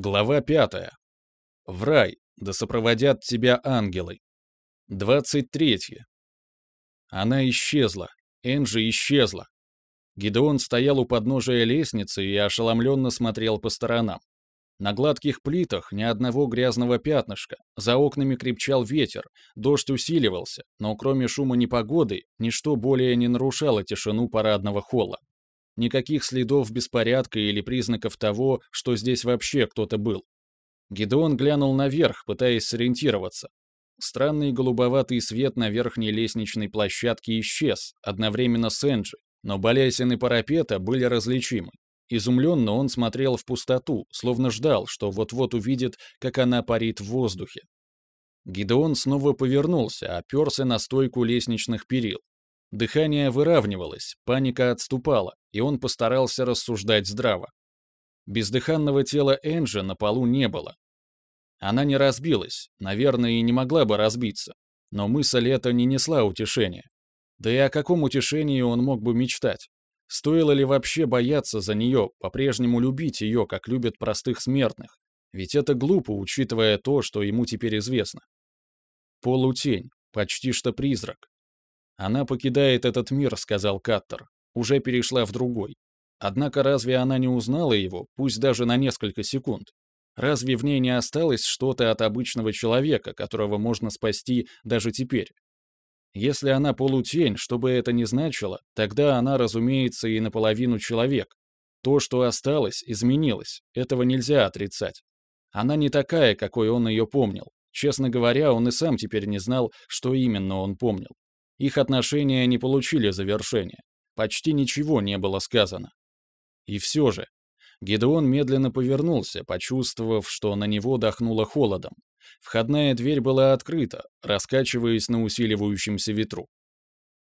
Глава пятая. В рай, да сопроводят тебя ангелы. Двадцать третье. Она исчезла. Энджи исчезла. Гидеон стоял у подножия лестницы и ошеломленно смотрел по сторонам. На гладких плитах ни одного грязного пятнышка, за окнами крепчал ветер, дождь усиливался, но кроме шума непогоды, ничто более не нарушало тишину парадного холла. Никаких следов беспорядка или признаков того, что здесь вообще кто-то был. Гидеон глянул наверх, пытаясь сориентироваться. Странный голубоватый свет на верхней лестничной площадке исчез, одновременно с Энджи, но балясины парапета были различимы. Изумленно он смотрел в пустоту, словно ждал, что вот-вот увидит, как она парит в воздухе. Гидеон снова повернулся, оперся на стойку лестничных перил. Дыхание выравнивалось, паника отступала, и он постарался рассуждать здраво. Бездыханного тела Энджи на полу не было. Она не разбилась, наверное, и не могла бы разбиться, но мысль эта не несла утешения. Да и о каком утешении он мог бы мечтать? Стоило ли вообще бояться за нее, по-прежнему любить ее, как любят простых смертных? Ведь это глупо, учитывая то, что ему теперь известно. Полутень, почти что призрак. «Она покидает этот мир», — сказал Каттер. «Уже перешла в другой. Однако разве она не узнала его, пусть даже на несколько секунд? Разве в ней не осталось что-то от обычного человека, которого можно спасти даже теперь? Если она полутень, что бы это ни значило, тогда она, разумеется, и наполовину человек. То, что осталось, изменилось, этого нельзя отрицать. Она не такая, какой он ее помнил. Честно говоря, он и сам теперь не знал, что именно он помнил. Их отношения не получили завершения. Почти ничего не было сказано. И все же, Гедеон медленно повернулся, почувствовав, что на него дохнуло холодом. Входная дверь была открыта, раскачиваясь на усиливающемся ветру.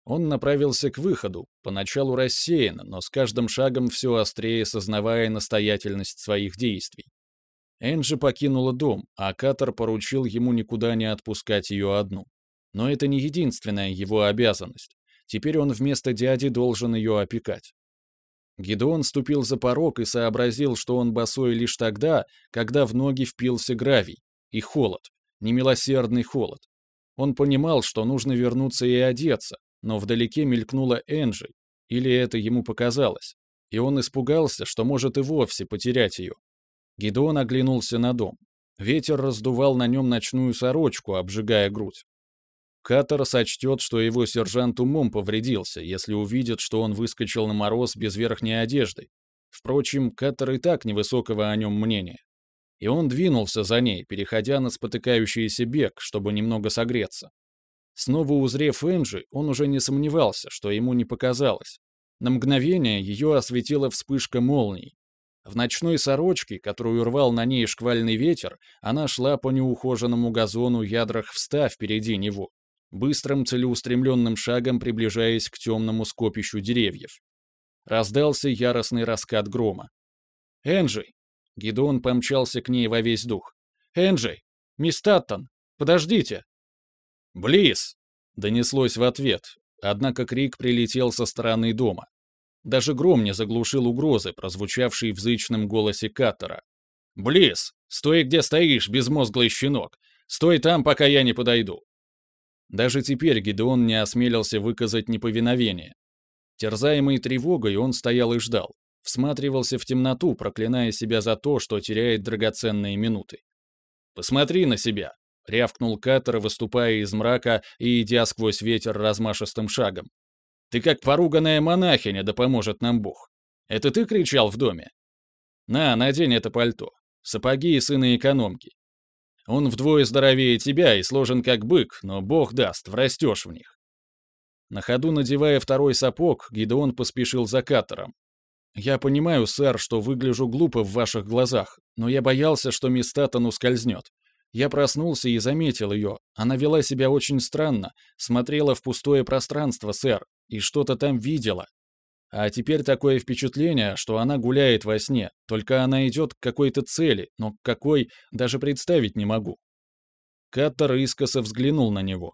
Он направился к выходу, поначалу рассеянно, но с каждым шагом все острее сознавая настоятельность своих действий. Энджи покинула дом, а Катер поручил ему никуда не отпускать ее одну. Но это не единственная его обязанность. Теперь он вместо дяди должен ее опекать. Гидеон ступил за порог и сообразил, что он босой лишь тогда, когда в ноги впился гравий. И холод. Немилосердный холод. Он понимал, что нужно вернуться и одеться, но вдалеке мелькнула Энджи, или это ему показалось, и он испугался, что может и вовсе потерять ее. Гидеон оглянулся на дом. Ветер раздувал на нем ночную сорочку, обжигая грудь. Катер сочтет, что его сержант умом повредился, если увидит, что он выскочил на мороз без верхней одежды. Впрочем, Катер и так невысокого о нем мнения. И он двинулся за ней, переходя на спотыкающийся бег, чтобы немного согреться. Снова узрев Энджи, он уже не сомневался, что ему не показалось. На мгновение ее осветила вспышка молний. В ночной сорочке, которую рвал на ней шквальный ветер, она шла по неухоженному газону ядрах вста впереди него быстрым целеустремленным шагом приближаясь к темному скопищу деревьев. Раздался яростный раскат грома. «Энджи!» Гидеон помчался к ней во весь дух. «Энджи! Мисс Таттон! Подождите!» «Близ!» — донеслось в ответ, однако крик прилетел со стороны дома. Даже гром не заглушил угрозы, прозвучавшей в зычном голосе Каттера. «Близ! Стой, где стоишь, безмозглый щенок! Стой там, пока я не подойду!» Даже теперь Гедеон не осмелился выказать неповиновение. Терзаемый тревогой, он стоял и ждал. Всматривался в темноту, проклиная себя за то, что теряет драгоценные минуты. «Посмотри на себя!» — рявкнул Катер, выступая из мрака и идя сквозь ветер размашистым шагом. «Ты как поруганная монахиня, да поможет нам Бог. Это ты кричал в доме? На, надень это пальто. Сапоги и сыны экономки. Он вдвое здоровее тебя и сложен как бык, но бог даст, врастешь в них. На ходу надевая второй сапог, Гидеон поспешил за катором. «Я понимаю, сэр, что выгляжу глупо в ваших глазах, но я боялся, что мисс Таттон ускользнет. Я проснулся и заметил ее. Она вела себя очень странно, смотрела в пустое пространство, сэр, и что-то там видела. А теперь такое впечатление, что она гуляет во сне, только она идет к какой-то цели, но к какой даже представить не могу. Каттер искоса взглянул на него.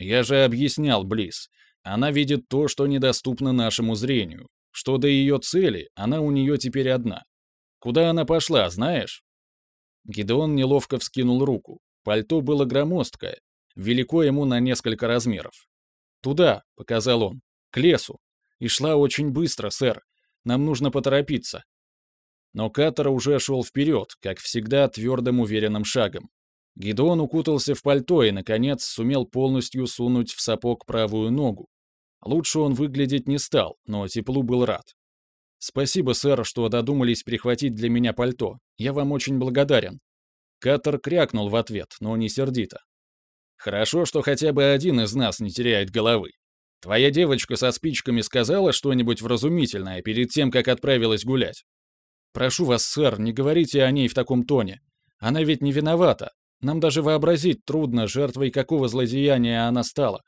«Я же объяснял, Близ. Она видит то, что недоступно нашему зрению. Что до ее цели, она у нее теперь одна. Куда она пошла, знаешь?» Гидеон неловко вскинул руку. Пальто было громоздкое, велико ему на несколько размеров. «Туда», — показал он, — «к лесу. И шла очень быстро, сэр. Нам нужно поторопиться». Но Катер уже шел вперед, как всегда, твердым уверенным шагом. Гидеон укутался в пальто и, наконец, сумел полностью сунуть в сапог правую ногу. Лучше он выглядеть не стал, но теплу был рад. «Спасибо, сэр, что додумались прихватить для меня пальто. Я вам очень благодарен». Катер крякнул в ответ, но не сердито. «Хорошо, что хотя бы один из нас не теряет головы. Твоя девочка со спичками сказала что-нибудь вразумительное перед тем, как отправилась гулять?» «Прошу вас, сэр, не говорите о ней в таком тоне. Она ведь не виновата. Нам даже вообразить трудно, жертвой какого злодеяния она стала.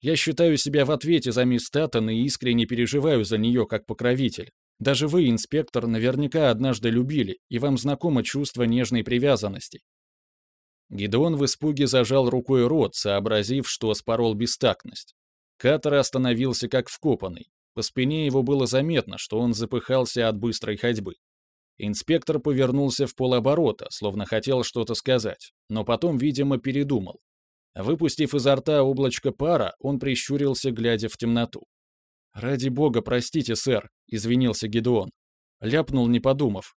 Я считаю себя в ответе за мисс Таттон и искренне переживаю за нее как покровитель. Даже вы, инспектор, наверняка однажды любили, и вам знакомо чувство нежной привязанности. Гидеон в испуге зажал рукой рот, сообразив, что спорол бестактность. Катер остановился как вкопанный. По спине его было заметно, что он запыхался от быстрой ходьбы. Инспектор повернулся в полоборота, словно хотел что-то сказать, но потом, видимо, передумал. Выпустив изо рта облачко пара, он прищурился, глядя в темноту. «Ради бога, простите, сэр», — извинился Гедеон. Ляпнул, не подумав.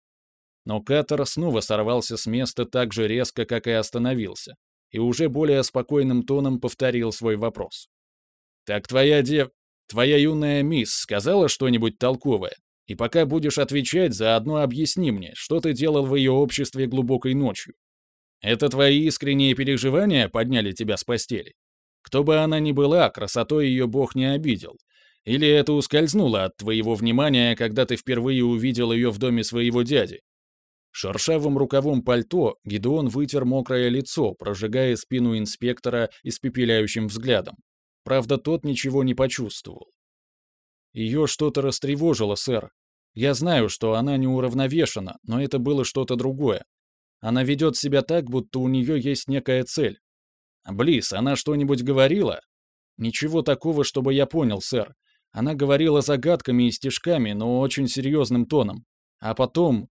Но Катер снова сорвался с места так же резко, как и остановился, и уже более спокойным тоном повторил свой вопрос. «Так твоя дев... твоя юная мисс сказала что-нибудь толковое? И пока будешь отвечать, заодно объясни мне, что ты делал в ее обществе глубокой ночью. Это твои искренние переживания подняли тебя с постели? Кто бы она ни была, красотой ее бог не обидел, или это ускользнуло от твоего внимания, когда ты впервые увидел ее в доме своего дяди? Шершавым рукавом пальто Гидеон вытер мокрое лицо, прожигая спину инспектора испепеляющим взглядом. Правда, тот ничего не почувствовал. Ее что-то растревожило, сэр. Я знаю, что она неуравновешена, но это было что-то другое. Она ведет себя так, будто у нее есть некая цель. Близ, она что-нибудь говорила? Ничего такого, чтобы я понял, сэр. Она говорила загадками и стишками, но очень серьезным тоном. А потом...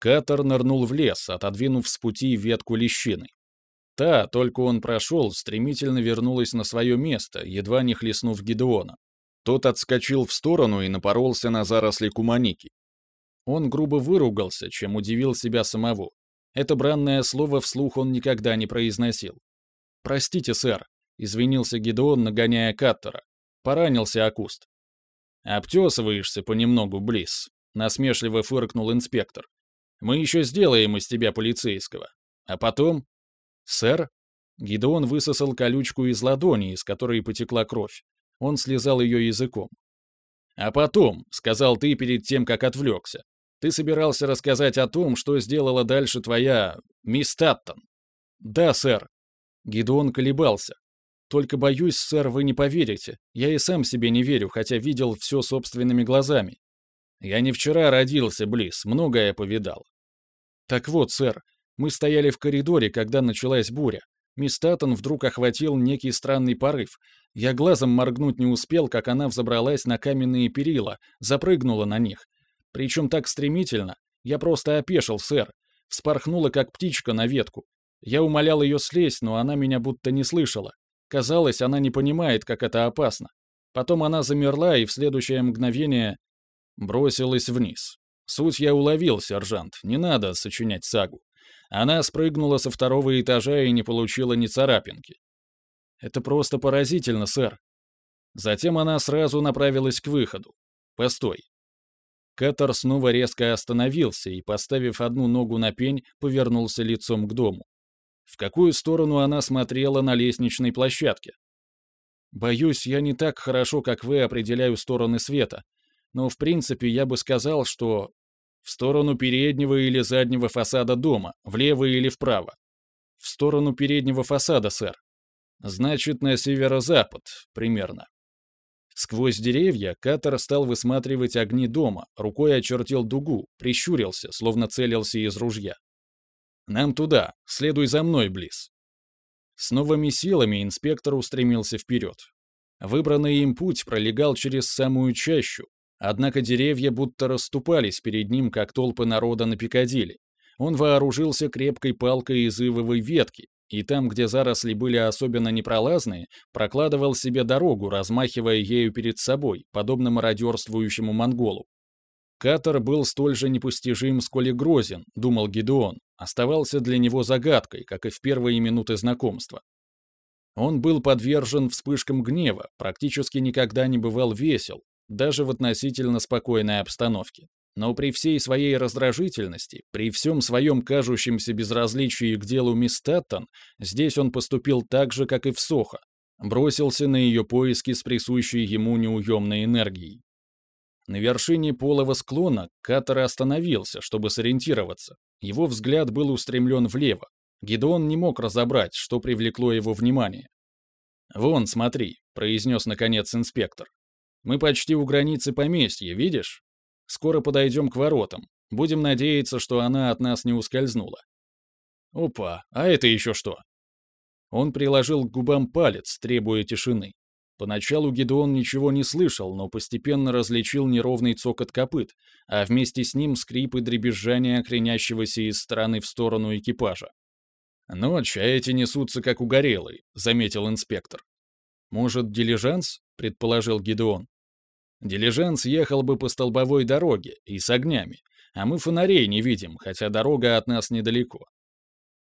Катер нырнул в лес, отодвинув с пути ветку лещины. Та, только он прошел, стремительно вернулась на свое место, едва не хлестнув Гидеона. Тот отскочил в сторону и напоролся на заросли куманики. Он грубо выругался, чем удивил себя самого. Это бранное слово вслух он никогда не произносил. «Простите, сэр», — извинился Гидеон, нагоняя Каттера. Поранился о куст. «Обтесываешься понемногу, Близ», — насмешливо фыркнул инспектор. «Мы еще сделаем из тебя полицейского. А потом...» «Сэр?» Гидеон высосал колючку из ладони, из которой потекла кровь. Он слезал ее языком. «А потом», — сказал ты перед тем, как отвлекся, «ты собирался рассказать о том, что сделала дальше твоя... мисс Таттон». «Да, сэр». Гидеон колебался. Только боюсь, сэр, вы не поверите. Я и сам себе не верю, хотя видел все собственными глазами. Я не вчера родился, Близ, многое повидал. Так вот, сэр, мы стояли в коридоре, когда началась буря. Мисс Таттон вдруг охватил некий странный порыв. Я глазом моргнуть не успел, как она взобралась на каменные перила, запрыгнула на них. Причем так стремительно. Я просто опешил, сэр. Вспорхнула, как птичка, на ветку. Я умолял ее слезть, но она меня будто не слышала. Казалось, она не понимает, как это опасно. Потом она замерла и в следующее мгновение бросилась вниз. Суть я уловил, сержант, не надо сочинять сагу. Она спрыгнула со второго этажа и не получила ни царапинки. Это просто поразительно, сэр. Затем она сразу направилась к выходу. Постой. Каттер снова резко остановился и, поставив одну ногу на пень, повернулся лицом к дому в какую сторону она смотрела на лестничной площадке. Боюсь, я не так хорошо, как вы, определяю стороны света, но в принципе я бы сказал, что в сторону переднего или заднего фасада дома, влево или вправо. В сторону переднего фасада, сэр. Значит, на северо-запад, примерно. Сквозь деревья Катер стал высматривать огни дома, рукой очертил дугу, прищурился, словно целился из ружья. «Нам туда. Следуй за мной, Близ». С новыми силами инспектор устремился вперед. Выбранный им путь пролегал через самую чащу, однако деревья будто расступались перед ним, как толпы народа на Пикадилли. Он вооружился крепкой палкой из ивовой ветки, и там, где заросли были особенно непролазные, прокладывал себе дорогу, размахивая ею перед собой, подобно мародерствующему монголу. Катар был столь же непостижим, сколь и грозен, думал Гедеон, оставался для него загадкой, как и в первые минуты знакомства. Он был подвержен вспышкам гнева, практически никогда не бывал весел, даже в относительно спокойной обстановке. Но при всей своей раздражительности, при всем своем кажущемся безразличии к делу мисс Таттон, здесь он поступил так же, как и в Сохо, бросился на ее поиски с присущей ему неуемной энергией. На вершине полого склона Катер остановился, чтобы сориентироваться. Его взгляд был устремлен влево. Гедеон не мог разобрать, что привлекло его внимание. «Вон, смотри», — произнес наконец инспектор. «Мы почти у границы поместья, видишь? Скоро подойдем к воротам. Будем надеяться, что она от нас не ускользнула. Опа, а это еще что? Он приложил к губам палец, требуя тишины. Поначалу Гедеон ничего не слышал, но постепенно различил неровный цокот копыт, а вместе с ним скрип и дребезжание кренящегося из стороны в сторону экипажа. «Ночь, а эти несутся как угорелые», — заметил инспектор. «Может, дилижанс?» — предположил Гедеон. Дилижанс ехал бы по столбовой дороге и с огнями, а мы фонарей не видим, хотя дорога от нас недалеко.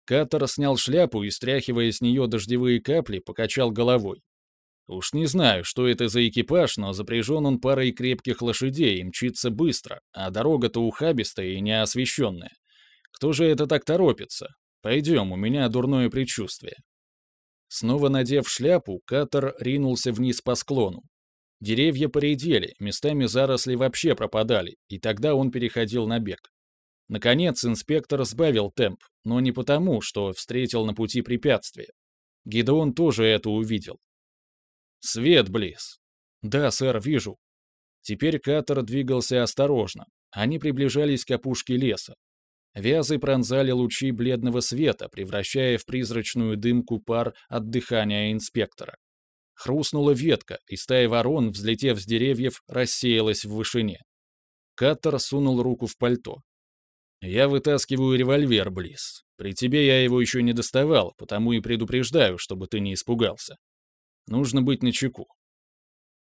Катер снял шляпу и, стряхивая с нее дождевые капли, покачал головой. Уж не знаю, что это за экипаж, но запряжен он парой крепких лошадей и мчится быстро, а дорога-то ухабистая и неосвещенная. Кто же это так торопится? Пойдем, у меня дурное предчувствие. Снова надев шляпу, Катер ринулся вниз по склону. Деревья поредели, местами заросли вообще пропадали, и тогда он переходил на бег. Наконец, инспектор сбавил темп, но не потому, что встретил на пути препятствие. Гидеон тоже это увидел. «Свет, Близ!» «Да, сэр, вижу». Теперь катер двигался осторожно. Они приближались к опушке леса. Вязы пронзали лучи бледного света, превращая в призрачную дымку пар от дыхания инспектора. Хрустнула ветка, и стая ворон, взлетев с деревьев, рассеялась в вышине. Каттер сунул руку в пальто. «Я вытаскиваю револьвер, Близ. При тебе я его еще не доставал, потому и предупреждаю, чтобы ты не испугался. Нужно быть начеку».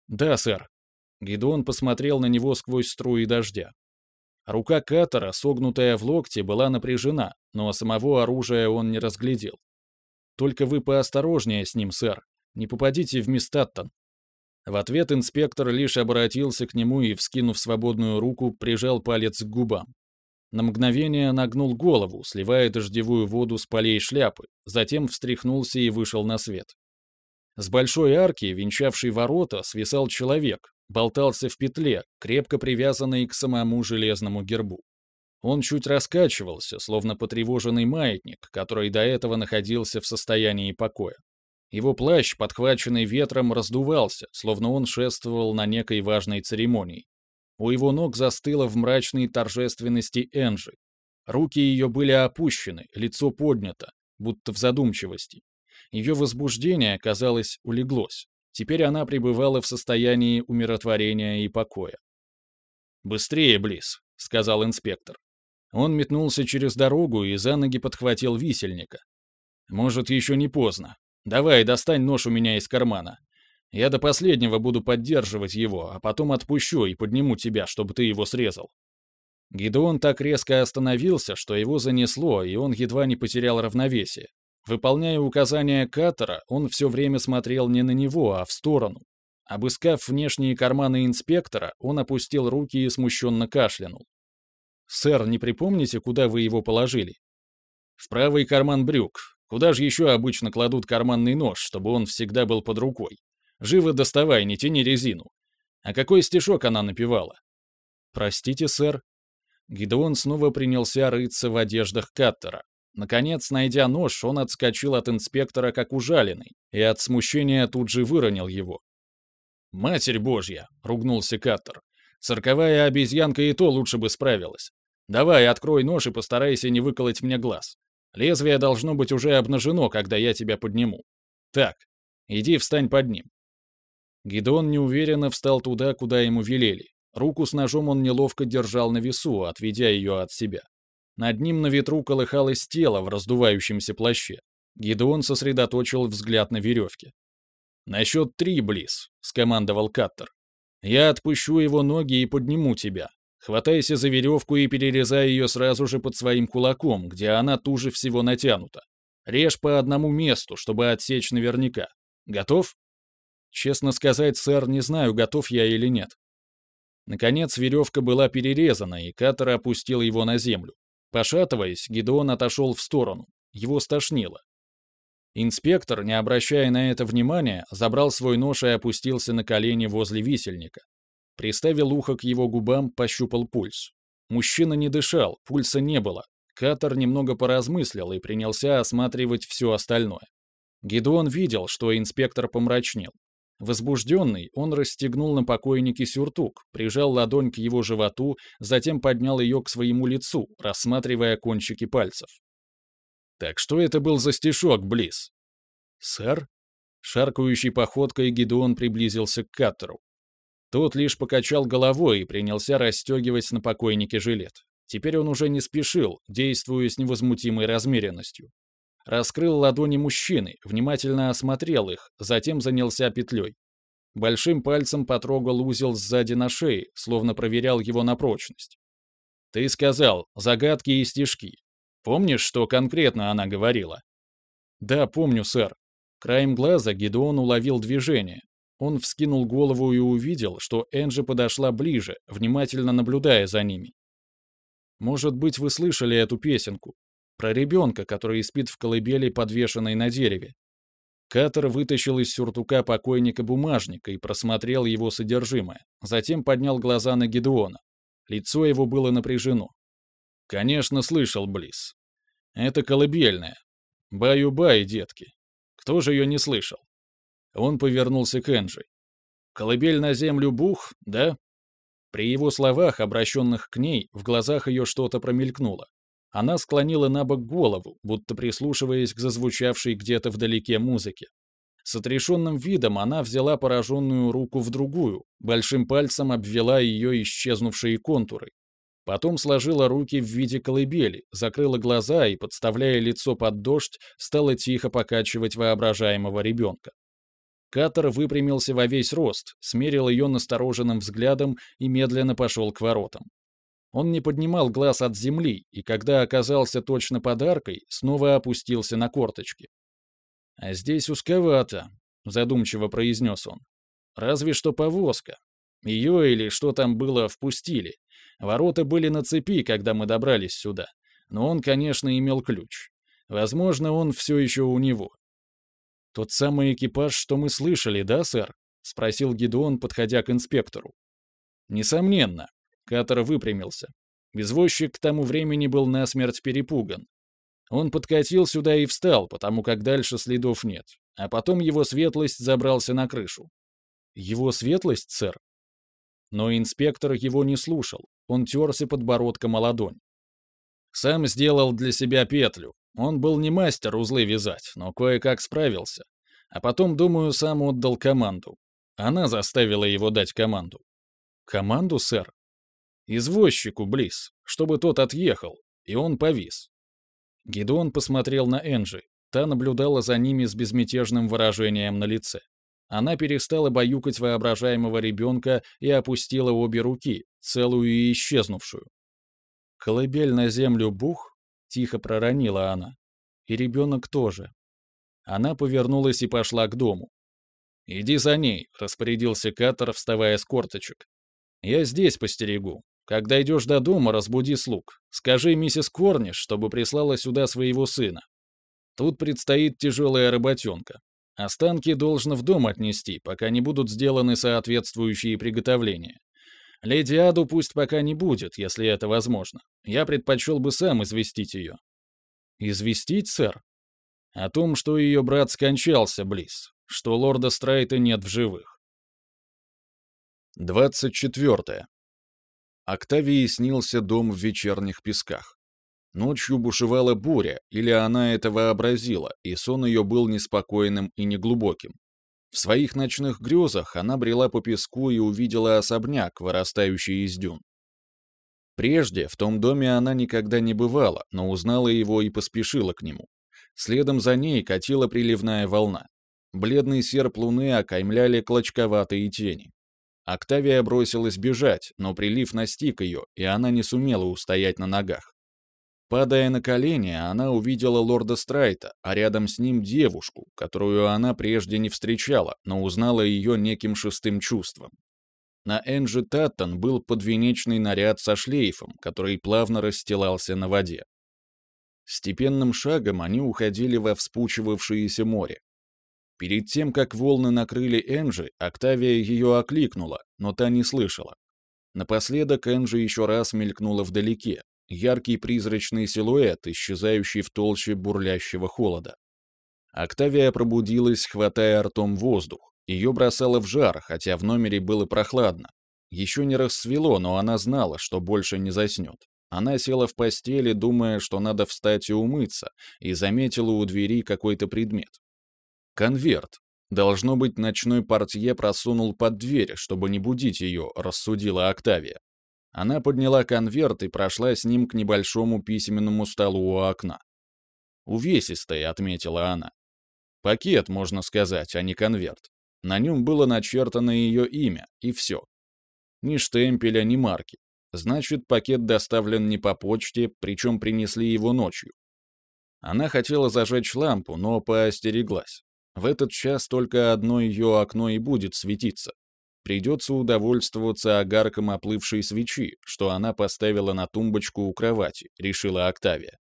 «Да, сэр». Гидеон посмотрел на него сквозь струи дождя. Рука Каттера, согнутая в локте, была напряжена, но самого оружия он не разглядел. «Только вы поосторожнее с ним, сэр. Не попадите в Мистаттон». В ответ инспектор лишь обратился к нему и, вскинув свободную руку, прижал палец к губам. На мгновение нагнул голову, сливая дождевую воду с полей шляпы, затем встряхнулся и вышел на свет. С большой арки, венчавшей ворота, свисал человек, болтался в петле, крепко привязанный к самому железному гербу. Он чуть раскачивался, словно потревоженный маятник, который до этого находился в состоянии покоя. Его плащ, подхваченный ветром, раздувался, словно он шествовал на некой важной церемонии. У его ног застыла в мрачной торжественности Энжи. Руки ее были опущены, лицо поднято, будто в задумчивости. Ее возбуждение, казалось, улеглось. Теперь она пребывала в состоянии умиротворения и покоя. «Быстрее, Близ», — сказал инспектор. Он метнулся через дорогу и за ноги подхватил висельника. «Может, еще не поздно. Давай, достань нож у меня из кармана. Я до последнего буду поддерживать его, а потом отпущу и подниму тебя, чтобы ты его срезал». Гидеон так резко остановился, что его занесло, и он едва не потерял равновесие. Выполняя указания Катера, он все время смотрел не на него, а в сторону. Обыскав внешние карманы инспектора, он опустил руки и смущенно кашлянул. «Сэр, не припомните, куда вы его положили?» «В правый карман брюк, Куда же еще обычно кладут карманный нож, чтобы он всегда был под рукой? Живо доставай, не тяни резину. А какой стишок она напевала? Простите, сэр. Гидеон снова принялся рыться в одеждах Каттера. Наконец, найдя нож, он отскочил от инспектора как ужаленный, и от смущения тут же выронил его. «Матерь Божья!» — ругнулся Каттер. «Цирковая обезьянка и то лучше бы справилась. Давай, открой нож и постарайся не выколоть мне глаз. Лезвие должно быть уже обнажено, когда я тебя подниму. Так, иди встань под ним». Гидон неуверенно встал туда, куда ему велели. Руку с ножом он неловко держал на весу, отведя ее от себя. Над ним на ветру колыхалось тело в раздувающемся плаще. Гидеон сосредоточил взгляд на веревке. «На счет три, Близ», — скомандовал Каттер. «Я отпущу его ноги и подниму тебя. Хватайся за веревку и перерезай ее сразу же под своим кулаком, где она туже всего натянута. Режь по одному месту, чтобы отсечь наверняка. Готов?» Честно сказать, сэр, не знаю, готов я или нет. Наконец веревка была перерезана, и Каттер опустил его на землю. Пошатываясь, Гидеон отошел в сторону. Его стошнило. Инспектор, не обращая на это внимания, забрал свой нож и опустился на колени возле висельника. Приставил ухо к его губам, пощупал пульс. Мужчина не дышал, пульса не было. Катер немного поразмыслил и принялся осматривать все остальное. Гидеон видел, что инспектор помрачнел. Возбужденный, он расстегнул на покойнике сюртук, прижал ладонь к его животу, затем поднял ее к своему лицу, рассматривая кончики пальцев. «Так что это был за стишок, Близ?» «Сэр?» Шаркающей походкой Гидеон приблизился к Каттеру. Тот лишь покачал головой и принялся расстегивать на покойнике жилет. Теперь он уже не спешил, действуя с невозмутимой размеренностью. Раскрыл ладони мужчины, внимательно осмотрел их, затем занялся петлей. Большим пальцем потрогал узел сзади на шее, словно проверял его на прочность. «Ты сказал, загадки и стишки. Помнишь, что конкретно она говорила?» «Да, помню, сэр». Краем глаза Гедеон уловил движение. Он вскинул голову и увидел, что Энджи подошла ближе, внимательно наблюдая за ними. «Может быть, вы слышали эту песенку?» Про ребенка, который спит в колыбели, подвешенной на дереве. Катер вытащил из сюртука покойника бумажника и просмотрел его содержимое. Затем поднял глаза на Гедеона. Лицо его было напряжено. «Конечно, слышал, Близ. Это колыбельная. Баю-бай, детки. Кто же ее не слышал?» Он повернулся к Энджи. «Колыбель на землю бух, да?» При его словах, обращенных к ней, в глазах ее что-то промелькнуло. Она склонила на бок голову, будто прислушиваясь к зазвучавшей где-то вдалеке музыке. С отрешенным видом она взяла пораженную руку в другую, большим пальцем обвела ее исчезнувшие контуры. Потом сложила руки в виде колыбели, закрыла глаза и, подставляя лицо под дождь, стала тихо покачивать воображаемого ребенка. Катер выпрямился во весь рост, смерил ее настороженным взглядом и медленно пошел к воротам. Он не поднимал глаз от земли, и когда оказался точно подаркой, снова опустился на корточки. «А здесь узковато», — задумчиво произнес он. «Разве что повозка. Ее или что там было впустили. Ворота были на цепи, когда мы добрались сюда. Но он, конечно, имел ключ. Возможно, он все еще у него». «Тот самый экипаж, что мы слышали, да, сэр?» — спросил Гидеон, подходя к инспектору. «Несомненно. Катер выпрямился. Извозчик к тому времени был насмерть перепуган. Он подкатил сюда и встал, потому как дальше следов нет. А потом его светлость забрался на крышу. Его светлость, сэр? Но инспектор его не слушал. Он терся подбородком о ладонь. Сам сделал для себя петлю. Он был не мастер узлы вязать, но кое-как справился. А потом, думаю, сам отдал команду. Она заставила его дать команду. Команду, сэр? Извозчику, Близ, чтобы тот отъехал, и он повис. Гидеон посмотрел на Энджи. Та наблюдала за ними с безмятежным выражением на лице. Она перестала баюкать воображаемого ребенка и опустила обе руки, целую и исчезнувшую. «Колыбель на землю бух?» — тихо проронила она. «И ребенок тоже». Она повернулась и пошла к дому. «Иди за ней», — распорядился Катер, вставая с корточек. «Я здесь постерегу. Когда идешь до дома, разбуди слуг. Скажи миссис Корниш, чтобы прислала сюда своего сына. Тут предстоит тяжелая работенка. Останки должно в дом отнести, пока не будут сделаны соответствующие приготовления. Леди Аду пусть пока не будет, если это возможно. Я предпочел бы сам известить ее. Известить, сэр? О том, что ее брат скончался близ, что лорда Страйта нет в живых. 24. Октавии снился дом в вечерних песках. Ночью бушевала буря, или она это вообразила, и сон ее был неспокойным и неглубоким. В своих ночных грезах она брела по песку и увидела особняк, вырастающий из дюн. Прежде в том доме она никогда не бывала, но узнала его и поспешила к нему. Следом за ней катила приливная волна. Бледный серп луны окаймляли клочковатые тени. Октавия бросилась бежать, но прилив настиг ее, и она не сумела устоять на ногах. Падая на колени, она увидела лорда Страйта, а рядом с ним девушку, которую она прежде не встречала, но узнала ее неким шестым чувством. На Энджи Таттон был подвенечный наряд со шлейфом, который плавно расстилался на воде. Степенным шагом они уходили во вспучивавшееся море. Перед тем, как волны накрыли Энджи, Октавия ее окликнула, но та не слышала. Напоследок Энджи еще раз мелькнула вдалеке, яркий призрачный силуэт, исчезающий в толще бурлящего холода. Октавия пробудилась, хватая ртом воздух. Ее бросало в жар, хотя в номере было прохладно. Еще не рассвело, но она знала, что больше не заснет. Она села в постели, думая, что надо встать и умыться, и заметила у двери какой-то предмет. Конверт. Должно быть, ночной портье просунул под дверь, чтобы не будить ее, рассудила Октавия. Она подняла конверт и прошла с ним к небольшому письменному столу у окна. «Увесистый», — отметила она. «Пакет, можно сказать, а не конверт. На нем было начертано ее имя, и все. Ни штемпеля, ни марки. Значит, пакет доставлен не по почте, причем принесли его ночью. Она хотела зажечь лампу, но поостереглась. В этот час только одно ее окно и будет светиться. Придется удовольствоваться огарком оплывшей свечи, что она поставила на тумбочку у кровати, решила Октавия.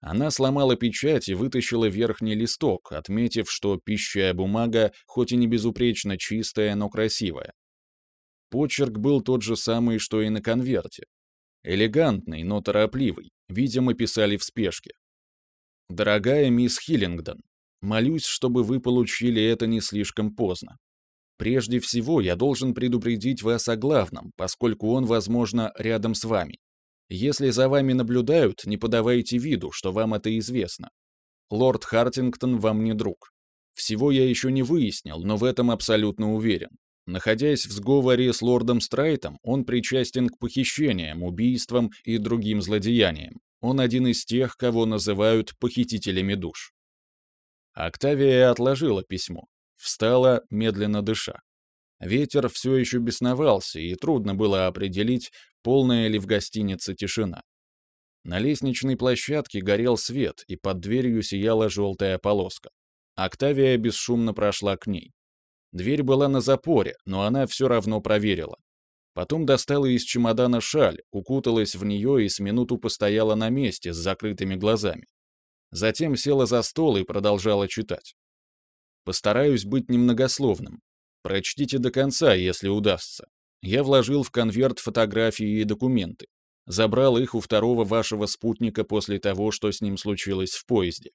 Она сломала печать и вытащила верхний листок, отметив, что пищая бумага хоть и не безупречно чистая, но красивая. Почерк был тот же самый, что и на конверте. Элегантный, но торопливый, видимо, писали в спешке. «Дорогая мисс Хиллингдон, молюсь, чтобы вы получили это не слишком поздно. Прежде всего, я должен предупредить вас о главном, поскольку он, возможно, рядом с вами. Если за вами наблюдают, не подавайте виду, что вам это известно. Лорд Хартингтон вам не друг. Всего я еще не выяснил, но в этом абсолютно уверен. Находясь в сговоре с лордом Страйтом, он причастен к похищениям, убийствам и другим злодеяниям. Он один из тех, кого называют похитителями душ. Октавия отложила письмо. Встала, медленно дыша. Ветер все еще бесновался, и трудно было определить, полная ли в гостинице тишина. На лестничной площадке горел свет, и под дверью сияла желтая полоска. Октавия бесшумно прошла к ней. Дверь была на запоре, но она все равно проверила. Потом достала из чемодана шаль, укуталась в нее и с минуту постояла на месте с закрытыми глазами. Затем села за стол и продолжала читать. Постараюсь быть немногословным. Прочтите до конца, если удастся. Я вложил в конверт фотографии и документы. Забрал их у второго вашего спутника после того, что с ним случилось в поезде.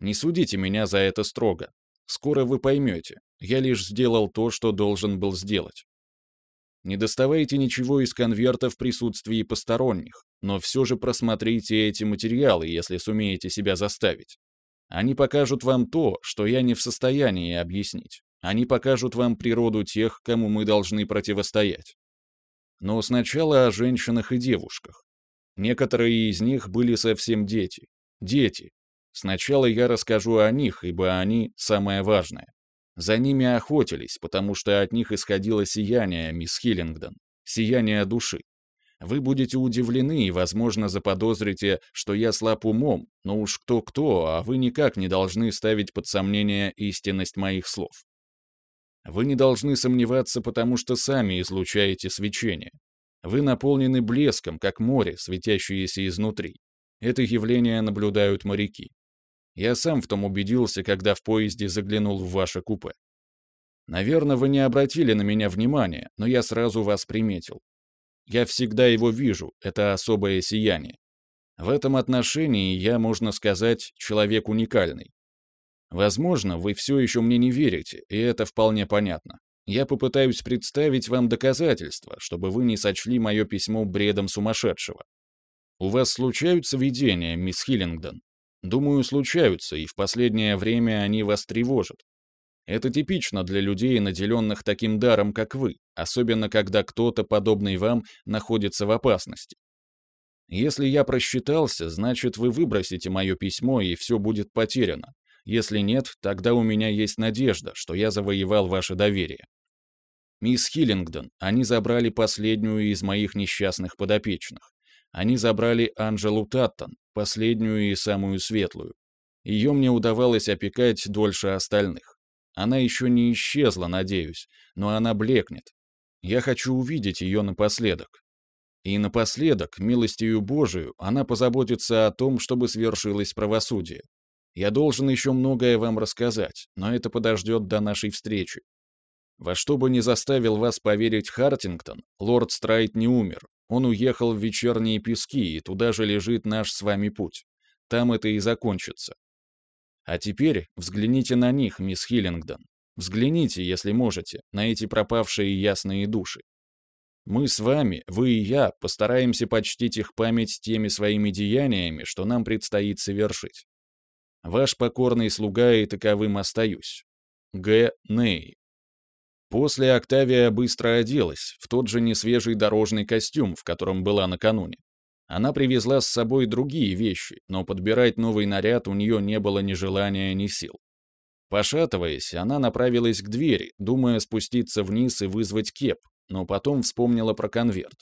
Не судите меня за это строго. Скоро вы поймете. Я лишь сделал то, что должен был сделать. Не доставайте ничего из конверта в присутствии посторонних, но все же просмотрите эти материалы, если сумеете себя заставить. Они покажут вам то, что я не в состоянии объяснить. Они покажут вам природу тех, кому мы должны противостоять. Но сначала о женщинах и девушках. Некоторые из них были совсем дети. Дети. Сначала я расскажу о них, ибо они самое важное. За ними охотились, потому что от них исходило сияние, мисс Хиллингдон, сияние души. Вы будете удивлены и, возможно, заподозрите, что я слаб умом, но уж кто-кто, а вы никак не должны ставить под сомнение истинность моих слов. Вы не должны сомневаться, потому что сами излучаете свечение. Вы наполнены блеском, как море, светящееся изнутри. Это явление наблюдают моряки. Я сам в том убедился, когда в поезде заглянул в ваше купе. Наверное, вы не обратили на меня внимания, но я сразу вас приметил. Я всегда его вижу, это особое сияние. В этом отношении я, можно сказать, человек уникальный. Возможно, вы все еще мне не верите, и это вполне понятно. Я попытаюсь представить вам доказательства, чтобы вы не сочли мое письмо бредом сумасшедшего. У вас случаются видения, мисс Хиллингдон? Думаю, случаются, и в последнее время они вас тревожат. Это типично для людей, наделенных таким даром, как вы, особенно когда кто-то, подобный вам, находится в опасности. Если я просчитался, значит, вы выбросите мое письмо, и все будет потеряно. Если нет, тогда у меня есть надежда, что я завоевал ваше доверие. Мисс Хиллингдон, они забрали последнюю из моих несчастных подопечных. Они забрали Анжелу Таттон, последнюю и самую светлую. Ее мне удавалось опекать дольше остальных. Она еще не исчезла, надеюсь, но она блекнет. Я хочу увидеть ее напоследок. И напоследок, милостью Божию, она позаботится о том, чтобы свершилось правосудие. Я должен еще многое вам рассказать, но это подождет до нашей встречи. Во что бы ни заставил вас поверить Хартингтон, лорд Страйт не умер. Он уехал в вечерние пески, и туда же лежит наш с вами путь. Там это и закончится. А теперь взгляните на них, мисс Хиллингдон. Взгляните, если можете, на эти пропавшие ясные души. Мы с вами, вы и я, постараемся почтить их память теми своими деяниями, что нам предстоит совершить. Ваш покорный слуга и таковым остаюсь. Г. Ней. После Октавия быстро оделась, в тот же несвежий дорожный костюм, в котором была накануне. Она привезла с собой другие вещи, но подбирать новый наряд у нее не было ни желания, ни сил. Пошатываясь, она направилась к двери, думая спуститься вниз и вызвать кеп, но потом вспомнила про конверт.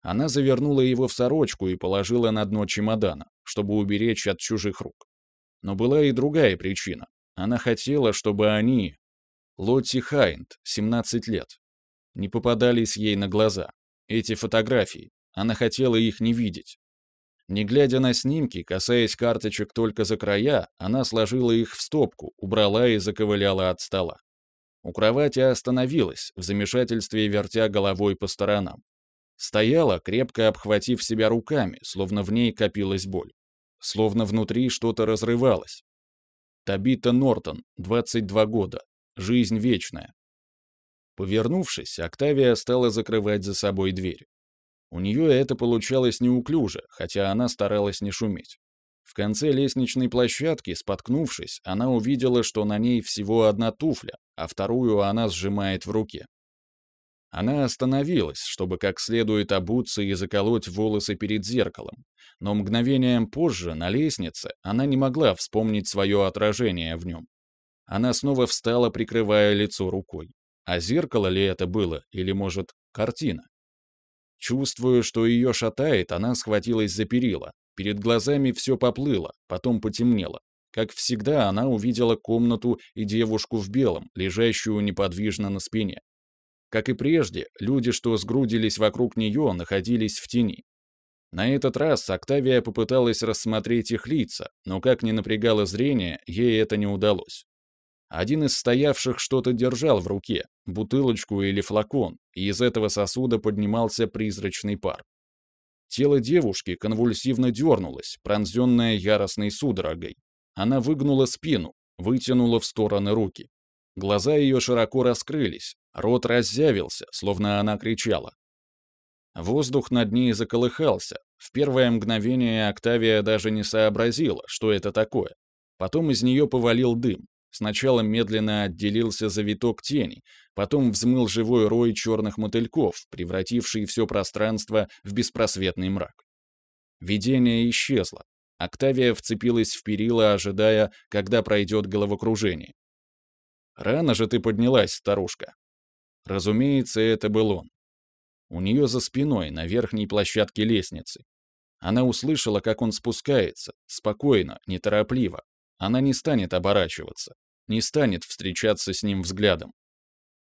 Она завернула его в сорочку и положила на дно чемодана, чтобы уберечь от чужих рук. Но была и другая причина. Она хотела, чтобы они, Лотти Хайнт, 17 лет, не попадались ей на глаза. Эти фотографии. Она хотела их не видеть. Не глядя на снимки, касаясь карточек только за края, она сложила их в стопку, убрала и заковыляла от стола. У кровати остановилась, в замешательстве вертя головой по сторонам. Стояла, крепко обхватив себя руками, словно в ней копилась боль словно внутри что-то разрывалось. Табита Нортон, 22 года. Жизнь вечная. Повернувшись, Октавия стала закрывать за собой дверь. У нее это получалось неуклюже, хотя она старалась не шуметь. В конце лестничной площадки, споткнувшись, она увидела, что на ней всего одна туфля, а вторую она сжимает в руке. Она остановилась, чтобы как следует обуться и заколоть волосы перед зеркалом, но мгновением позже, на лестнице, она не могла вспомнить свое отражение в нем. Она снова встала, прикрывая лицо рукой. А зеркало ли это было, или, может, картина? Чувствуя, что ее шатает, она схватилась за перила. Перед глазами все поплыло, потом потемнело. Как всегда, она увидела комнату и девушку в белом, лежащую неподвижно на спине. Как и прежде, люди, что сгрудились вокруг нее, находились в тени. На этот раз Октавия попыталась рассмотреть их лица, но как ни напрягало зрение, ей это не удалось. Один из стоявших что-то держал в руке, бутылочку или флакон, и из этого сосуда поднимался призрачный пар. Тело девушки конвульсивно дернулось, пронзенное яростной судорогой. Она выгнула спину, вытянула в стороны руки. Глаза ее широко раскрылись, рот раззявился, словно она кричала. Воздух над ней заколыхался. В первое мгновение Октавия даже не сообразила, что это такое. Потом из нее повалил дым. Сначала медленно отделился завиток тени, потом взмыл живой рой черных мотыльков, превративший все пространство в беспросветный мрак. Видение исчезло. Октавия вцепилась в перила, ожидая, когда пройдет головокружение. «Рано же ты поднялась, старушка». Разумеется, это был он. У нее за спиной, на верхней площадке лестницы. Она услышала, как он спускается, спокойно, неторопливо. Она не станет оборачиваться, не станет встречаться с ним взглядом.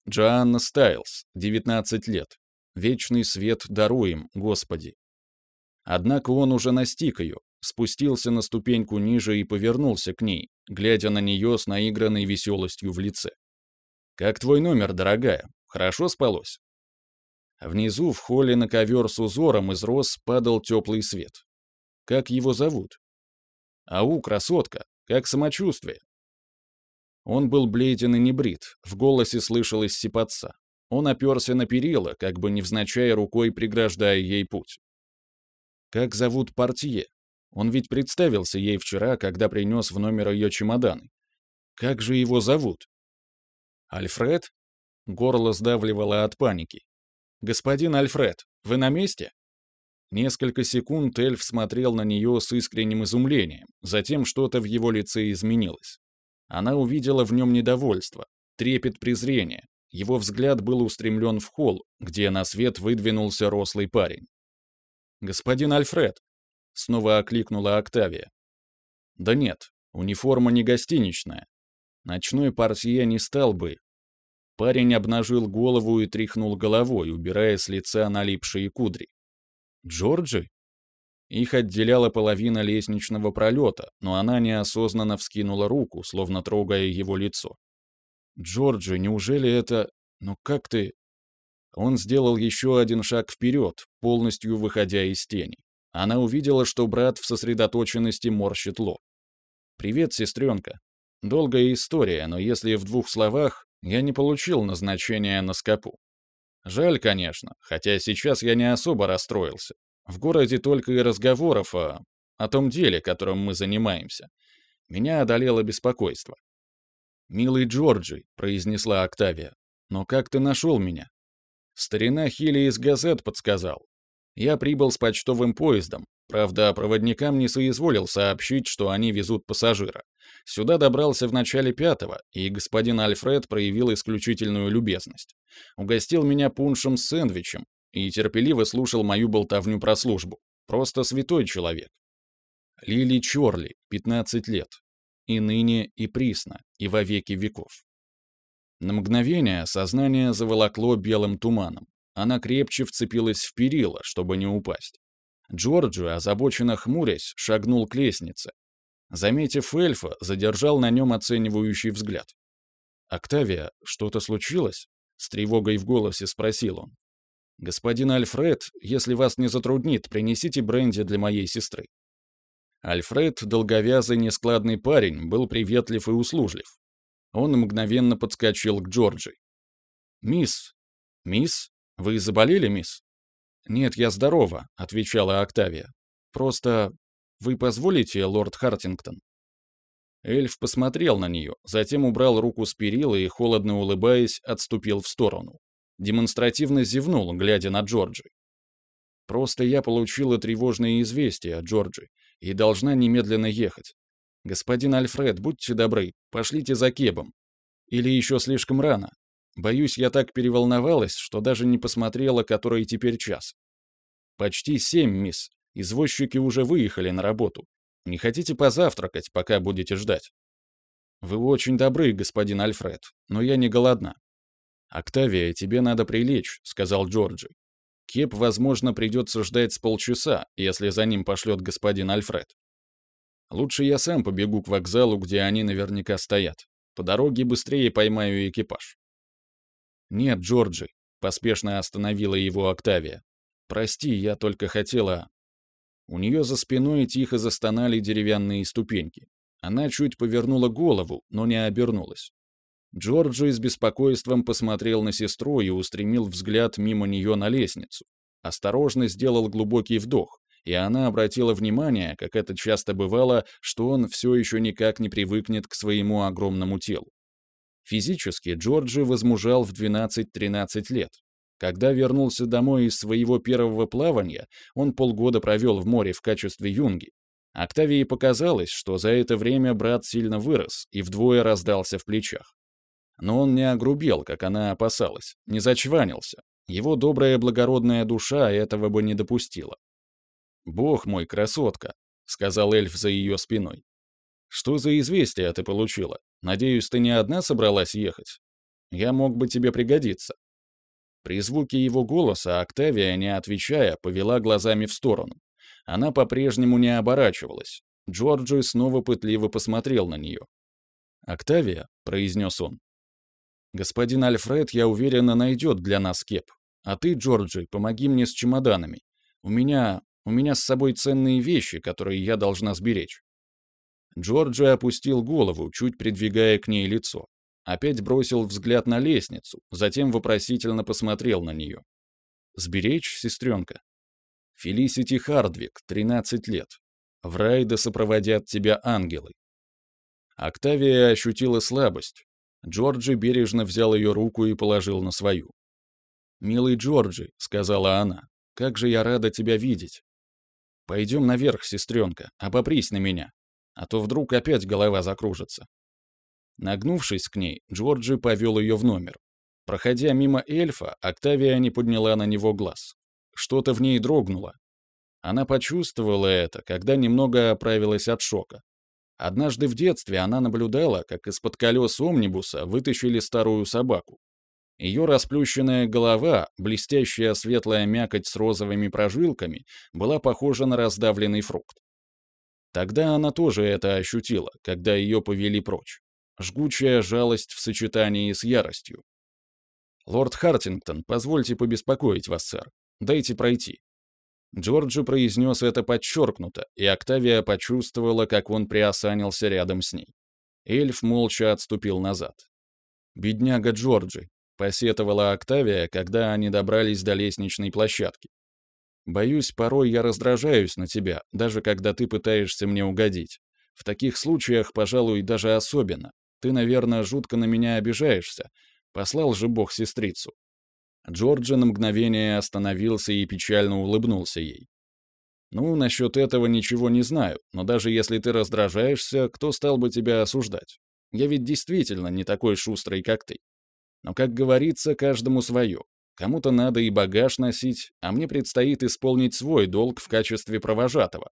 Джоанна Стайлз, 19 лет. Вечный свет даруем, Господи. Однако он уже настиг ее, спустился на ступеньку ниже и повернулся к ней, глядя на нее с наигранной веселостью в лице. «Как твой номер, дорогая? Хорошо спалось?» Внизу в холле на ковер с узором из роз падал теплый свет. Как его зовут? Ау, красотка, как самочувствие? Он был бледен и небрит, в голосе слышалось сипотца. Он оперся на перила, как бы невзначай рукой преграждая ей путь. Как зовут портье? Он ведь представился ей вчера, когда принес в номер ее чемоданы. Как же его зовут? «Альфред?» Горло сдавливало от паники. «Господин Альфред, вы на месте?» Несколько секунд эльф смотрел на нее с искренним изумлением, затем что-то в его лице изменилось. Она увидела в нем недовольство, трепет презрения. Его взгляд был устремлен в холл, где на свет выдвинулся рослый парень. «Господин Альфред!» — снова окликнула Октавия. «Да нет, униформа не гостиничная. Ночной портье не стал бы». Парень обнажил голову и тряхнул головой, убирая с лица налипшие кудри. Джорджи? Их отделяла половина лестничного пролета, но она неосознанно вскинула руку, словно трогая его лицо. «Джорджи, неужели это... Ну как ты...» Он сделал еще один шаг вперед, полностью выходя из тени. Она увидела, что брат в сосредоточенности морщит лоб. «Привет, сестренка. Долгая история, но если в двух словах, я не получил назначения на скопу. Жаль, конечно, хотя сейчас я не особо расстроился. В городе только и разговоров о... о том деле, которым мы занимаемся. Меня одолело беспокойство. «Милый Джорджи», — произнесла Октавия, — «но как ты нашел меня?» Старина Хилли из газет подсказал. Я прибыл с почтовым поездом, правда, проводникам не соизволил сообщить, что они везут пассажира. Сюда добрался в начале пятого, и господин Альфред проявил исключительную любезность. Угостил меня пуншем с сэндвичем и терпеливо слушал мою болтовню про службу. Просто святой человек. Лили Чорли, 15 лет. И ныне, и присно, и во веки веков. На мгновение сознание заволокло белым туманом. Она крепче вцепилась в перила, чтобы не упасть. Джорджи, озабоченно хмурясь, шагнул к лестнице, Заметив эльфа, задержал на нем оценивающий взгляд. «Октавия, что-то случилось?» — с тревогой в голосе спросил он. «Господин Альфред, если вас не затруднит, принесите бренди для моей сестры». Альфред, долговязый, нескладный парень, был приветлив и услужлив. Он мгновенно подскочил к Джорджи. «Мисс! Мисс? Вы заболели, мисс?» «Нет, я здорова», — отвечала Октавия. «Просто вы позволите, лорд Хартингтон?» Эльф посмотрел на нее, затем убрал руку с перила и, холодно улыбаясь, отступил в сторону. Демонстративно зевнул, глядя на Джорджи. «Просто я получила тревожные известия от Джорджи и должна немедленно ехать. Господин Альфред, будьте добры, пошлите за Кебом. Или еще слишком рано. Боюсь, я так переволновалась, что даже не посмотрела, который теперь час. Почти семь, мисс. Извозчики уже выехали на работу. Не хотите позавтракать, пока будете ждать? Вы очень добры, господин Альфред, но я не голодна. Октавия, тебе надо прилечь, сказал Джорджи. Кеп, возможно, придется ждать с полчаса, если за ним пошлет господин Альфред. Лучше я сам побегу к вокзалу, где они наверняка стоят. По дороге быстрее поймаю экипаж. Нет, Джорджи, поспешно остановила его Октавия. Прости, я только хотела... У нее за спиной тихо застонали деревянные ступеньки. Она чуть повернула голову, но не обернулась. Джорджи с беспокойством посмотрел на сестру и устремил взгляд мимо нее на лестницу. Осторожно сделал глубокий вдох, и она обратила внимание, как это часто бывало, что он все еще никак не привыкнет к своему огромному телу. Физически Джорджи возмужал в 12-13 лет, когда вернулся домой из своего первого плавания, он полгода провел в море в качестве юнги. Октавии показалось, что за это время брат сильно вырос и вдвое раздался в плечах. Но он не огрубел, как она опасалась, не зачванился. Его добрая благородная душа этого бы не допустила. «Бог мой, красотка», — сказал эльф за ее спиной. «Что за известие ты получила? Надеюсь, ты не одна собралась ехать? Я мог бы тебе пригодиться». При звуке его голоса Октавия, не отвечая, повела глазами в сторону. Она по-прежнему не оборачивалась. Джорджи снова пытливо посмотрел на нее. «Октавия», — произнес он. «Господин Альфред, я уверенно, найдет для нас кеп. А ты, Джорджи, помоги мне с чемоданами. У меня... у меня с собой ценные вещи, которые я должна сберечь». Джорджи опустил голову, чуть придвигая к ней лицо. Опять бросил взгляд на лестницу, затем вопросительно посмотрел на нее. «Сберечь, сестренка?» «Фелисити Хардвик, 13 лет. В рай да сопроводят тебя ангелы». Октавия ощутила слабость. Джорджи бережно взял ее руку и положил на свою. «Милый Джорджи», — сказала она, — «как же я рада тебя видеть. Пойдем наверх, сестренка, обопрись на меня, а то вдруг опять голова закружится». Нагнувшись к ней, Джорджи повел ее в номер. Проходя мимо эльфа, Октавия не подняла на него глаз. Что-то в ней дрогнуло. Она почувствовала это, когда немного оправилась от шока. Однажды в детстве она наблюдала, как из-под колес омнибуса вытащили старую собаку. Ее расплющенная голова, блестящая светлая мякоть с розовыми прожилками, была похожа на раздавленный фрукт. Тогда она тоже это ощутила, когда ее повели прочь. Жгучая жалость в сочетании с яростью. «Лорд Хартингтон, позвольте побеспокоить вас, сэр. Дайте пройти». Джорджи произнес это подчеркнуто, и Октавия почувствовала, как он приосанился рядом с ней. Эльф молча отступил назад. «Бедняга Джорджи», — посетовала Октавия, когда они добрались до лестничной площадки. «Боюсь, порой я раздражаюсь на тебя, даже когда ты пытаешься мне угодить. В таких случаях, пожалуй, даже особенно. Ты, наверное, жутко на меня обижаешься. Послал же Бог сестрицу. Джорджи на мгновение остановился и печально улыбнулся ей. «Ну, насчет этого ничего не знаю, но даже если ты раздражаешься, кто стал бы тебя осуждать? Я ведь действительно не такой шустрый, как ты. Но, как говорится, каждому свое. Кому-то надо и багаж носить, а мне предстоит исполнить свой долг в качестве провожатого.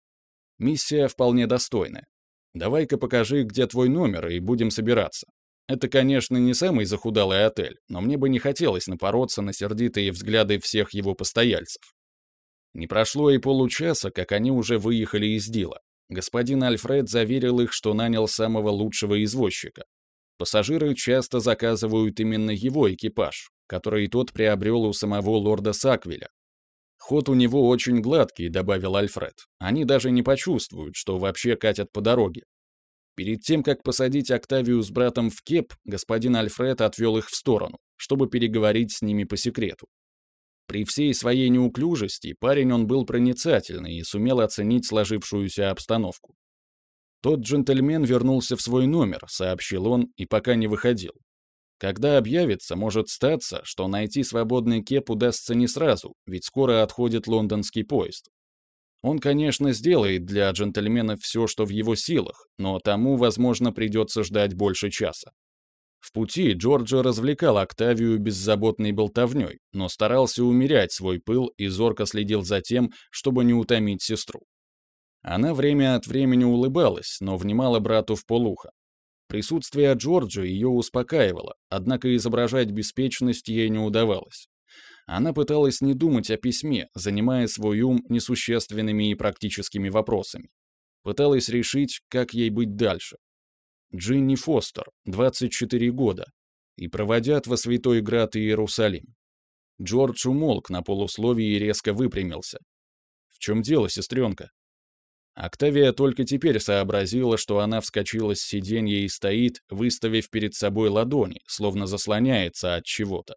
Миссия вполне достойная. Давай-ка покажи, где твой номер, и будем собираться. Это, конечно, не самый захудалый отель, но мне бы не хотелось напороться на сердитые взгляды всех его постояльцев. Не прошло и получаса, как они уже выехали из Дила. Господин Альфред заверил их, что нанял самого лучшего извозчика. Пассажиры часто заказывают именно его экипаж, который тот приобрел у самого лорда Саквеля. Ход у него очень гладкий, добавил Альфред. Они даже не почувствуют, что вообще катят по дороге. Перед тем, как посадить Октавию с братом в кеп, господин Альфред отвел их в сторону, чтобы переговорить с ними по секрету. При всей своей неуклюжести парень он был проницательный и сумел оценить сложившуюся обстановку. Тот джентльмен вернулся в свой номер, сообщил он, и пока не выходил. Когда объявится, может статься, что найти свободный кеп удастся не сразу, ведь скоро отходит лондонский поезд. Он, конечно, сделает для джентльмена все, что в его силах, но тому, возможно, придется ждать больше часа. В пути Джорджо развлекал Октавию беззаботной болтовней, но старался умерять свой пыл и зорко следил за тем, чтобы не утомить сестру. Она время от времени улыбалась, но внимала брату в полухо. Присутствие Джорджа ее успокаивало, однако изображать беспечность ей не удавалось. Она пыталась не думать о письме, занимая свой ум несущественными и практическими вопросами. Пыталась решить, как ей быть дальше. Джинни Фостер, 24 года, и проводят во Святой Град Иерусалим. Джордж умолк на полусловии и резко выпрямился. «В чем дело, сестренка?» Октавия только теперь сообразила, что она вскочила с сиденья и стоит, выставив перед собой ладони, словно заслоняется от чего-то.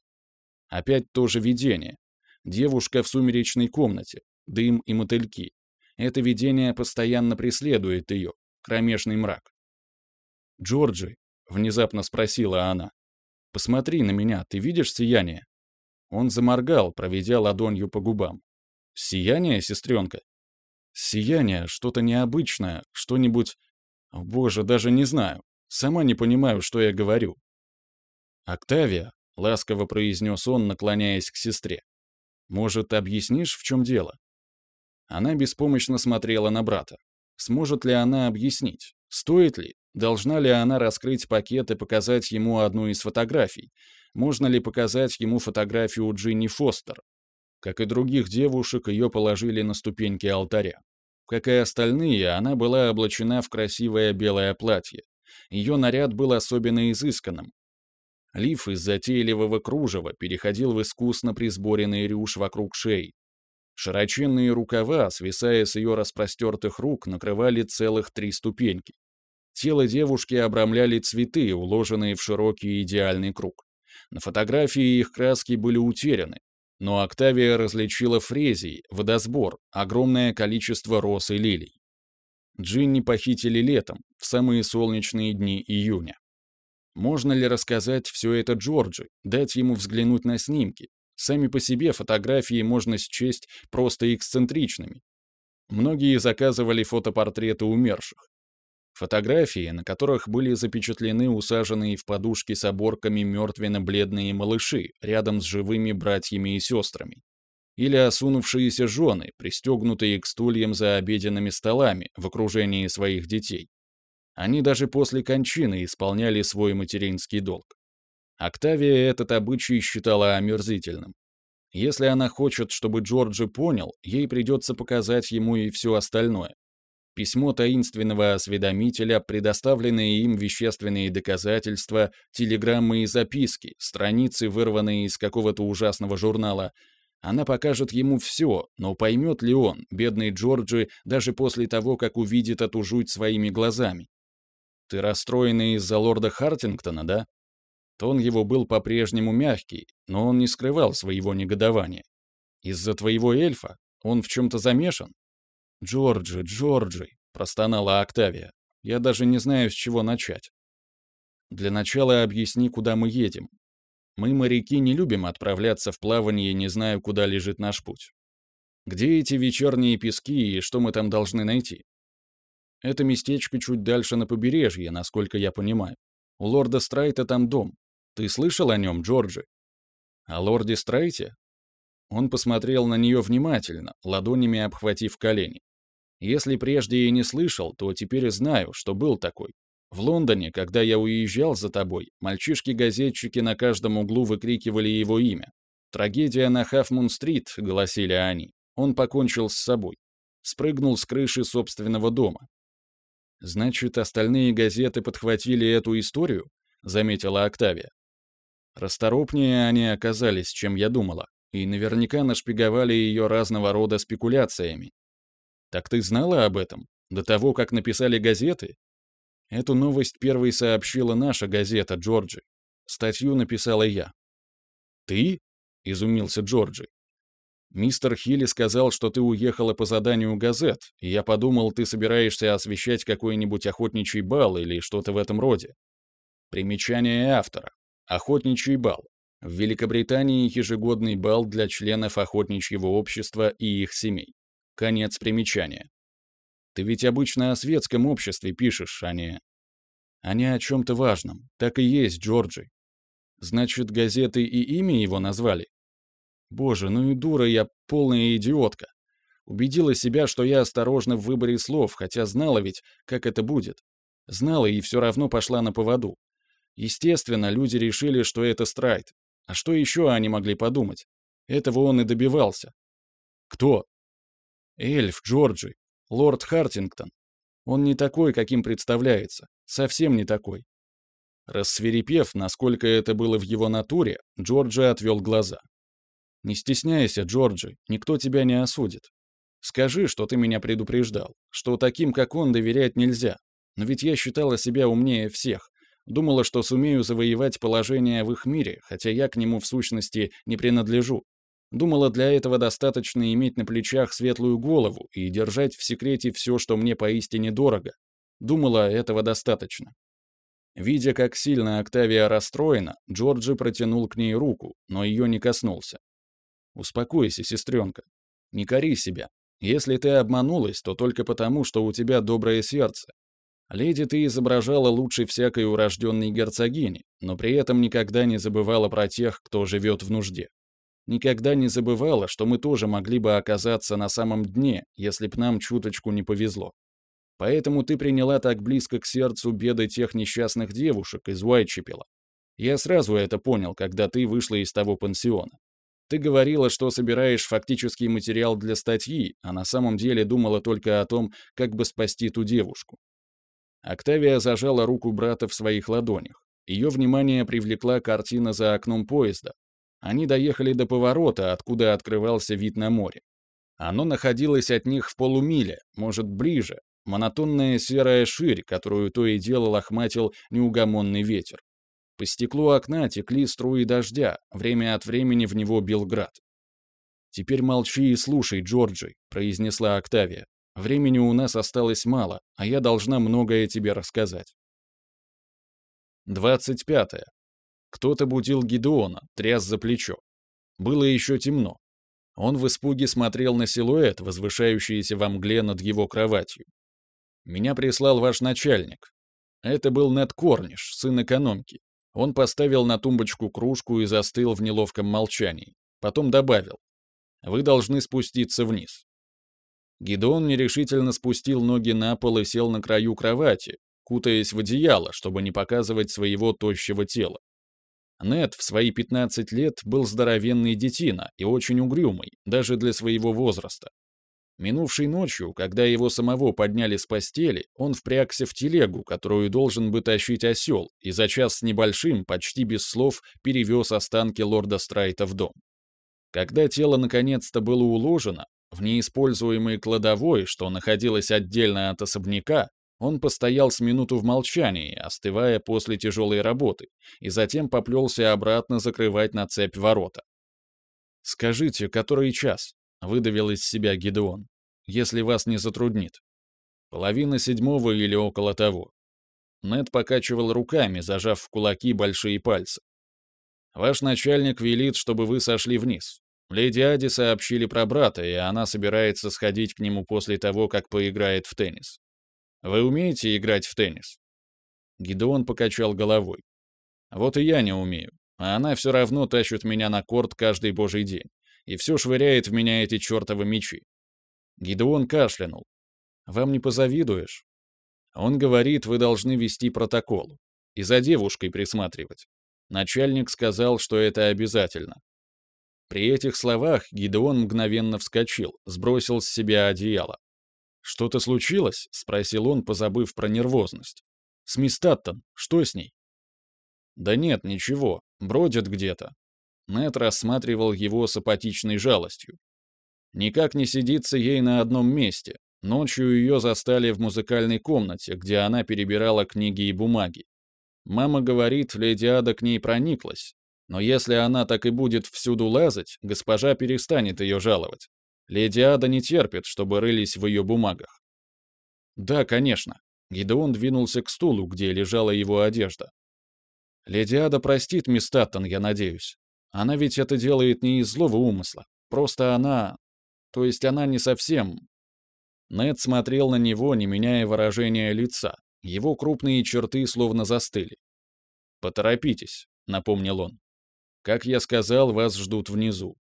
Опять то же видение. Девушка в сумеречной комнате, дым и мотыльки. Это видение постоянно преследует ее, кромешный мрак. «Джорджи», — внезапно спросила она, — «посмотри на меня, ты видишь сияние?» Он заморгал, проведя ладонью по губам. «Сияние, сестренка?» «Сияние, что-то необычное, что-нибудь...» «Боже, даже не знаю. Сама не понимаю, что я говорю». «Октавия», — ласково произнес он, наклоняясь к сестре. «Может, объяснишь, в чем дело?» Она беспомощно смотрела на брата. Сможет ли она объяснить? Стоит ли? Должна ли она раскрыть пакет и показать ему одну из фотографий? Можно ли показать ему фотографию Джинни Фостер? Как и других девушек, ее положили на ступеньки алтаря. Как и остальные, она была облачена в красивое белое платье. Ее наряд был особенно изысканным, Лиф из затейливого кружева переходил в искусно присборенный рюш вокруг шеи. Широченные рукава, свисая с ее распростертых рук, накрывали целых три ступеньки. Тело девушки обрамляли цветы, уложенные в широкий идеальный круг. На фотографии их краски были утеряны, но Октавия различила фрезий, водосбор, огромное количество роз и лилий. Джинни похитили летом, в самые солнечные дни июня. Можно ли рассказать все это Джорджи, дать ему взглянуть на снимки? Сами по себе фотографии можно счесть просто эксцентричными. Многие заказывали фотопортреты умерших. Фотографии, на которых были запечатлены усаженные в подушки с оборками мертвенно-бледные малыши рядом с живыми братьями и сестрами. Или осунувшиеся жены, пристегнутые к стульям за обеденными столами в окружении своих детей. Они даже после кончины исполняли свой материнский долг. Октавия этот обычай считала омерзительным. Если она хочет, чтобы Джорджи понял, ей придется показать ему и все остальное. Письмо таинственного осведомителя, предоставленные им вещественные доказательства, телеграммы и записки, страницы, вырванные из какого-то ужасного журнала. Она покажет ему все, но поймет ли он, бедный Джорджи, даже после того, как увидит эту жуть своими глазами? «Ты расстроенный из-за лорда Хартингтона, да?» Тон его был по-прежнему мягкий, но он не скрывал своего негодования. «Из-за твоего эльфа? Он в чем-то замешан?» «Джорджи, Джорджи!» — простонала Октавия. «Я даже не знаю, с чего начать». «Для начала объясни, куда мы едем. Мы, моряки, не любим отправляться в плавание, не зная, куда лежит наш путь. Где эти вечерние пески и что мы там должны найти?» «Это местечко чуть дальше на побережье, насколько я понимаю. У лорда Страйта там дом. Ты слышал о нем, Джорджи?» «О лорде Страйте?» Он посмотрел на нее внимательно, ладонями обхватив колени. «Если прежде и не слышал, то теперь знаю, что был такой. В Лондоне, когда я уезжал за тобой, мальчишки-газетчики на каждом углу выкрикивали его имя. «Трагедия на Хафмун-стрит», — гласили они. Он покончил с собой. Спрыгнул с крыши собственного дома. «Значит, остальные газеты подхватили эту историю?» — заметила Октавия. Расторопнее они оказались, чем я думала, и наверняка нашпиговали ее разного рода спекуляциями. Так ты знала об этом? До того, как написали газеты? Эту новость первой сообщила наша газета, Джорджи. Статью написала я. «Ты?» — изумился Джорджи. «Мистер Хилли сказал, что ты уехала по заданию газет, и я подумал, ты собираешься освещать какой-нибудь охотничий бал или что-то в этом роде. Примечание автора. Охотничий бал. В Великобритании ежегодный бал для членов охотничьего общества и их семей. Конец примечания. Ты ведь обычно о светском обществе пишешь, а не... А не о чем-то важном. Так и есть, Джорджи. Значит, газеты и имя его назвали? Боже, ну и дура я, полная идиотка. Убедила себя, что я осторожна в выборе слов, хотя знала ведь, как это будет. Знала и все равно пошла на поводу. Естественно, люди решили, что это Страйт. А что еще они могли подумать? Этого он и добивался. Кто? Эльф Джорджи, лорд Хартингтон. Он не такой, каким представляется. Совсем не такой. Рассверепев, насколько это было в его натуре, Джорджи отвел глаза. «Не стесняйся, Джорджи, никто тебя не осудит. Скажи, что ты меня предупреждал, что таким, как он, доверять нельзя. Но ведь я считала себя умнее всех. Думала, что сумею завоевать положение в их мире, хотя я к нему в сущности не принадлежу. Думала, для этого достаточно иметь на плечах светлую голову и держать в секрете все, что мне поистине дорого. Думала, этого достаточно. Видя, как сильно Октавия расстроена, Джорджи протянул к ней руку, но ее не коснулся. «Успокойся, сестренка. Не кори себя. Если ты обманулась, то только потому, что у тебя доброе сердце. Леди ты изображала лучше всякой урожденной герцогини, но при этом никогда не забывала про тех, кто живет в нужде. Никогда не забывала, что мы тоже могли бы оказаться на самом дне, если б нам чуточку не повезло. Поэтому ты приняла так близко к сердцу беды тех несчастных девушек из Уайтчепела. Я сразу это понял, когда ты вышла из того пансиона. Ты говорила, что собираешь фактический материал для статьи, а на самом деле думала только о том, как бы спасти ту девушку. Октавия зажала руку брата в своих ладонях. Ее внимание привлекла картина за окном поезда. Они доехали до поворота, откуда открывался вид на море. Оно находилось от них в полумиле, может, ближе, монотонная серая ширь, которую то и дело лохматил неугомонный ветер. По стеклу окна текли струи дождя, время от времени в него бил град. «Теперь молчи и слушай, Джорджи», — произнесла Октавия. Времени у нас осталось мало, а я должна многое тебе рассказать. 25. -е. Кто-то будил Гидеона, тряс за плечо. Было еще темно. Он в испуге смотрел на силуэт, возвышающийся во мгле над его кроватью. «Меня прислал ваш начальник». Это был Нед Корниш, сын экономки. Он поставил на тумбочку кружку и застыл в неловком молчании. Потом добавил. «Вы должны спуститься вниз». Гидеон нерешительно спустил ноги на пол и сел на краю кровати, кутаясь в одеяло, чтобы не показывать своего тощего тела. Нед в свои 15 лет был здоровенный детина и очень угрюмый, даже для своего возраста. Минувшей ночью, когда его самого подняли с постели, он впрягся в телегу, которую должен бы тащить осел, и за час с небольшим, почти без слов, перевез останки лорда Страйта в дом. Когда тело наконец-то было уложено, в неиспользуемой кладовой, что находилось отдельно от особняка, он постоял с минуту в молчании, остывая после тяжелой работы, и затем поплелся обратно закрывать на цепь ворота. «Скажите, который час?» — выдавил из себя Гидеон. «Если вас не затруднит. Половина седьмого или около того». Нед покачивал руками, зажав в кулаки большие пальцы. «Ваш начальник велит, чтобы вы сошли вниз. Леди Ади сообщили про брата, и она собирается сходить к нему после того, как поиграет в теннис. Вы умеете играть в теннис?» Гидеон покачал головой. «Вот и я не умею, а она все равно тащит меня на корт каждый божий день, и все швыряет в меня эти чертовы мечи». Гидеон кашлянул. «Вам не позавидуешь?» Он говорит, вы должны вести протокол и за девушкой присматривать. Начальник сказал, что это обязательно. При этих словах Гидеон мгновенно вскочил, сбросил с себя одеяло. «Что-то случилось?» — спросил он, позабыв про нервозность. «С мисс Таттон, что с ней?» «Да нет, ничего, бродит где-то». Нэт рассматривал его с апатичной жалостью. Никак не сидится ей на одном месте. Ночью ее застали в музыкальной комнате, где она перебирала книги и бумаги. Мама говорит, леди Ада к ней прониклась. Но если она так и будет всюду лазать, госпожа перестанет ее жаловать. Леди Ада не терпит, чтобы рылись в ее бумагах. Да, конечно. Гидеон двинулся к стулу, где лежала его одежда. Леди Ада простит мисс Таттон, я надеюсь. Она ведь это делает не из злого умысла. Просто она... То есть она не совсем... Нед смотрел на него, не меняя выражения лица. Его крупные черты словно застыли. «Поторопитесь», — напомнил он. «Как я сказал, вас ждут внизу.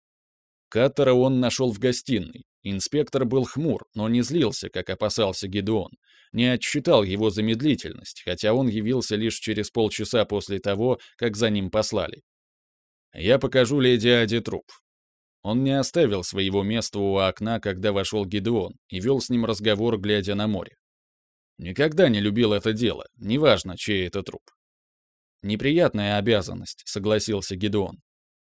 Каттера он нашел в гостиной. Инспектор был хмур, но не злился, как опасался Гедеон. Не отсчитал его за медлительность, хотя он явился лишь через полчаса после того, как за ним послали. «Я покажу леди Аде труп». Он не оставил своего места у окна, когда вошел Гедеон, и вел с ним разговор, глядя на море. Никогда не любил это дело, неважно, чей это труп. «Неприятная обязанность», — согласился Гедеон.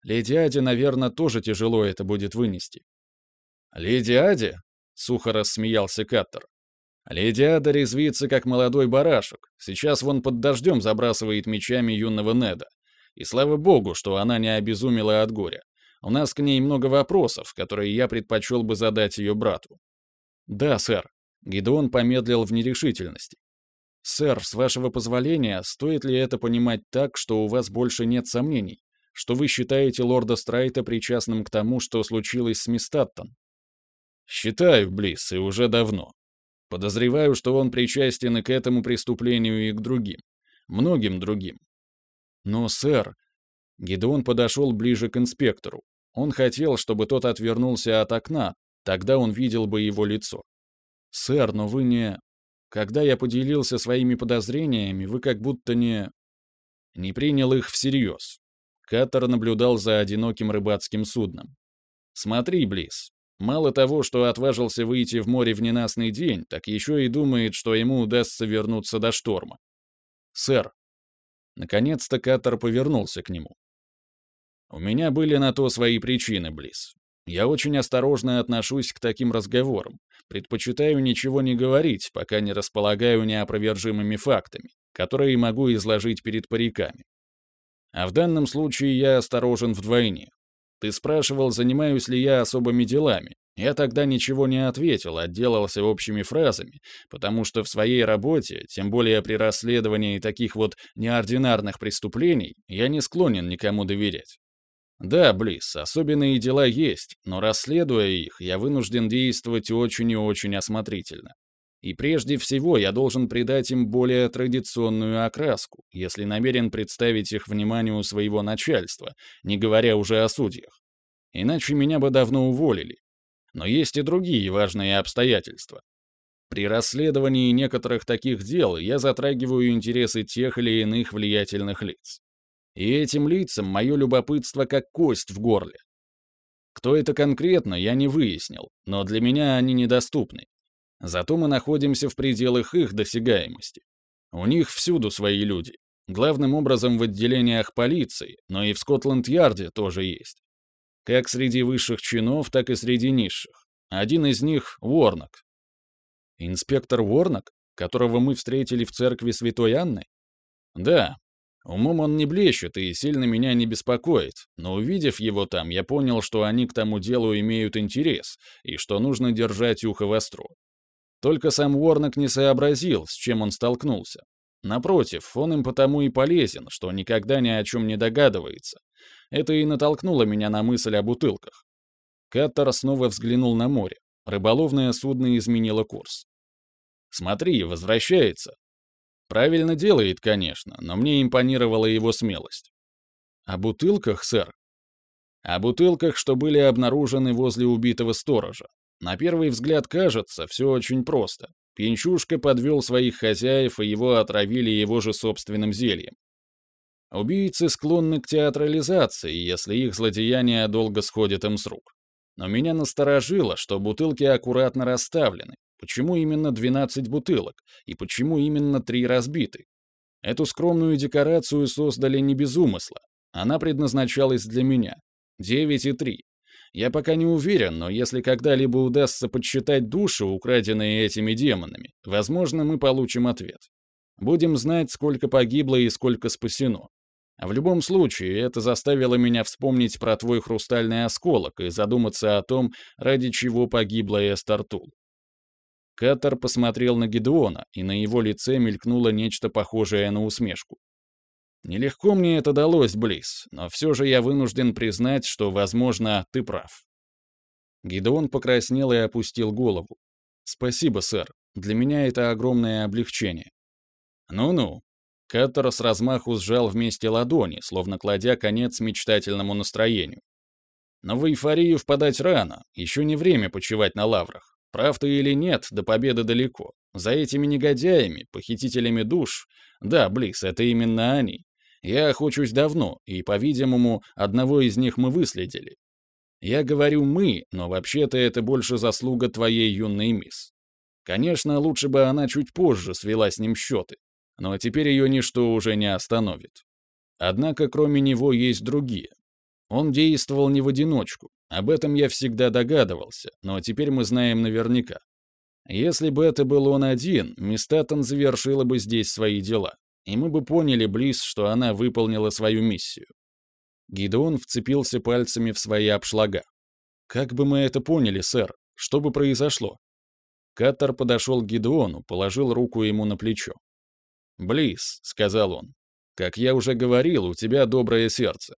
Леди Аде, наверное, тоже тяжело это будет вынести. «Леди Аде?» — сухо рассмеялся Каттер. «Леди Ада резвится, как молодой барашек. Сейчас вон под дождем забрасывает мечами юного Неда. И слава богу, что она не обезумела от горя. У нас к ней много вопросов, которые я предпочел бы задать ее брату». «Да, сэр». Гидеон помедлил в нерешительности. «Сэр, с вашего позволения, стоит ли это понимать так, что у вас больше нет сомнений? что вы считаете лорда Страйта причастным к тому, что случилось с Мистаттон. Считаю, Близ, и уже давно. Подозреваю, что он причастен и к этому преступлению, и к другим. Многим другим. Но, сэр... Гедеон подошел ближе к инспектору. Он хотел, чтобы тот отвернулся от окна, тогда он видел бы его лицо. «Сэр, но вы не...» Когда я поделился своими подозрениями, вы как будто не... Не принял их всерьез. Каттер наблюдал за одиноким рыбацким судном. «Смотри, Близ. Мало того, что отважился выйти в море в ненастный день, так еще и думает, что ему удастся вернуться до шторма. Сэр». Наконец-то Каттер повернулся к нему. «У меня были на то свои причины, Близ. Я очень осторожно отношусь к таким разговорам, предпочитаю ничего не говорить, пока не располагаю неопровержимыми фактами, которые могу изложить перед париками. А в данном случае я осторожен вдвойне. Ты спрашивал, занимаюсь ли я особыми делами. Я тогда ничего не ответил, отделался общими фразами, потому что в своей работе, тем более при расследовании таких вот неординарных преступлений, я не склонен никому доверять. Да, Близ, особенные дела есть, но расследуя их, я вынужден действовать очень и очень осмотрительно. И прежде всего я должен придать им более традиционную окраску, если намерен представить их вниманию своего начальства, не говоря уже о судьях. Иначе меня бы давно уволили. Но есть и другие важные обстоятельства. При расследовании некоторых таких дел я затрагиваю интересы тех или иных влиятельных лиц. И этим лицам мое любопытство как кость в горле. Кто это конкретно, я не выяснил, но для меня они недоступны. Зато мы находимся в пределах их досягаемости. У них всюду свои люди. Главным образом в отделениях полиции, но и в Скотланд-Ярде тоже есть. Как среди высших чинов, так и среди низших. Один из них — Уорнок. Инспектор Уорнок, которого мы встретили в церкви Святой Анны? Да. Умом он не блещет и сильно меня не беспокоит, но увидев его там, я понял, что они к тому делу имеют интерес и что нужно держать ухо востро. Только сам Уорнок не сообразил, с чем он столкнулся. Напротив, он им потому и полезен, что никогда ни о чем не догадывается, это и натолкнуло меня на мысль о бутылках. Каттер снова взглянул на море. Рыболовное судно изменило курс. «Смотри, возвращается». Правильно делает, конечно, но мне импонировала его смелость. «О бутылках, сэр?» «О бутылках, что были обнаружены возле убитого сторожа. На первый взгляд кажется, все очень просто. Пинчушка подвел своих хозяев, и его отравили его же собственным зельем. Убийцы склонны к театрализации, если их злодеяния долго сходят им с рук. Но меня насторожило, что бутылки аккуратно расставлены. Почему именно 12 бутылок? И почему именно три разбиты? Эту скромную декорацию создали не без умысла. Она предназначалась для меня. 9 и 3. Я пока не уверен, но если когда-либо удастся подсчитать души, украденные этими демонами, возможно, мы получим ответ. Будем знать, сколько погибло и сколько спасено. В любом случае, это заставило меня вспомнить про твой хрустальный осколок и задуматься о том, ради чего погибла Эстер Тул. Каттер посмотрел на Гедеона, и на его лице мелькнуло нечто похожее на усмешку. «Нелегко мне это далось, Близ, но все же я вынужден признать, что, возможно, ты прав». Гедеон покраснел и опустил голову. «Спасибо, сэр. Для меня это огромное облегчение». «Ну-ну, Каттер с размаху сжал вместе ладони, словно кладя конец мечтательному настроению. Но в эйфорию впадать рано, еще не время почивать на лаврах. Прав ты или нет, до победы далеко. За этими негодяями, похитителями душ, да, Близ, это именно они. Я охочусь давно, и, по-видимому, одного из них мы выследили. Я говорю «мы», но вообще-то это больше заслуга твоей юной мисс. Конечно, лучше бы она чуть позже свела с ним счеты, но теперь ее ничто уже не остановит. Однако кроме него есть другие. Он действовал не в одиночку, об этом я всегда догадывался, но теперь мы знаем наверняка. Если бы это был он один, Мистатон завершила бы здесь свои дела, и мы бы поняли Близ, что она выполнила свою миссию. Гидеон вцепился пальцами в свои обшлага. «Как бы мы это поняли, сэр? Что бы произошло?» Каттер подошел к Гидеону, положил руку ему на плечо. «Близ», — сказал он, — «как я уже говорил, у тебя доброе сердце».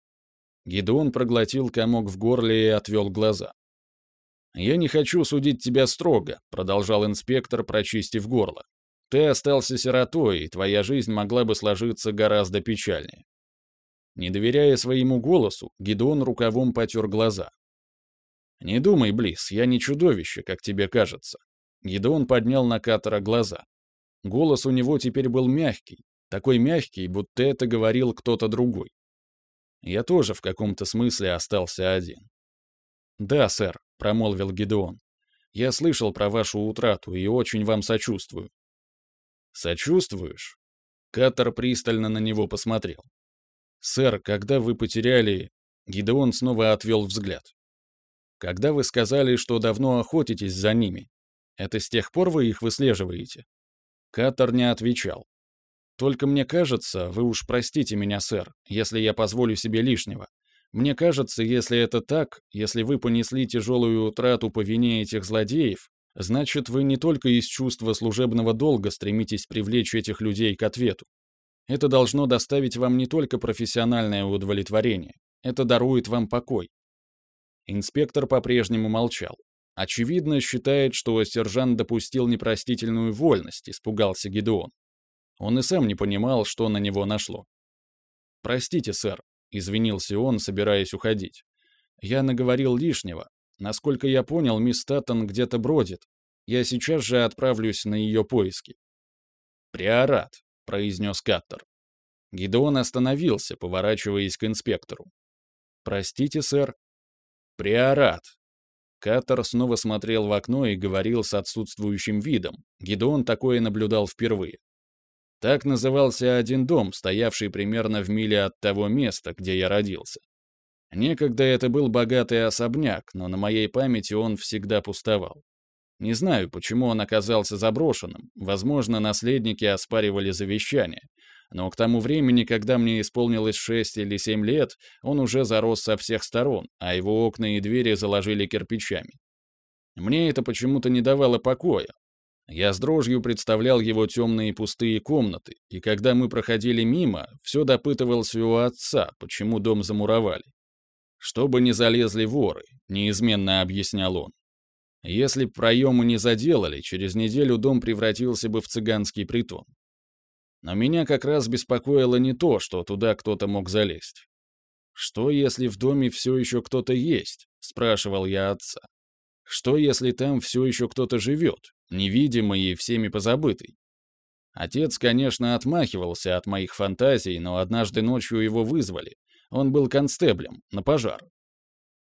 Гидеон проглотил комок в горле и отвел глаза. «Я не хочу судить тебя строго», — продолжал инспектор, прочистив горло. «Ты остался сиротой, и твоя жизнь могла бы сложиться гораздо печальнее». Не доверяя своему голосу, Гидеон рукавом потер глаза. «Не думай, Близ, я не чудовище, как тебе кажется». Гидеон поднял на Катера глаза. Голос у него теперь был мягкий, такой мягкий, будто это говорил кто-то другой. Я тоже в каком-то смысле остался один. «Да, сэр», — промолвил Гедеон. «Я слышал про вашу утрату и очень вам сочувствую». «Сочувствуешь?» Каттер пристально на него посмотрел. «Сэр, когда вы потеряли...» Гидеон снова отвел взгляд. «Когда вы сказали, что давно охотитесь за ними, это с тех пор вы их выслеживаете?» Катер не отвечал. «Только мне кажется, вы уж простите меня, сэр, если я позволю себе лишнего. Мне кажется, если это так, если вы понесли тяжелую утрату по вине этих злодеев, значит, вы не только из чувства служебного долга стремитесь привлечь этих людей к ответу. Это должно доставить вам не только профессиональное удовлетворение, это дарует вам покой. Инспектор по-прежнему молчал. Очевидно, считает, что сержант допустил непростительную вольность, испугался Гедеон. Он и сам не понимал, что на него нашло. «Простите, сэр», — извинился он, собираясь уходить. «Я наговорил лишнего. Насколько я понял, мисс Таттон где-то бродит. Я сейчас же отправлюсь на ее поиски». «Приорат», — произнес Каттер. Гидеон остановился, поворачиваясь к инспектору. «Простите, сэр». «Приорат», Каттер снова смотрел в окно и говорил с отсутствующим видом. Гидеон такое наблюдал впервые. Так назывался один дом, стоявший примерно в миле от того места, где я родился. Некогда это был богатый особняк, но на моей памяти он всегда пустовал. Не знаю, почему он оказался заброшенным. Возможно, наследники оспаривали завещание. Но к тому времени, когда мне исполнилось 6 или 7 лет, он уже зарос со всех сторон, а его окна и двери заложили кирпичами. Мне это почему-то не давало покоя. Я с дрожью представлял его темные пустые комнаты, и когда мы проходили мимо, все допытывался у отца, почему дом замуровали. «Чтобы не залезли воры», — неизменно объяснял он. Если проемы не заделали, через неделю дом превратился бы в цыганский притон. Но меня как раз беспокоило не то, что туда кто-то мог залезть. «Что, если в доме все еще кто-то есть?» — спрашивал я отца. «Что, если там все еще кто-то живет, невидимый и всеми позабытый?» Отец, конечно, отмахивался от моих фантазий, но однажды ночью его вызвали. Он был констеблем, на пожар.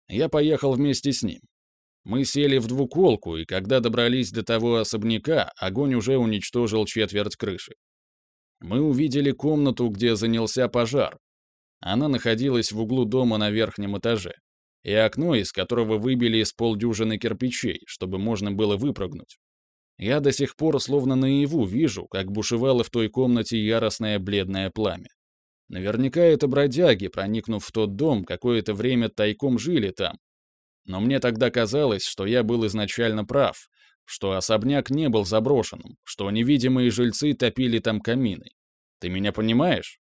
Я поехал вместе с ним. Мы сели в двуколку, и когда добрались до того особняка, огонь уже уничтожил четверть крыши мы увидели комнату, где занялся пожар. Она находилась в углу дома на верхнем этаже, и окно, из которого выбили из полдюжины кирпичей, чтобы можно было выпрыгнуть. Я до сих пор словно наяву вижу, как бушевало в той комнате яростное бледное пламя. Наверняка это бродяги, проникнув в тот дом, какое-то время тайком жили там. Но мне тогда казалось, что я был изначально прав, что особняк не был заброшенным, что невидимые жильцы топили там камины. Ты меня понимаешь?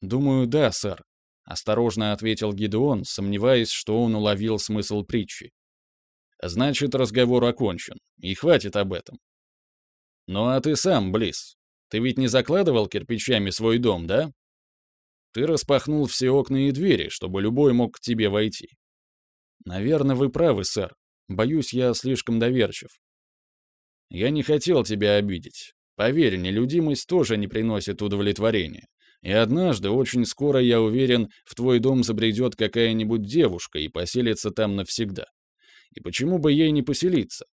Думаю, да, сэр, осторожно ответил Гидеон, сомневаясь, что он уловил смысл притчи. Значит, разговор окончен, и хватит об этом. Ну а ты сам, Близ, ты ведь не закладывал кирпичами свой дом, да? Ты распахнул все окна и двери, чтобы любой мог к тебе войти. Наверное, вы правы, сэр. Боюсь, я слишком доверчив. Я не хотел тебя обидеть. Поверь, нелюдимость тоже не приносит удовлетворения. И однажды, очень скоро, я уверен, в твой дом забредет какая-нибудь девушка и поселится там навсегда. И почему бы ей не поселиться?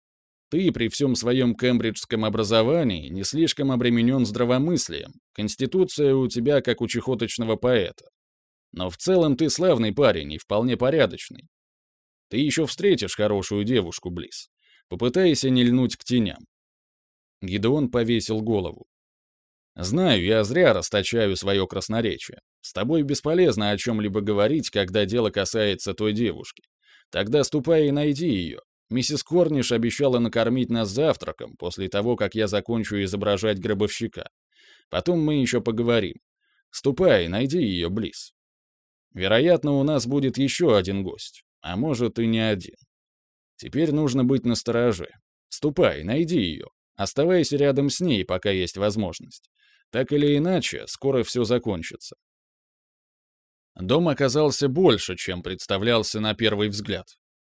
Ты при всем своем кембриджском образовании не слишком обременен здравомыслием. Конституция у тебя как у чехоточного поэта. Но в целом ты славный парень и вполне порядочный. Ты еще встретишь хорошую девушку, Близ. Попытайся не льнуть к теням. Гидеон повесил голову. «Знаю, я зря расточаю свое красноречие. С тобой бесполезно о чем-либо говорить, когда дело касается той девушки. Тогда ступай и найди ее. Миссис Корниш обещала накормить нас завтраком после того, как я закончу изображать гробовщика. Потом мы еще поговорим. Ступай, найди ее, Близ. Вероятно, у нас будет еще один гость, а может и не один. Теперь нужно быть настороже. Ступай, найди ее. Оставайся рядом с ней, пока есть возможность. Так или иначе, скоро все закончится. Дом оказался больше, чем представлялся на первый взгляд.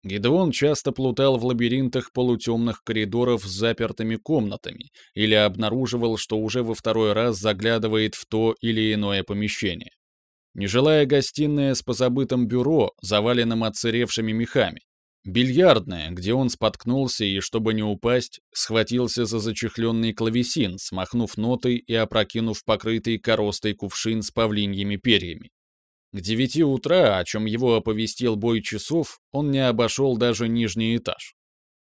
Гидеон часто плутал в лабиринтах полутемных коридоров с запертыми комнатами или обнаруживал, что уже во второй раз заглядывает в то или иное помещение. Нежилая гостиная с позабытым бюро, заваленным отсыревшими мехами, Бильярдная, где он споткнулся и, чтобы не упасть, схватился за зачехленный клавесин, смахнув нотой и опрокинув покрытый коростой кувшин с павлиньими перьями. К девяти утра, о чем его оповестил бой часов, он не обошел даже нижний этаж.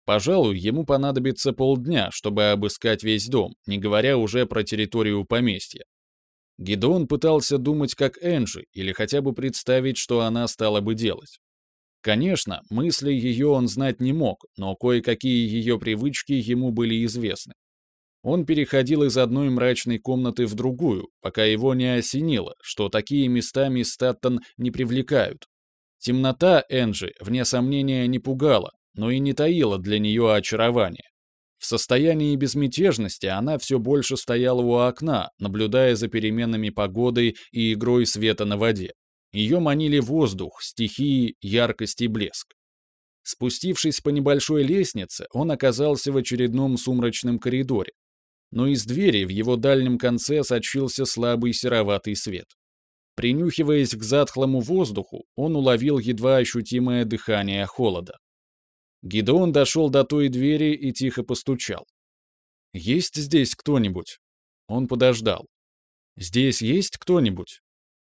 Пожалуй, ему понадобится полдня, чтобы обыскать весь дом, не говоря уже про территорию поместья. Гидеон пытался думать как Энджи или хотя бы представить, что она стала бы делать. Конечно, мысли ее он знать не мог, но кое-какие ее привычки ему были известны. Он переходил из одной мрачной комнаты в другую, пока его не осенило, что такие места мисс Таттон не привлекают. Темнота Энджи, вне сомнения, не пугала, но и не таила для нее очарования. В состоянии безмятежности она все больше стояла у окна, наблюдая за переменами погоды и игрой света на воде. Ее манили воздух, стихии, яркость и блеск. Спустившись по небольшой лестнице, он оказался в очередном сумрачном коридоре, но из двери в его дальнем конце сочился слабый сероватый свет. Принюхиваясь к затхлому воздуху, он уловил едва ощутимое дыхание холода. Гидеон дошел до той двери и тихо постучал. «Есть здесь кто-нибудь?» Он подождал. «Здесь есть кто-нибудь?»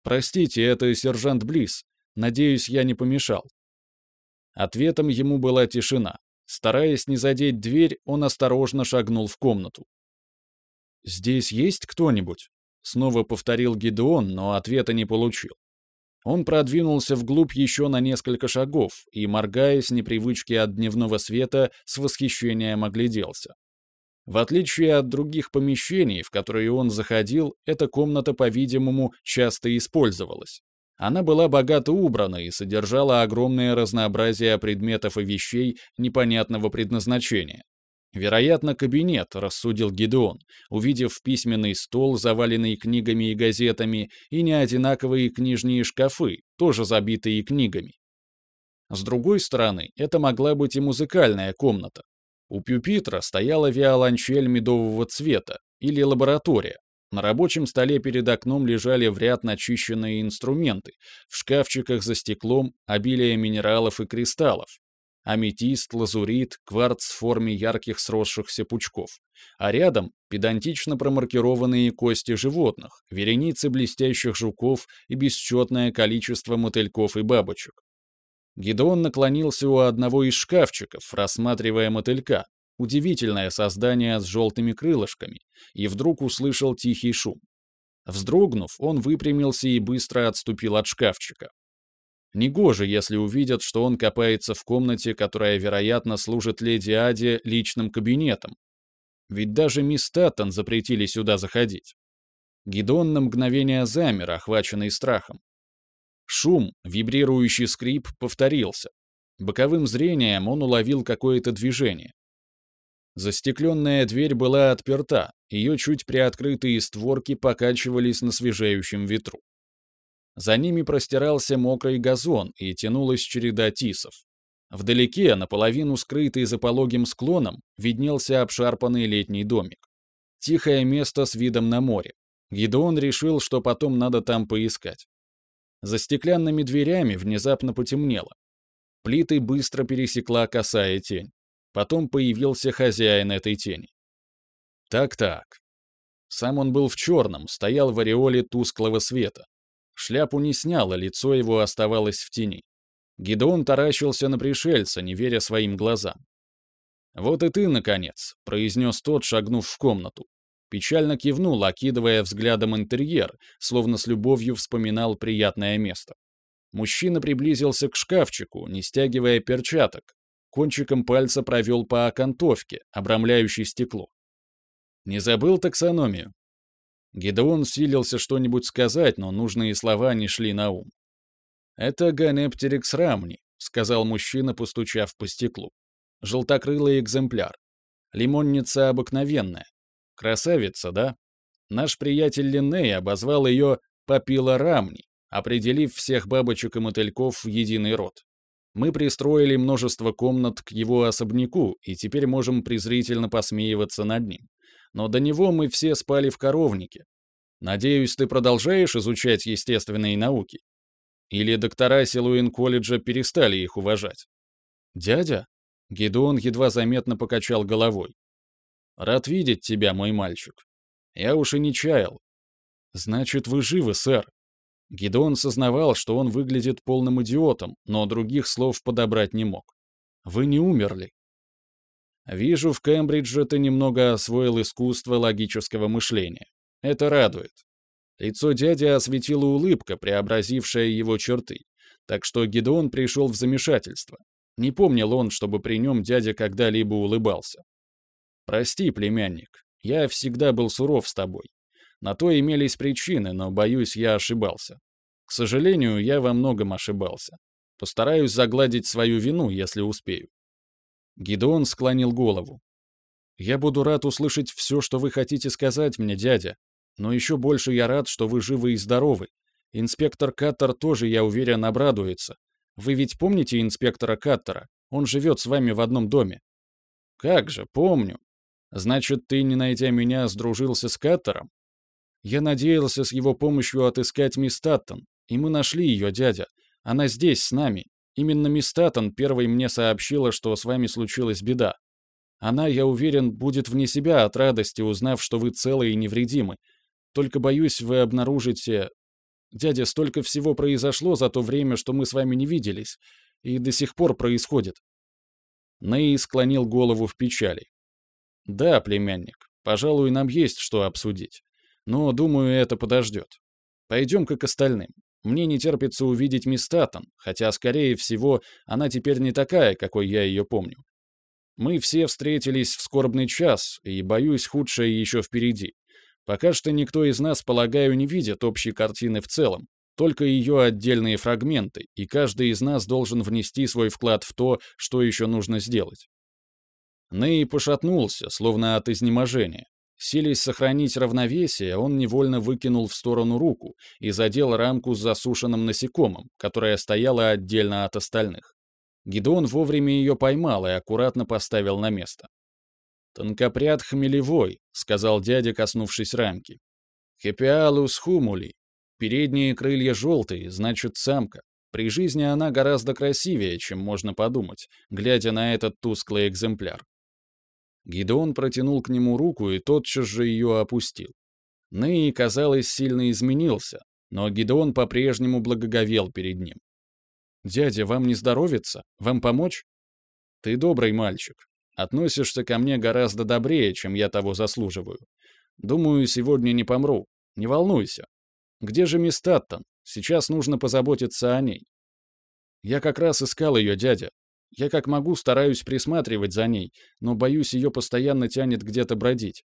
«Простите, это сержант Близ. Надеюсь, я не помешал». Ответом ему была тишина. Стараясь не задеть дверь, он осторожно шагнул в комнату. «Здесь есть кто-нибудь?» — снова повторил Гидеон, но ответа не получил. Он продвинулся вглубь еще на несколько шагов и, моргая с непривычки от дневного света, с восхищением огляделся. В отличие от других помещений, в которые он заходил, эта комната, по-видимому, часто использовалась. Она была богато убрана и содержала огромное разнообразие предметов и вещей непонятного предназначения. Вероятно, кабинет, рассудил Гидеон, увидев письменный стол, заваленный книгами и газетами, и неодинаковые книжные шкафы, тоже забитые книгами. С другой стороны, это могла быть и музыкальная комната. У пюпитра стояла виолончель медового цвета или лаборатория. На рабочем столе перед окном лежали в ряд начищенные инструменты, в шкафчиках за стеклом обилие минералов и кристаллов, аметист, лазурит, кварц в форме ярких сросшихся пучков. А рядом педантично промаркированные кости животных, вереницы блестящих жуков и бесчетное количество мотыльков и бабочек. Гидеон наклонился у одного из шкафчиков, рассматривая мотылька, удивительное создание с желтыми крылышками, и вдруг услышал тихий шум. Вздрогнув, он выпрямился и быстро отступил от шкафчика. Негоже, если увидят, что он копается в комнате, которая, вероятно, служит леди Аде личным кабинетом. Ведь даже мисс Таттон запретили сюда заходить. Гидон на мгновение замер, охваченный страхом. Шум, вибрирующий скрип повторился. Боковым зрением он уловил какое-то движение. Застекленная дверь была отперта, ее чуть приоткрытые створки покачивались на свежеющем ветру. За ними простирался мокрый газон и тянулась череда тисов. Вдалеке, наполовину скрытый за пологим склоном, виднелся обшарпанный летний домик. Тихое место с видом на море. Гидеон решил, что потом надо там поискать. За стеклянными дверями внезапно потемнело. Плиты быстро пересекла косая тень. Потом появился хозяин этой тени. Так-так. Сам он был в черном, стоял в ореоле тусклого света. Шляпу не снял, а лицо его оставалось в тени. Гидеон таращился на пришельца, не веря своим глазам. «Вот и ты, наконец», — произнес тот, шагнув в комнату. Печально кивнул, окидывая взглядом интерьер, словно с любовью вспоминал приятное место. Мужчина приблизился к шкафчику, не стягивая перчаток. Кончиком пальца провел по окантовке, обрамляющей стекло. «Не забыл таксономию?» Гедеон силился что-нибудь сказать, но нужные слова не шли на ум. «Это ганептерикс рамни», — сказал мужчина, постучав по стеклу. «Желтокрылый экземпляр. Лимонница обыкновенная. Красавица, да? Наш приятель Линней обозвал ее «Папила рамни», определив всех бабочек и мотыльков в единый род. Мы пристроили множество комнат к его особняку и теперь можем презрительно посмеиваться над ним но до него мы все спали в коровнике. Надеюсь, ты продолжаешь изучать естественные науки? Или доктора Силуин-колледжа перестали их уважать? Дядя? Гедеон едва заметно покачал головой. Рад видеть тебя, мой мальчик. Я уж и не чаял. Значит, вы живы, сэр. Гедеон сознавал, что он выглядит полным идиотом, но других слов подобрать не мог. Вы не умерли. Вижу, в Кембридже ты немного освоил искусство логического мышления. Это радует. Лицо дяди осветила улыбка, преобразившая его черты, так что Гедеон пришел в замешательство. Не помнил он, чтобы при нем дядя когда-либо улыбался. «Прости, племянник, я всегда был суров с тобой. На то имелись причины, но, боюсь, я ошибался. К сожалению, я во многом ошибался. Постараюсь загладить свою вину, если успею. Гидеон склонил голову. «Я буду рад услышать все, что вы хотите сказать мне, дядя. Но еще больше я рад, что вы живы и здоровы. Инспектор Каттер тоже, я уверен, обрадуется. Вы ведь помните инспектора Каттера? Он живет с вами в одном доме». «Как же, помню. Значит, ты, не найдя меня, сдружился с Каттером?» «Я надеялся с его помощью отыскать мисс Таттон, и мы нашли ее, дядя. Она здесь, с нами. Именно мисс Таттон первой мне сообщила, что с вами случилась беда. Она, я уверен, будет вне себя от радости, узнав, что вы целы и невредимы. Только, боюсь, вы обнаружите... Дядя, столько всего произошло за то время, что мы с вами не виделись, и до сих пор происходит. Ней склонил голову в печали. Да, племянник, пожалуй, нам есть что обсудить. Но, думаю, это подождет. Пойдем-ка к остальным. Мне не терпится увидеть мисс Таттон, хотя, скорее всего, она теперь не такая, какой я ее помню. Мы все встретились в скорбный час, и, боюсь, худшее еще впереди. Пока что никто из нас, полагаю, не видит общей картины в целом, только ее отдельные фрагменты, и каждый из нас должен внести свой вклад в то, что еще нужно сделать. Ней пошатнулся, словно от изнеможения. Силясь сохранить равновесие, он невольно выкинул в сторону руку и задел рамку с засушенным насекомым, которая стояла отдельно от остальных. Гидеон вовремя ее поймал и аккуратно поставил на место. «Тонкопряд хмелевой», — сказал дядя, коснувшись рамки. «Хепиалус хумули. Передние крылья желтые, значит, самка. При жизни она гораздо красивее, чем можно подумать, глядя на этот тусклый экземпляр. Гидеон протянул к нему руку и тотчас же ее опустил. Ней, казалось, сильно изменился, но Гидеон по-прежнему благоговел перед ним. «Дядя, вам не здоровится? Вам помочь?» «Ты добрый мальчик. Относишься ко мне гораздо добрее, чем я того заслуживаю. Думаю, сегодня не помру. Не волнуйся. Где же мисс Таттон? Сейчас нужно позаботиться о ней». «Я как раз искал ее, дядя. Я как могу стараюсь присматривать за ней, но боюсь, ее постоянно тянет где-то бродить.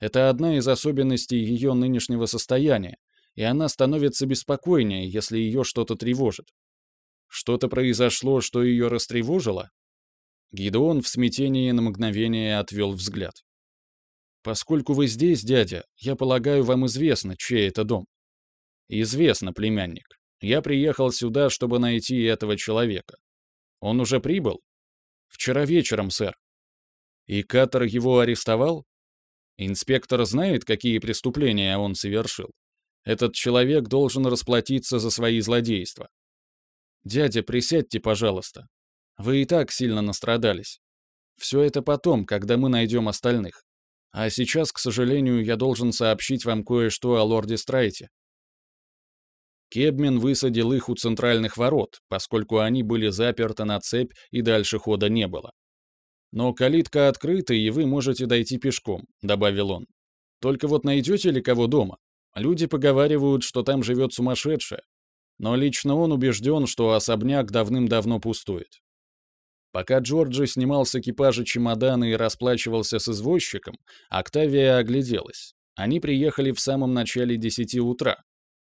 Это одна из особенностей ее нынешнего состояния, и она становится беспокойнее, если ее что-то тревожит. Что-то произошло, что ее растревожило? Гидеон в смятении на мгновение отвел взгляд. «Поскольку вы здесь, дядя, я полагаю, вам известно, чей это дом». «Известно, племянник. Я приехал сюда, чтобы найти этого человека. Он уже прибыл? Вчера вечером, сэр. И Катер его арестовал? Инспектор знает, какие преступления он совершил. Этот человек должен расплатиться за свои злодейства. Дядя, присядьте, пожалуйста. Вы и так сильно настрадались. Все это потом, когда мы найдем остальных. А сейчас, к сожалению, я должен сообщить вам кое-что о лорде Страйте. Кебмен высадил их у центральных ворот, поскольку они были заперты на цепь и дальше хода не было. «Но калитка открыта, и вы можете дойти пешком», — добавил он. «Только вот найдете ли кого дома? Люди поговаривают, что там живет сумасшедшая. Но лично он убежден, что особняк давным-давно пустует». Пока Джорджи снимал с экипажа чемоданы и расплачивался с извозчиком, Октавия огляделась. Они приехали в самом начале десяти утра,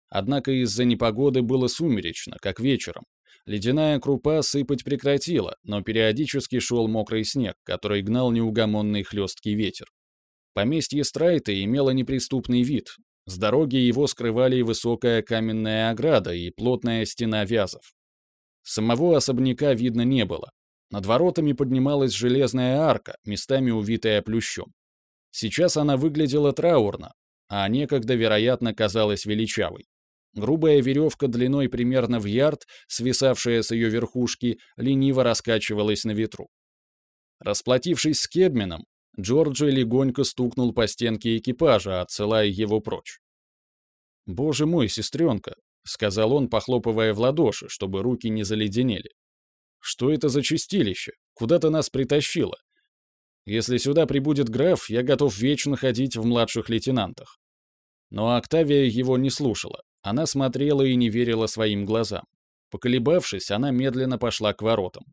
Однако из-за непогоды было сумеречно, как вечером. Ледяная крупа сыпать прекратила, но периодически шел мокрый снег, который гнал неугомонный хлесткий ветер. Поместье Страйта имело неприступный вид. С дороги его скрывали высокая каменная ограда и плотная стена вязов. Самого особняка видно не было. Над воротами поднималась железная арка, местами увитая плющом. Сейчас она выглядела траурно, а некогда, вероятно, казалась величавой. Грубая веревка длиной примерно в ярд, свисавшая с ее верхушки, лениво раскачивалась на ветру. Расплатившись с Кедменом, Джорджи легонько стукнул по стенке экипажа, отсылая его прочь. «Боже мой, сестренка!» — сказал он, похлопывая в ладоши, чтобы руки не заледенели. «Что это за чистилище? Куда ты нас притащила? Если сюда прибудет граф, я готов вечно ходить в младших лейтенантах». Но Октавия его не слушала. Она смотрела и не верила своим глазам. Поколебавшись, она медленно пошла к воротам.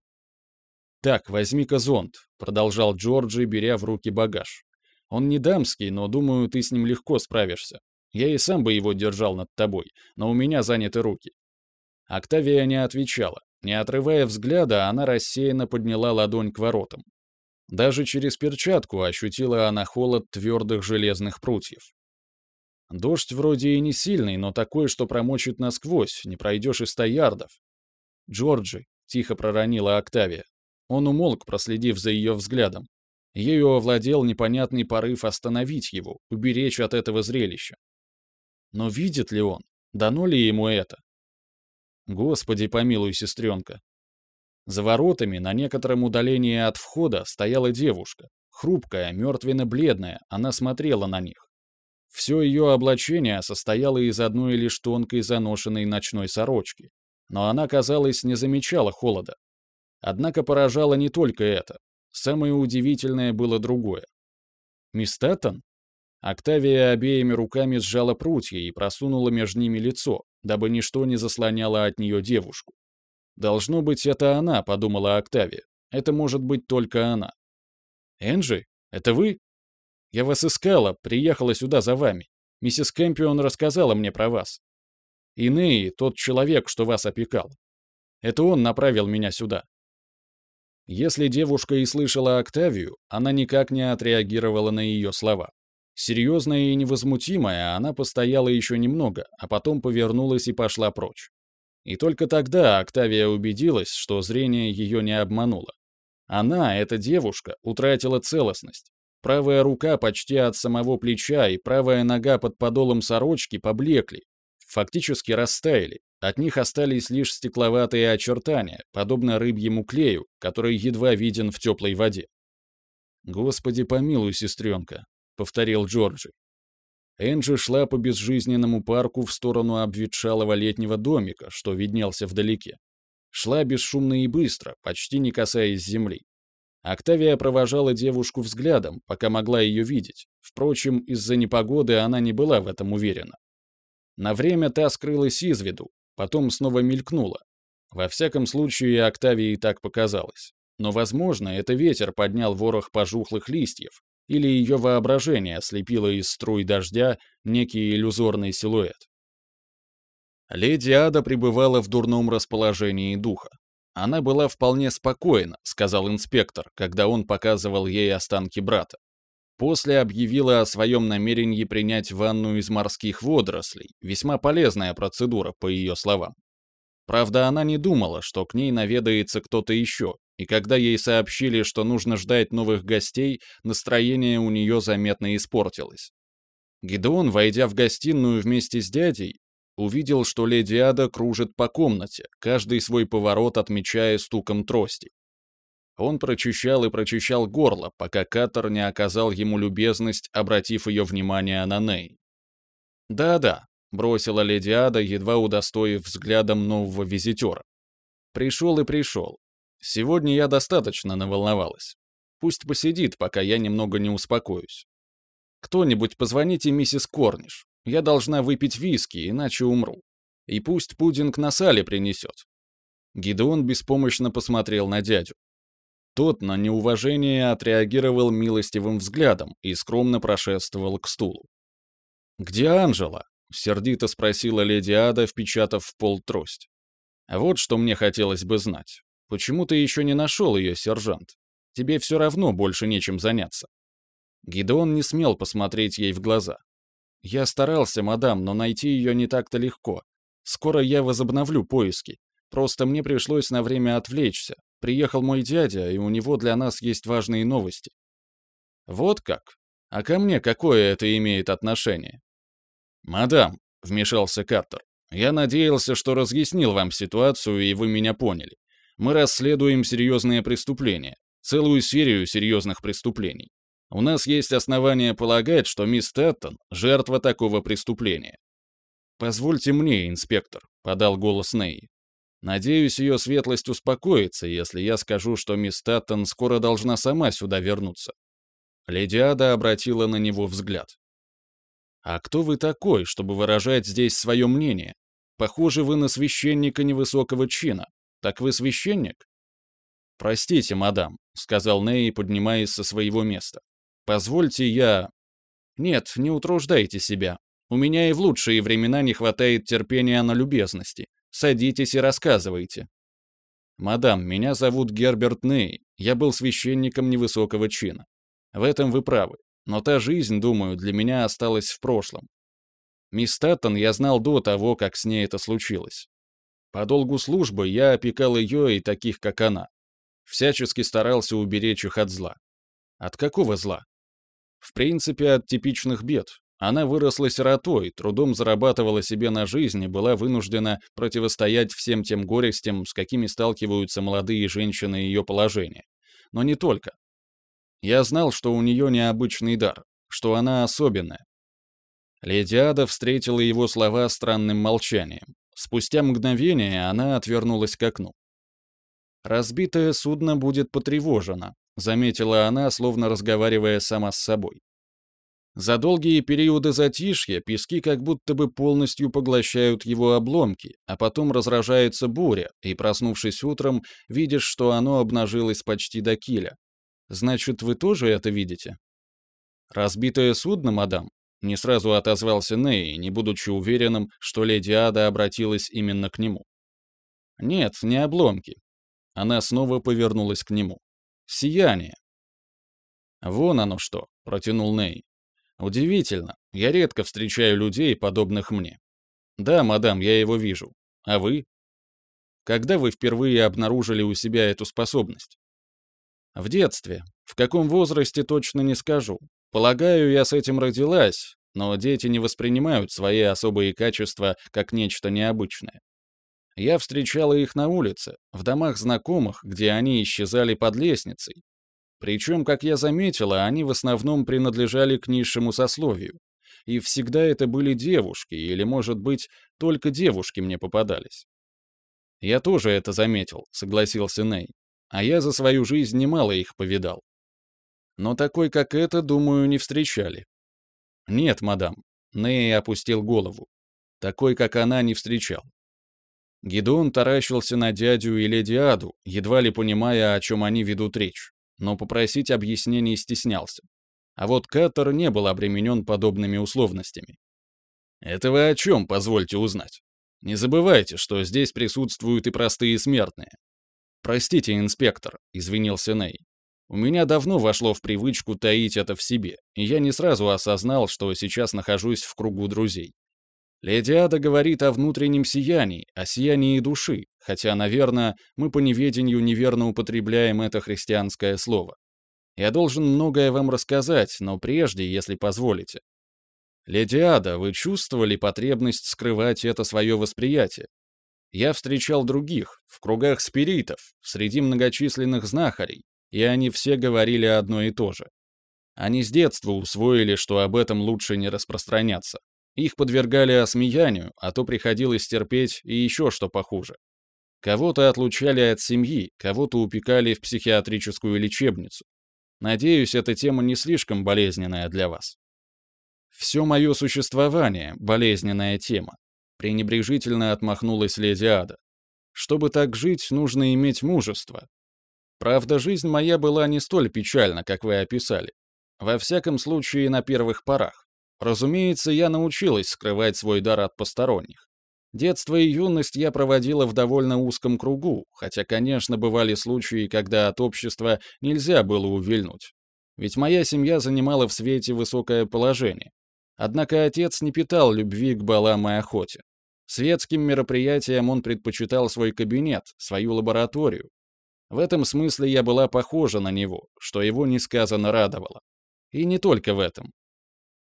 «Так, возьми-ка зонт», — продолжал Джорджи, беря в руки багаж. «Он не дамский, но, думаю, ты с ним легко справишься. Я и сам бы его держал над тобой, но у меня заняты руки». Октавия не отвечала. Не отрывая взгляда, она рассеянно подняла ладонь к воротам. Даже через перчатку ощутила она холод твердых железных прутьев. Дождь вроде и не сильный, но такой, что промочит насквозь, не пройдешь и ста ярдов. «Джорджи», — тихо проронила Октавия. Он умолк, проследив за ее взглядом. Ею овладел непонятный порыв остановить его, уберечь от этого зрелища. Но видит ли он? Дано ли ему это? Господи, помилуй, сестренка. За воротами, на некотором удалении от входа, стояла девушка. Хрупкая, мертвенно-бледная, она смотрела на них. Все ее облачение состояло из одной лишь тонкой заношенной ночной сорочки. Но она, казалось, не замечала холода. Однако поражало не только это. Самое удивительное было другое. «Мисс Тэттон?» Октавия обеими руками сжала прутья и просунула между ними лицо, дабы ничто не заслоняло от нее девушку. «Должно быть, это она», — подумала Октавия. «Это может быть только она». «Энджи, это вы?» Я вас искала, приехала сюда за вами. Миссис Кэмпион рассказала мне про вас. И Ней, тот человек, что вас опекал. Это он направил меня сюда. Если девушка и слышала Октавию, она никак не отреагировала на ее слова. Серьезная и невозмутимая, она постояла еще немного, а потом повернулась и пошла прочь. И только тогда Октавия убедилась, что зрение ее не обмануло. Она, эта девушка, утратила целостность. Правая рука почти от самого плеча и правая нога под подолом сорочки поблекли, фактически растаяли. От них остались лишь стекловатые очертания, подобно рыбьему клею, который едва виден в теплой воде. «Господи помилуй, сестренка», — повторил Джорджи. Энджи шла по безжизненному парку в сторону обветшалого летнего домика, что виднелся вдалеке. Шла бесшумно и быстро, почти не касаясь земли. Октавия провожала девушку взглядом, пока могла ее видеть. Впрочем, из-за непогоды она не была в этом уверена. На время та скрылась из виду, потом снова мелькнула. Во всяком случае, Октавии так показалось. Но, возможно, это ветер поднял ворох пожухлых листьев, или ее воображение слепило из струй дождя некий иллюзорный силуэт. Леди Ада пребывала в дурном расположении духа. Она была вполне спокойна, сказал инспектор, когда он показывал ей останки брата. После объявила о своем намерении принять ванну из морских водорослей, весьма полезная процедура, по ее словам. Правда, она не думала, что к ней наведается кто-то еще, и когда ей сообщили, что нужно ждать новых гостей, настроение у нее заметно испортилось. Гидеон, войдя в гостиную вместе с дядей, увидел, что леди Ада кружит по комнате, каждый свой поворот отмечая стуком трости. Он прочищал и прочищал горло, пока Катер не оказал ему любезность, обратив ее внимание на Ней. «Да-да», — бросила леди Ада, едва удостоив взглядом нового визитера. «Пришел и пришел. Сегодня я достаточно наволновалась. Пусть посидит, пока я немного не успокоюсь. Кто-нибудь позвоните миссис Корниш. Я должна выпить виски, иначе умру. И пусть пудинг на сале принесет». Гидеон беспомощно посмотрел на дядю. Тот на неуважение отреагировал милостивым взглядом и скромно прошествовал к стулу. «Где Анжела?» — сердито спросила леди Ада, впечатав в пол трость. «Вот что мне хотелось бы знать. Почему ты еще не нашел ее, сержант? Тебе все равно больше нечем заняться». Гидеон не смел посмотреть ей в глаза. «Я старался, мадам, но найти ее не так-то легко. Скоро я возобновлю поиски. Просто мне пришлось на время отвлечься. Приехал мой дядя, и у него для нас есть важные новости». «Вот как? А ко мне какое это имеет отношение?» «Мадам», — вмешался Картер, — «я надеялся, что разъяснил вам ситуацию, и вы меня поняли. Мы расследуем серьезные преступления, целую серию серьезных преступлений. У нас есть основания полагать, что мисс Тэттон — жертва такого преступления. «Позвольте мне, инспектор», — подал голос Ней. «Надеюсь, ее светлость успокоится, если я скажу, что мисс Тэттон скоро должна сама сюда вернуться». Леди Ада обратила на него взгляд. «А кто вы такой, чтобы выражать здесь свое мнение? Похоже, вы на священника невысокого чина. Так вы священник?» «Простите, мадам», — сказал Ней, поднимаясь со своего места. «Позвольте я...» «Нет, не утруждайте себя. У меня и в лучшие времена не хватает терпения на любезности. Садитесь и рассказывайте». «Мадам, меня зовут Герберт Ней. Я был священником невысокого чина. В этом вы правы. Но та жизнь, думаю, для меня осталась в прошлом. Мисс Таттон я знал до того, как с ней это случилось. По долгу службы я опекал ее и таких, как она. Всячески старался уберечь их от зла. От какого зла? В принципе, от типичных бед. Она выросла сиротой, трудом зарабатывала себе на жизнь и была вынуждена противостоять всем тем горестям, с какими сталкиваются молодые женщины ее положения. Но не только. Я знал, что у нее необычный дар, что она особенная. Леди Ада встретила его слова странным молчанием. Спустя мгновение она отвернулась к окну. «Разбитое судно будет потревожено», — заметила она, словно разговаривая сама с собой. За долгие периоды затишья пески как будто бы полностью поглощают его обломки, а потом разражается буря, и, проснувшись утром, видишь, что оно обнажилось почти до киля. Значит, вы тоже это видите? Разбитое судно, мадам? Не сразу отозвался Ней, не будучи уверенным, что леди Ада обратилась именно к нему. Нет, не обломки. Она снова повернулась к нему. Сияние. Вон оно что, протянул Ней. Удивительно. Я редко встречаю людей, подобных мне. Да, мадам, я его вижу. А вы? Когда вы впервые обнаружили у себя эту способность? В детстве. В каком возрасте точно не скажу. Полагаю, я с этим родилась, но дети не воспринимают свои особые качества как нечто необычное. Я встречала их на улице, в домах знакомых, где они исчезали под лестницей. Причем, как я заметила, они в основном принадлежали к низшему сословию. И всегда это были девушки, или, может быть, только девушки мне попадались. Я тоже это заметил, согласился Ней а я за свою жизнь немало их повидал. Но такой, как это, думаю, не встречали. Нет, мадам, Ней опустил голову. Такой, как она, не встречал. Гидеон таращился на дядю и леди Аду, едва ли понимая, о чем они ведут речь, но попросить объяснений стеснялся. А вот Каттер не был обременен подобными условностями. «Это вы о чем, позвольте узнать? Не забывайте, что здесь присутствуют и простые смертные. «Простите, инспектор», — извинился Ней. «У меня давно вошло в привычку таить это в себе, и я не сразу осознал, что сейчас нахожусь в кругу друзей. Леди Ада говорит о внутреннем сиянии, о сиянии души, хотя, наверное, мы по неведению неверно употребляем это христианское слово. Я должен многое вам рассказать, но прежде, если позволите. Леди Ада, вы чувствовали потребность скрывать это свое восприятие? Я встречал других, в кругах спиритов, среди многочисленных знахарей, и они все говорили одно и то же. Они с детства усвоили, что об этом лучше не распространяться. Их подвергали осмеянию, а то приходилось терпеть и еще что похуже. Кого-то отлучали от семьи, кого-то упекали в психиатрическую лечебницу. Надеюсь, эта тема не слишком болезненная для вас. Все мое существование — болезненная тема пренебрежительно отмахнулась леди Ада. Чтобы так жить, нужно иметь мужество. Правда, жизнь моя была не столь печальна, как вы описали. Во всяком случае, на первых порах. Разумеется, я научилась скрывать свой дар от посторонних. Детство и юность я проводила в довольно узком кругу, хотя, конечно, бывали случаи, когда от общества нельзя было увильнуть. Ведь моя семья занимала в свете высокое положение. Однако отец не питал любви к балам и охоте. Светским мероприятиям он предпочитал свой кабинет, свою лабораторию. В этом смысле я была похожа на него, что его несказанно радовало. И не только в этом.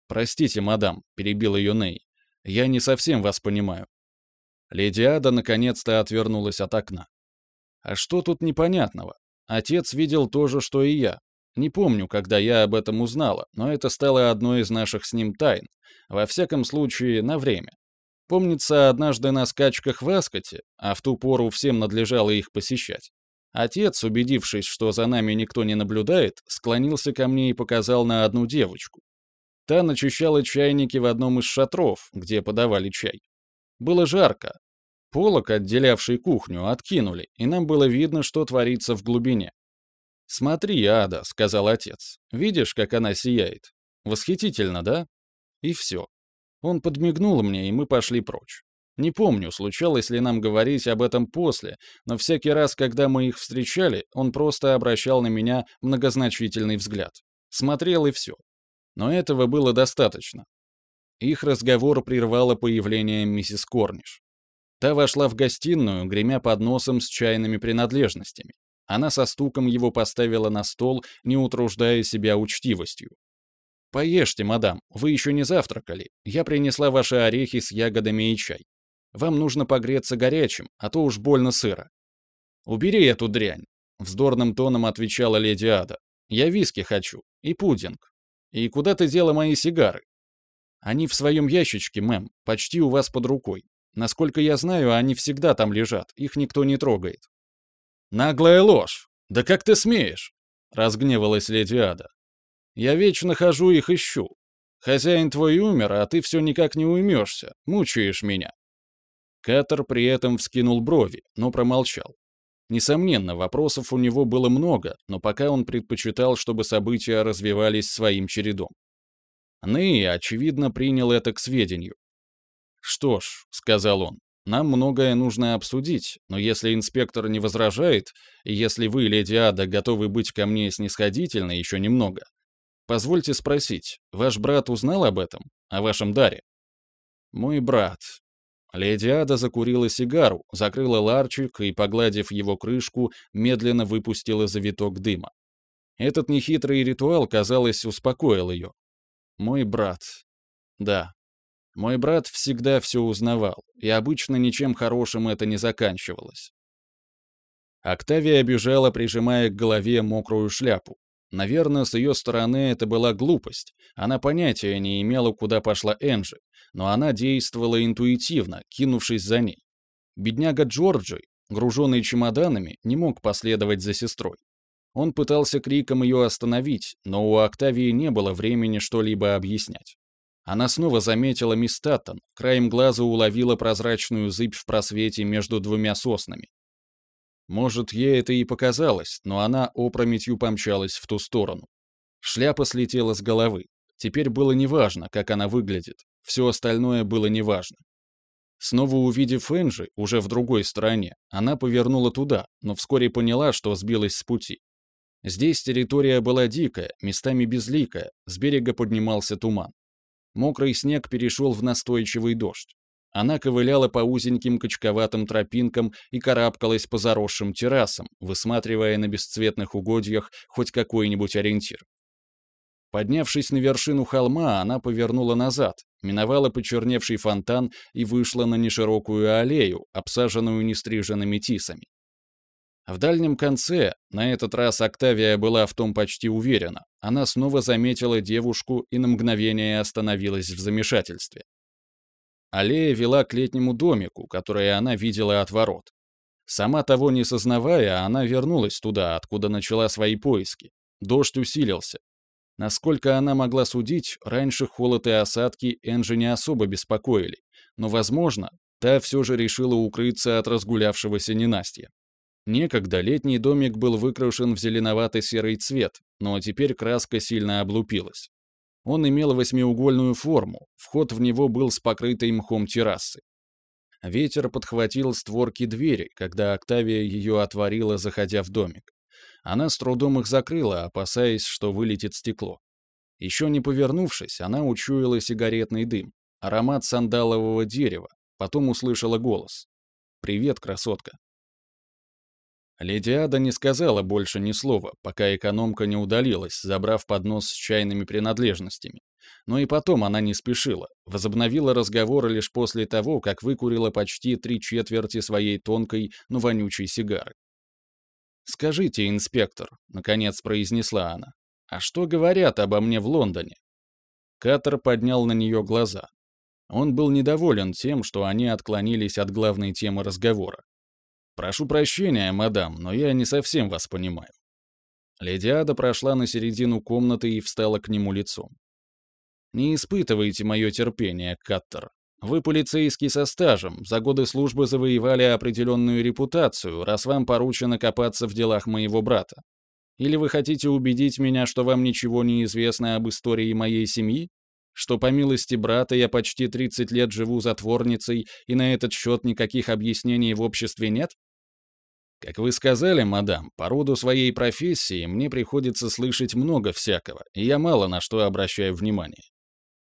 «Простите, мадам», — перебил ее Ней. «Я не совсем вас понимаю». Леди Ада наконец-то отвернулась от окна. «А что тут непонятного? Отец видел то же, что и я. Не помню, когда я об этом узнала, но это стало одной из наших с ним тайн. Во всяком случае, на время. Помнится, однажды на скачках в Аскоте, а в ту пору всем надлежало их посещать, отец, убедившись, что за нами никто не наблюдает, склонился ко мне и показал на одну девочку. Та начищала чайники в одном из шатров, где подавали чай. Было жарко. Полок, отделявший кухню, откинули, и нам было видно, что творится в глубине. «Смотри, Ада», — сказал отец, — «видишь, как она сияет? Восхитительно, да?» И все. Он подмигнул мне, и мы пошли прочь. Не помню, случалось ли нам говорить об этом после, но всякий раз, когда мы их встречали, он просто обращал на меня многозначительный взгляд. Смотрел и все. Но этого было достаточно. Их разговор прервало появление миссис Корниш. Та вошла в гостиную, гремя подносом с чайными принадлежностями. Она со стуком его поставила на стол, не утруждая себя учтивостью. «Поешьте, мадам, вы еще не завтракали. Я принесла ваши орехи с ягодами и чай. Вам нужно погреться горячим, а то уж больно сыро». «Убери эту дрянь», — вздорным тоном отвечала леди Ада. «Я виски хочу. И пудинг. И куда ты дела мои сигары?» «Они в своем ящичке, мэм, почти у вас под рукой. Насколько я знаю, они всегда там лежат, их никто не трогает». «Наглая ложь! Да как ты смеешь?» — разгневалась леди Ада. «Я вечно хожу их ищу. Хозяин твой умер, а ты все никак не уймешься, мучаешь меня. Катер при этом вскинул брови, но промолчал. Несомненно, вопросов у него было много, но пока он предпочитал, чтобы события развивались своим чередом. Ней, очевидно, принял это к сведению. «Что ж», — сказал он, — «нам многое нужно обсудить, но если инспектор не возражает, и если вы, леди Ада, готовы быть ко мне снисходительны еще немного, позвольте спросить, ваш брат узнал об этом, о вашем даре?» «Мой брат», Леди Ада закурила сигару, закрыла ларчик и, погладив его крышку, медленно выпустила завиток дыма. Этот нехитрый ритуал, казалось, успокоил ее. «Мой брат». Да. Мой брат всегда все узнавал, и обычно ничем хорошим это не заканчивалось. Октавия бежала, прижимая к голове мокрую шляпу. Наверное, с ее стороны это была глупость. Она понятия не имела, куда пошла Энджи, но она действовала интуитивно, кинувшись за ней. Бедняга Джорджи, груженный чемоданами, не мог последовать за сестрой. Он пытался криком ее остановить, но у Октавии не было времени что-либо объяснять. Она снова заметила мисс Таттон, краем глаза уловила прозрачную зыбь в просвете между двумя соснами. Может, ей это и показалось, но она опрометью помчалась в ту сторону. Шляпа слетела с головы. Теперь было неважно, как она выглядит. Все остальное было неважно. Снова увидев Энджи, уже в другой стороне, она повернула туда, но вскоре поняла, что сбилась с пути. Здесь территория была дикая, местами безликая, с берега поднимался туман. Мокрый снег перешел в настойчивый дождь. Она ковыляла по узеньким качковатым тропинкам и карабкалась по заросшим террасам, высматривая на бесцветных угодьях хоть какой-нибудь ориентир. Поднявшись на вершину холма, она повернула назад, миновала почерневший фонтан и вышла на неширокую аллею, обсаженную нестриженными тисами. В дальнем конце, на этот раз Октавия была в том почти уверена, она снова заметила девушку и на мгновение остановилась в замешательстве. Аллея вела к летнему домику, который она видела от ворот. Сама того не сознавая, она вернулась туда, откуда начала свои поиски. Дождь усилился, Насколько она могла судить, раньше холод и осадки Энджи не особо беспокоили, но, возможно, та все же решила укрыться от разгулявшегося ненастья. Некогда летний домик был выкрашен в зеленовато-серый цвет, но теперь краска сильно облупилась. Он имел восьмиугольную форму, вход в него был с покрытой мхом террасы. Ветер подхватил створки двери, когда Октавия ее отворила, заходя в домик. Она с трудом их закрыла, опасаясь, что вылетит стекло. Еще не повернувшись, она учуяла сигаретный дым, аромат сандалового дерева, потом услышала голос. «Привет, красотка». Леди Ада не сказала больше ни слова, пока экономка не удалилась, забрав поднос с чайными принадлежностями. Но и потом она не спешила, возобновила разговор лишь после того, как выкурила почти три четверти своей тонкой, но вонючей сигары. «Скажите, инспектор», — наконец произнесла она, — «а что говорят обо мне в Лондоне?» Катер поднял на нее глаза. Он был недоволен тем, что они отклонились от главной темы разговора. «Прошу прощения, мадам, но я не совсем вас понимаю». Леди Ада прошла на середину комнаты и встала к нему лицом. Не испытывайте мое терпение, Каттер. Вы полицейский со стажем, за годы службы завоевали определенную репутацию, раз вам поручено копаться в делах моего брата. Или вы хотите убедить меня, что вам ничего не известно об истории моей семьи? Что по милости брата я почти 30 лет живу затворницей, и на этот счет никаких объяснений в обществе нет? Как вы сказали, мадам, по роду своей профессии мне приходится слышать много всякого, и я мало на что обращаю внимание.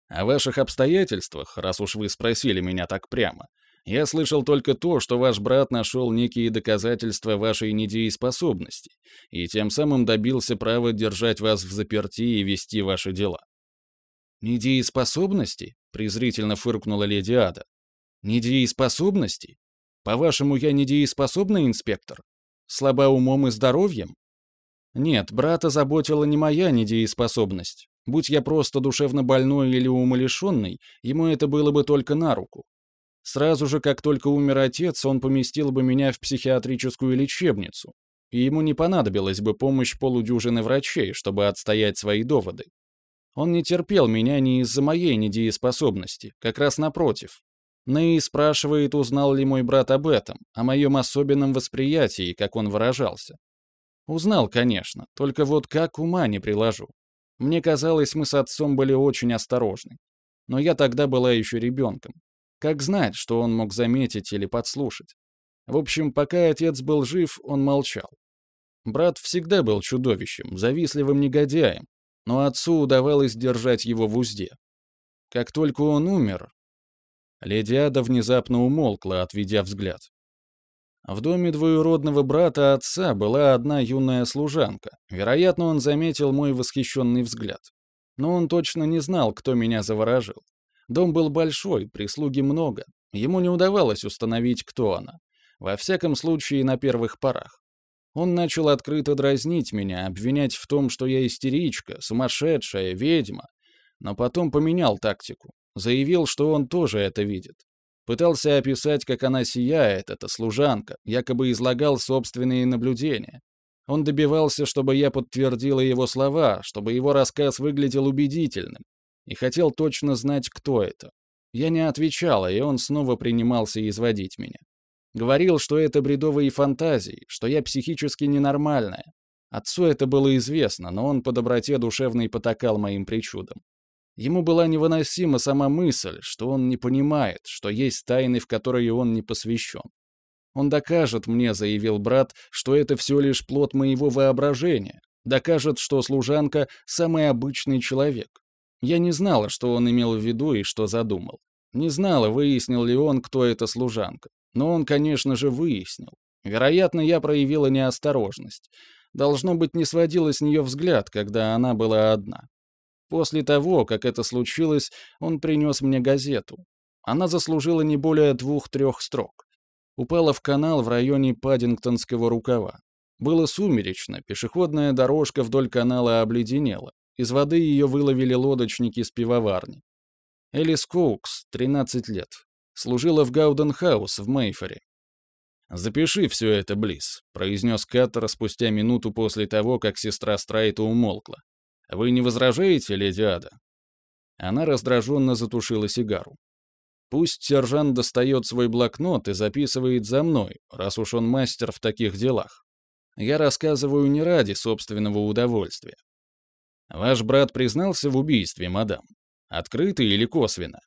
О ваших обстоятельствах, раз уж вы спросили меня так прямо, я слышал только то, что ваш брат нашел некие доказательства вашей недееспособности и тем самым добился права держать вас в заперти и вести ваши дела. «Недееспособности?» — презрительно фыркнула леди Ада. «Недееспособности? По-вашему, я недееспособный инспектор? Слаба умом и здоровьем? Нет, брата заботила не моя недееспособность. Будь я просто душевно больной или умалишенный, ему это было бы только на руку. Сразу же, как только умер отец, он поместил бы меня в психиатрическую лечебницу, и ему не понадобилась бы помощь полудюжины врачей, чтобы отстоять свои доводы. Он не терпел меня не из-за моей недееспособности, как раз напротив. Ней спрашивает, узнал ли мой брат об этом, о моем особенном восприятии, как он выражался. Узнал, конечно, только вот как ума не приложу. Мне казалось, мы с отцом были очень осторожны. Но я тогда была еще ребенком. Как знать, что он мог заметить или подслушать? В общем, пока отец был жив, он молчал. Брат всегда был чудовищем, завистливым негодяем, но отцу удавалось держать его в узде. Как только он умер... Леди Ада внезапно умолкла, отведя взгляд. В доме двоюродного брата отца была одна юная служанка. Вероятно, он заметил мой восхищенный взгляд. Но он точно не знал, кто меня заворожил. Дом был большой, прислуги много. Ему не удавалось установить, кто она. Во всяком случае, на первых порах. Он начал открыто дразнить меня, обвинять в том, что я истеричка, сумасшедшая, ведьма. Но потом поменял тактику. Заявил, что он тоже это видит. Пытался описать, как она сияет, эта служанка, якобы излагал собственные наблюдения. Он добивался, чтобы я подтвердила его слова, чтобы его рассказ выглядел убедительным, и хотел точно знать, кто это. Я не отвечала, и он снова принимался изводить меня. Говорил, что это бредовые фантазии, что я психически ненормальная. Отцу это было известно, но он по доброте душевной потакал моим причудам. Ему была невыносима сама мысль, что он не понимает, что есть тайны, в которые он не посвящен. Он докажет мне, заявил брат, что это все лишь плод моего воображения, докажет, что служанка — самый обычный человек. Я не знала, что он имел в виду и что задумал. Не знала, выяснил ли он, кто эта служанка. Но он, конечно же, выяснил. Вероятно, я проявила неосторожность. Должно быть, не сводила с нее взгляд, когда она была одна. После того, как это случилось, он принес мне газету. Она заслужила не более двух-трех строк. Упала в канал в районе Паддингтонского рукава. Было сумеречно, пешеходная дорожка вдоль канала обледенела. Из воды ее выловили лодочники с пивоварни. Элис Коукс, 13 лет. Служила в Гауденхаус в Мейфоре. «Запиши все это, Близ», — произнес Каттер спустя минуту после того, как сестра Страйта умолкла. «Вы не возражаете, леди Ада?» Она раздраженно затушила сигару. «Пусть сержант достает свой блокнот и записывает за мной, раз уж он мастер в таких делах. Я рассказываю не ради собственного удовольствия. Ваш брат признался в убийстве, мадам. Открыто или косвенно?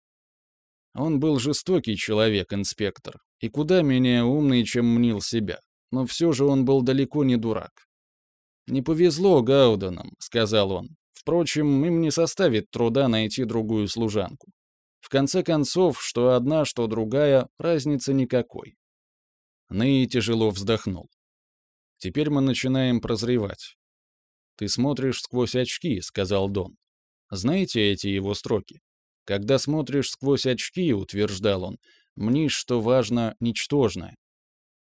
Он был жестокий человек, инспектор, и куда менее умный, чем мнил себя. Но все же он был далеко не дурак. «Не повезло Гауденам», — сказал он. «Впрочем, им не составит труда найти другую служанку. В конце концов, что одна, что другая, разницы никакой». Ней тяжело вздохнул. «Теперь мы начинаем прозревать. «Ты смотришь сквозь очки», — сказал Дон. Знаете эти его строки? «Когда смотришь сквозь очки», — утверждал он, — «мнишь, что важно ничтожное».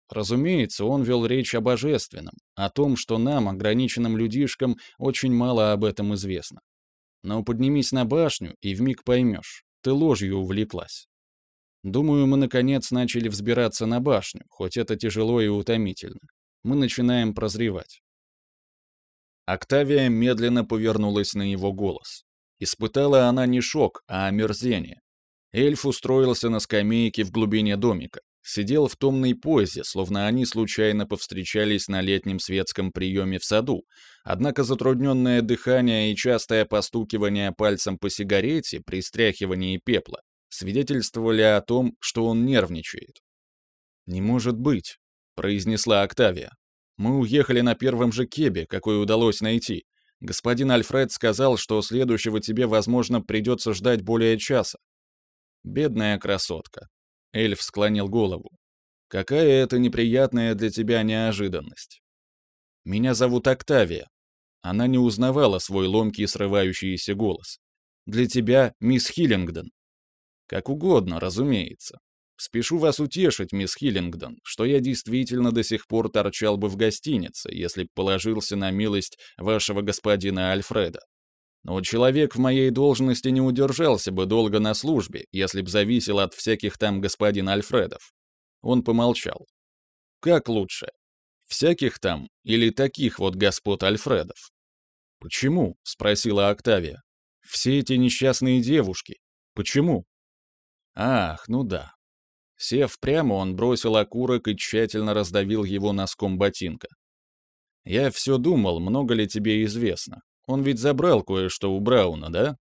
Разумеется, он вел речь о божественном, о том, что нам, ограниченным людишкам, очень мало об этом известно. Но поднимись на башню, и вмиг поймешь, ты ложью увлеклась. Думаю, мы наконец начали взбираться на башню, хоть это тяжело и утомительно. Мы начинаем прозревать. Октавия медленно повернулась на его голос. Испытала она не шок, а омерзение. Эльф устроился на скамейке в глубине домика. Сидел в томной позе, словно они случайно повстречались на летнем светском приеме в саду, однако затрудненное дыхание и частое постукивание пальцем по сигарете при стряхивании пепла свидетельствовали о том, что он нервничает. «Не может быть», — произнесла Октавия. «Мы уехали на первом же кебе, какой удалось найти. Господин Альфред сказал, что следующего тебе, возможно, придется ждать более часа». «Бедная красотка», Эльф склонил голову. «Какая это неприятная для тебя неожиданность!» «Меня зовут Октавия». Она не узнавала свой ломкий срывающийся голос. «Для тебя мисс Хиллингдон». «Как угодно, разумеется. Спешу вас утешить, мисс Хиллингдон, что я действительно до сих пор торчал бы в гостинице, если б положился на милость вашего господина Альфреда. Но человек в моей должности не удержался бы долго на службе, если б зависел от всяких там господин Альфредов. Он помолчал. Как лучше? Всяких там или таких вот господ Альфредов? Почему? спросила Октавия. Все эти несчастные девушки. Почему? Ах, ну да. Сев прямо, он бросил окурок и тщательно раздавил его носком ботинка. Я все думал, много ли тебе известно. Он ведь забрал кое-что у Брауна, да?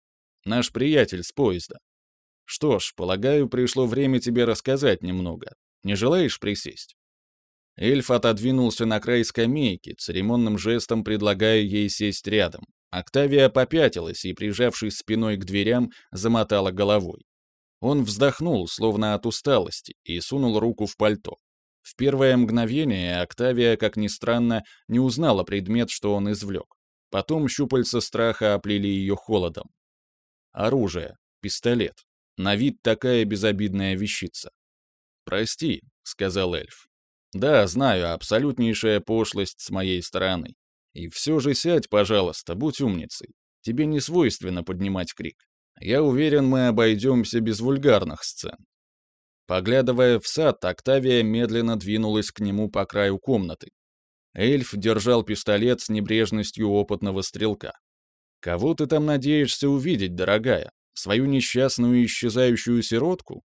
Наш приятель с поезда. Что ж, полагаю, пришло время тебе рассказать немного. Не желаешь присесть?» Эльф отодвинулся на край скамейки, церемонным жестом предлагая ей сесть рядом. Октавия попятилась и, прижавшись спиной к дверям, замотала головой. Он вздохнул, словно от усталости, и сунул руку в пальто. В первое мгновение Октавия, как ни странно, не узнала предмет, что он извлек. Потом щупальца страха оплели ее холодом. Оружие. Пистолет. На вид такая безобидная вещица. «Прости», — сказал эльф. «Да, знаю, абсолютнейшая пошлость с моей стороны. И все же сядь, пожалуйста, будь умницей. Тебе не свойственно поднимать крик. Я уверен, мы обойдемся без вульгарных сцен». Поглядывая в сад, Октавия медленно двинулась к нему по краю комнаты, Эльф держал пистолет с небрежностью опытного стрелка. «Кого ты там надеешься увидеть, дорогая? Свою несчастную исчезающую сиротку?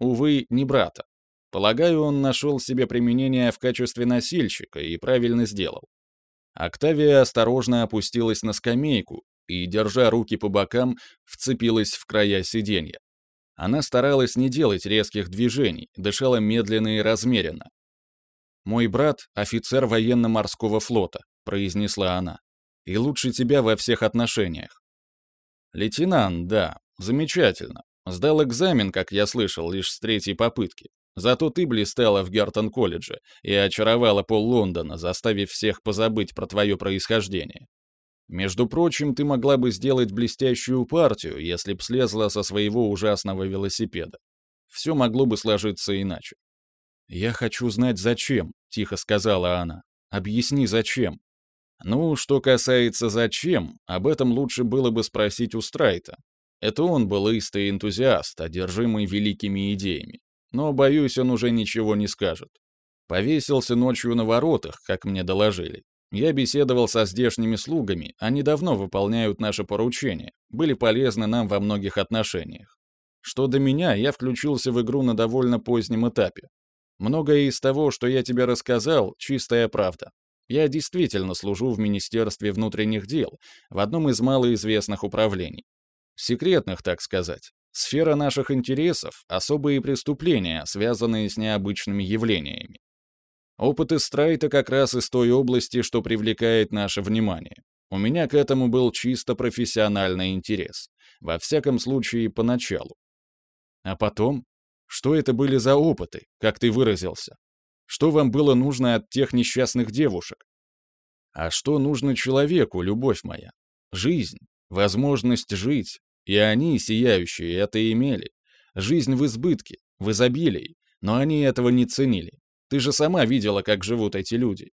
Увы, не брата. Полагаю, он нашел себе применение в качестве носильщика и правильно сделал. Октавия осторожно опустилась на скамейку и, держа руки по бокам, вцепилась в края сиденья. Она старалась не делать резких движений, дышала медленно и размеренно, «Мой брат — офицер военно-морского флота», — произнесла она. «И лучше тебя во всех отношениях». «Лейтенант, да, замечательно. Сдал экзамен, как я слышал, лишь с третьей попытки. Зато ты блистала в Гертон-колледже и очаровала пол Лондона, заставив всех позабыть про твое происхождение. Между прочим, ты могла бы сделать блестящую партию, если б слезла со своего ужасного велосипеда. Все могло бы сложиться иначе. «Я хочу знать, зачем», — тихо сказала она. «Объясни, зачем». Ну, что касается зачем, об этом лучше было бы спросить у Страйта. Это он был истый энтузиаст, одержимый великими идеями. Но, боюсь, он уже ничего не скажет. Повесился ночью на воротах, как мне доложили. Я беседовал со здешними слугами, они давно выполняют наше поручение, были полезны нам во многих отношениях. Что до меня, я включился в игру на довольно позднем этапе. Многое из того, что я тебе рассказал, чистая правда. Я действительно служу в Министерстве внутренних дел, в одном из малоизвестных управлений. Секретных, так сказать. Сфера наших интересов — особые преступления, связанные с необычными явлениями. Опыт из Страйта как раз из той области, что привлекает наше внимание. У меня к этому был чисто профессиональный интерес. Во всяком случае, поначалу. А потом что это были за опыты, как ты выразился? Что вам было нужно от тех несчастных девушек? А что нужно человеку, любовь моя? Жизнь, возможность жить. И они, сияющие, это имели. Жизнь в избытке, в изобилии. Но они этого не ценили. Ты же сама видела, как живут эти люди.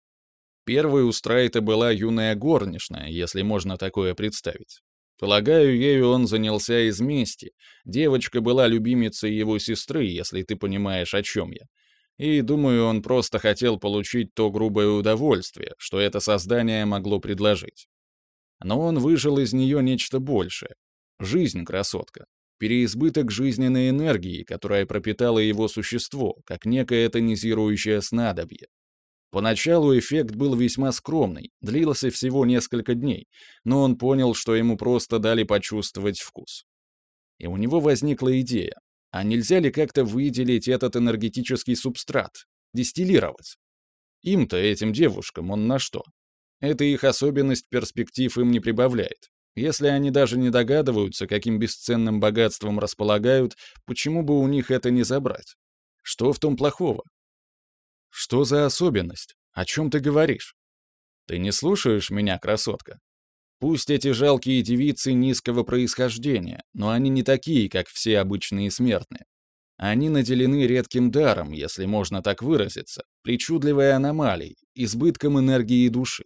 Первой у Страйта была юная горничная, если можно такое представить. Полагаю, ею он занялся из мести. Девочка была любимицей его сестры, если ты понимаешь, о чем я. И, думаю, он просто хотел получить то грубое удовольствие, что это создание могло предложить. Но он выжил из нее нечто большее. Жизнь, красотка. Переизбыток жизненной энергии, которая пропитала его существо, как некое тонизирующее снадобье. Поначалу эффект был весьма скромный, длился всего несколько дней, но он понял, что ему просто дали почувствовать вкус. И у него возникла идея, а нельзя ли как-то выделить этот энергетический субстрат, дистиллировать? Им-то, этим девушкам, он на что? Это их особенность перспектив им не прибавляет. Если они даже не догадываются, каким бесценным богатством располагают, почему бы у них это не забрать? Что в том плохого? Что за особенность? О чем ты говоришь? Ты не слушаешь меня, красотка? Пусть эти жалкие девицы низкого происхождения, но они не такие, как все обычные смертные. Они наделены редким даром, если можно так выразиться, причудливой аномалией, избытком энергии души.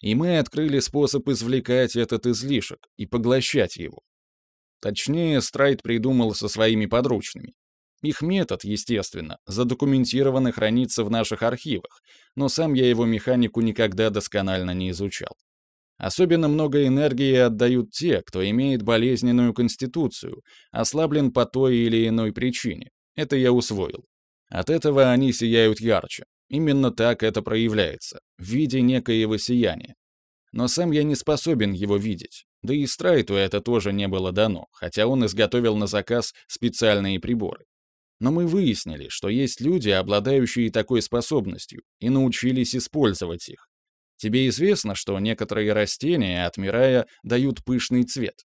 И мы открыли способ извлекать этот излишек и поглощать его. Точнее, Страйт придумал со своими подручными. Их метод, естественно, задокументирован и хранится в наших архивах, но сам я его механику никогда досконально не изучал. Особенно много энергии отдают те, кто имеет болезненную конституцию, ослаблен по той или иной причине. Это я усвоил. От этого они сияют ярче. Именно так это проявляется, в виде некоего сияния. Но сам я не способен его видеть. Да и Страйту это тоже не было дано, хотя он изготовил на заказ специальные приборы. Но мы выяснили, что есть люди, обладающие такой способностью, и научились использовать их. Тебе известно, что некоторые растения, отмирая, дают пышный цвет.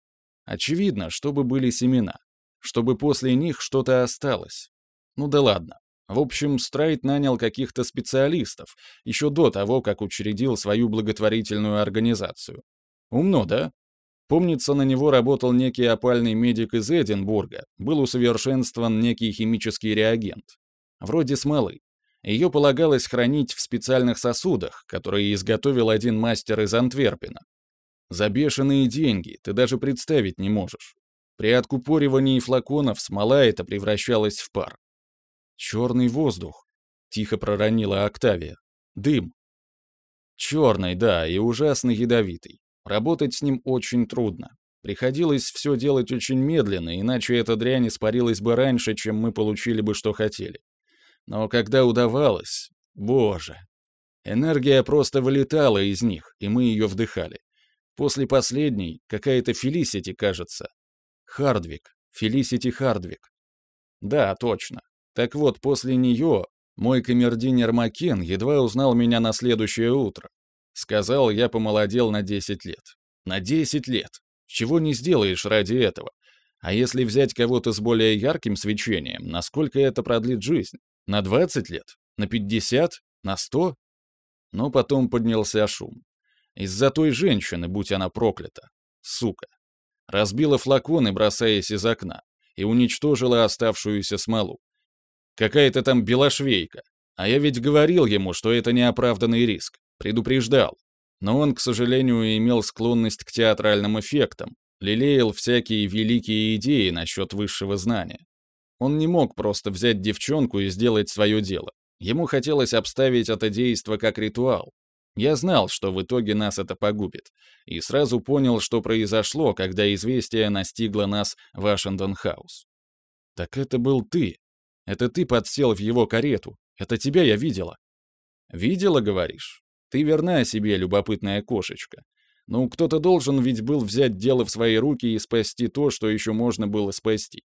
Очевидно, чтобы были семена, чтобы после них что-то осталось. Ну да ладно. В общем, Страйт нанял каких-то специалистов, еще до того, как учредил свою благотворительную организацию. Умно, да? Помнится, на него работал некий опальный медик из Эдинбурга, был усовершенствован некий химический реагент. Вроде смолы. Ее полагалось хранить в специальных сосудах, которые изготовил один мастер из Антверпена. За бешеные деньги ты даже представить не можешь. При откупоривании флаконов смола эта превращалась в пар. «Черный воздух», — тихо проронила Октавия. «Дым». «Черный, да, и ужасно ядовитый. Работать с ним очень трудно. Приходилось все делать очень медленно, иначе эта дрянь испарилась бы раньше, чем мы получили бы, что хотели. Но когда удавалось... Боже! Энергия просто вылетала из них, и мы ее вдыхали. После последней, какая-то Фелисити, кажется. Хардвик. Фелисити Хардвик. Да, точно. Так вот, после нее мой камердинер Макен едва узнал меня на следующее утро. Сказал, я помолодел на 10 лет. На 10 лет. Чего не сделаешь ради этого? А если взять кого-то с более ярким свечением, насколько это продлит жизнь? На 20 лет? На 50? На 100? Но потом поднялся шум. Из-за той женщины, будь она проклята. Сука. Разбила флаконы, бросаясь из окна, и уничтожила оставшуюся смолу. Какая-то там белошвейка. А я ведь говорил ему, что это неоправданный риск. Предупреждал. Но он, к сожалению, имел склонность к театральным эффектам, лелеял всякие великие идеи насчет высшего знания. Он не мог просто взять девчонку и сделать свое дело. Ему хотелось обставить это действо как ритуал. Я знал, что в итоге нас это погубит, и сразу понял, что произошло, когда известие настигло нас в Ашендон-хаус. «Так это был ты. Это ты подсел в его карету. Это тебя я видела». «Видела, говоришь? Ты верна себе, любопытная кошечка. Ну, кто-то должен ведь был взять дело в свои руки и спасти то, что еще можно было спасти.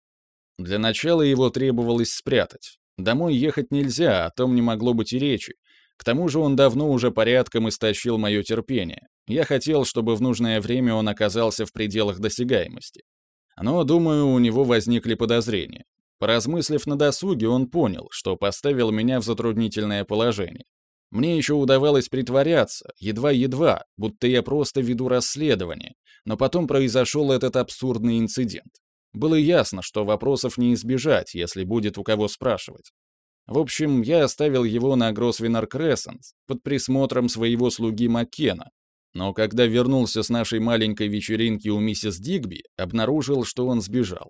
Для начала его требовалось спрятать. Домой ехать нельзя, о том не могло быть и речи. К тому же он давно уже порядком истощил мое терпение. Я хотел, чтобы в нужное время он оказался в пределах досягаемости. Но, думаю, у него возникли подозрения. Поразмыслив на досуге, он понял, что поставил меня в затруднительное положение. Мне еще удавалось притворяться, едва-едва, будто я просто веду расследование, но потом произошел этот абсурдный инцидент. Было ясно, что вопросов не избежать, если будет у кого спрашивать. В общем, я оставил его на Гросвеннер Крессенс под присмотром своего слуги Маккена, но когда вернулся с нашей маленькой вечеринки у миссис Дигби, обнаружил, что он сбежал.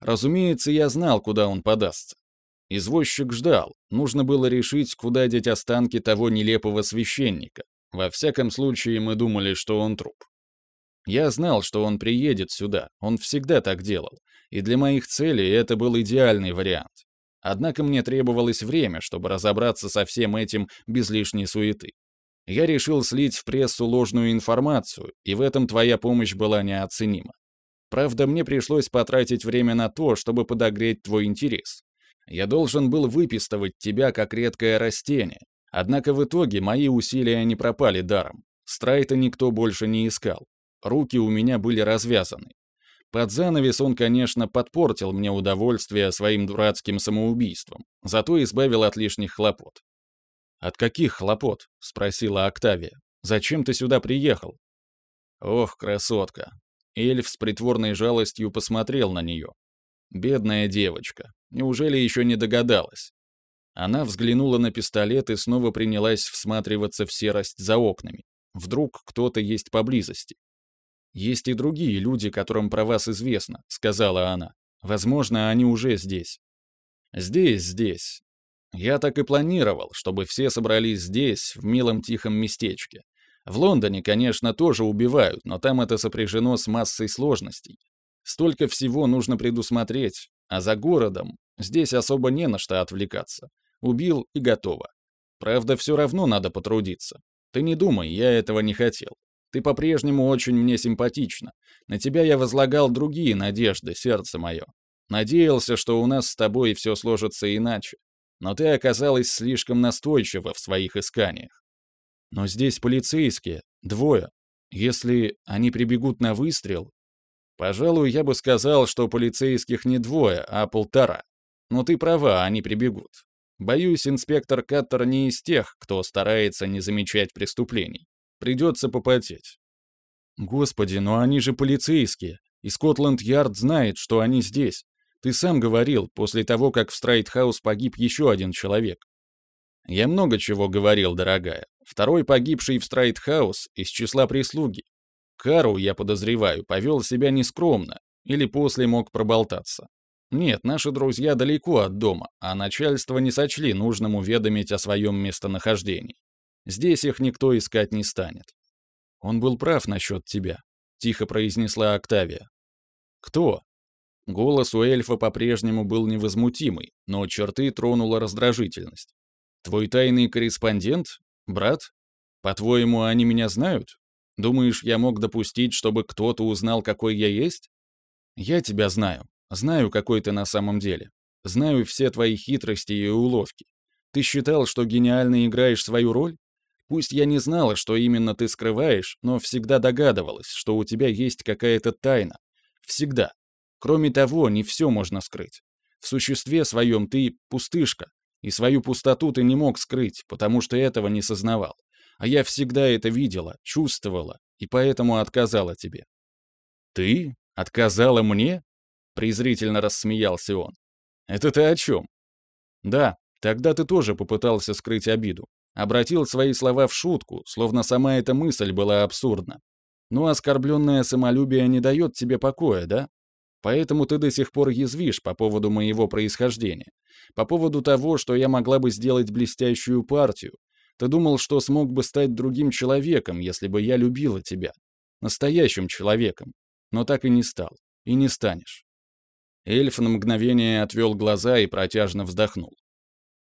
Разумеется, я знал, куда он подастся. Извозчик ждал, нужно было решить, куда деть останки того нелепого священника. Во всяком случае, мы думали, что он труп. Я знал, что он приедет сюда, он всегда так делал, и для моих целей это был идеальный вариант. Однако мне требовалось время, чтобы разобраться со всем этим без лишней суеты. Я решил слить в прессу ложную информацию, и в этом твоя помощь была неоценима. Правда, мне пришлось потратить время на то, чтобы подогреть твой интерес. Я должен был выпистывать тебя как редкое растение, однако в итоге мои усилия не пропали даром. Страйта никто больше не искал. Руки у меня были развязаны. Под занавес он, конечно, подпортил мне удовольствие своим дурацким самоубийством, зато избавил от лишних хлопот. «От каких хлопот?» — спросила Октавия. «Зачем ты сюда приехал?» «Ох, красотка!» Эльф с притворной жалостью посмотрел на нее. «Бедная девочка. Неужели еще не догадалась?» Она взглянула на пистолет и снова принялась всматриваться в серость за окнами. Вдруг кто-то есть поблизости. «Есть и другие люди, которым про вас известно», — сказала она. «Возможно, они уже здесь». «Здесь, здесь. Я так и планировал, чтобы все собрались здесь, в милом тихом местечке. В Лондоне, конечно, тоже убивают, но там это сопряжено с массой сложностей. Столько всего нужно предусмотреть, а за городом здесь особо не на что отвлекаться. Убил и готово. Правда, все равно надо потрудиться. Ты не думай, я этого не хотел. Ты по-прежнему очень мне симпатична. На тебя я возлагал другие надежды, сердце мое. Надеялся, что у нас с тобой все сложится иначе. Но ты оказалась слишком настойчива в своих исканиях. Но здесь полицейские, двое. Если они прибегут на выстрел... Пожалуй, я бы сказал, что полицейских не двое, а полтора. Но ты права, они прибегут. Боюсь, инспектор Каттер не из тех, кто старается не замечать преступлений. Придется попотеть. Господи, но они же полицейские, и Скотланд-Ярд знает, что они здесь. Ты сам говорил, после того, как в Страйтхаус погиб еще один человек. Я много чего говорил, дорогая. Второй погибший в Страйтхаус из числа прислуги. Кару, я подозреваю, повел себя нескромно, или после мог проболтаться. Нет, наши друзья далеко от дома, а начальство не сочли нужным уведомить о своем местонахождении. Здесь их никто искать не станет. Он был прав насчет тебя, тихо произнесла Октавия. Кто? Голос у эльфа по-прежнему был невозмутимый, но черты тронула раздражительность. Твой тайный корреспондент? Брат? По-твоему, они меня знают? Думаешь, я мог допустить, чтобы кто-то узнал, какой я есть? Я тебя знаю. Знаю, какой ты на самом деле. Знаю все твои хитрости и уловки. Ты считал, что гениально играешь свою роль? Пусть я не знала, что именно ты скрываешь, но всегда догадывалась, что у тебя есть какая-то тайна. Всегда. Кроме того, не все можно скрыть. В существе своем ты пустышка, и свою пустоту ты не мог скрыть, потому что этого не сознавал. А я всегда это видела, чувствовала, и поэтому отказала тебе. «Ты? Отказала мне?» — презрительно рассмеялся он. «Это ты о чем?» «Да, тогда ты тоже попытался скрыть обиду. Обратил свои слова в шутку, словно сама эта мысль была абсурдна. Но оскорбленное самолюбие не дает тебе покоя, да? Поэтому ты до сих пор язвишь по поводу моего происхождения. По поводу того, что я могла бы сделать блестящую партию. Ты думал, что смог бы стать другим человеком, если бы я любила тебя. Настоящим человеком. Но так и не стал. И не станешь. Эльф на мгновение отвел глаза и протяжно вздохнул.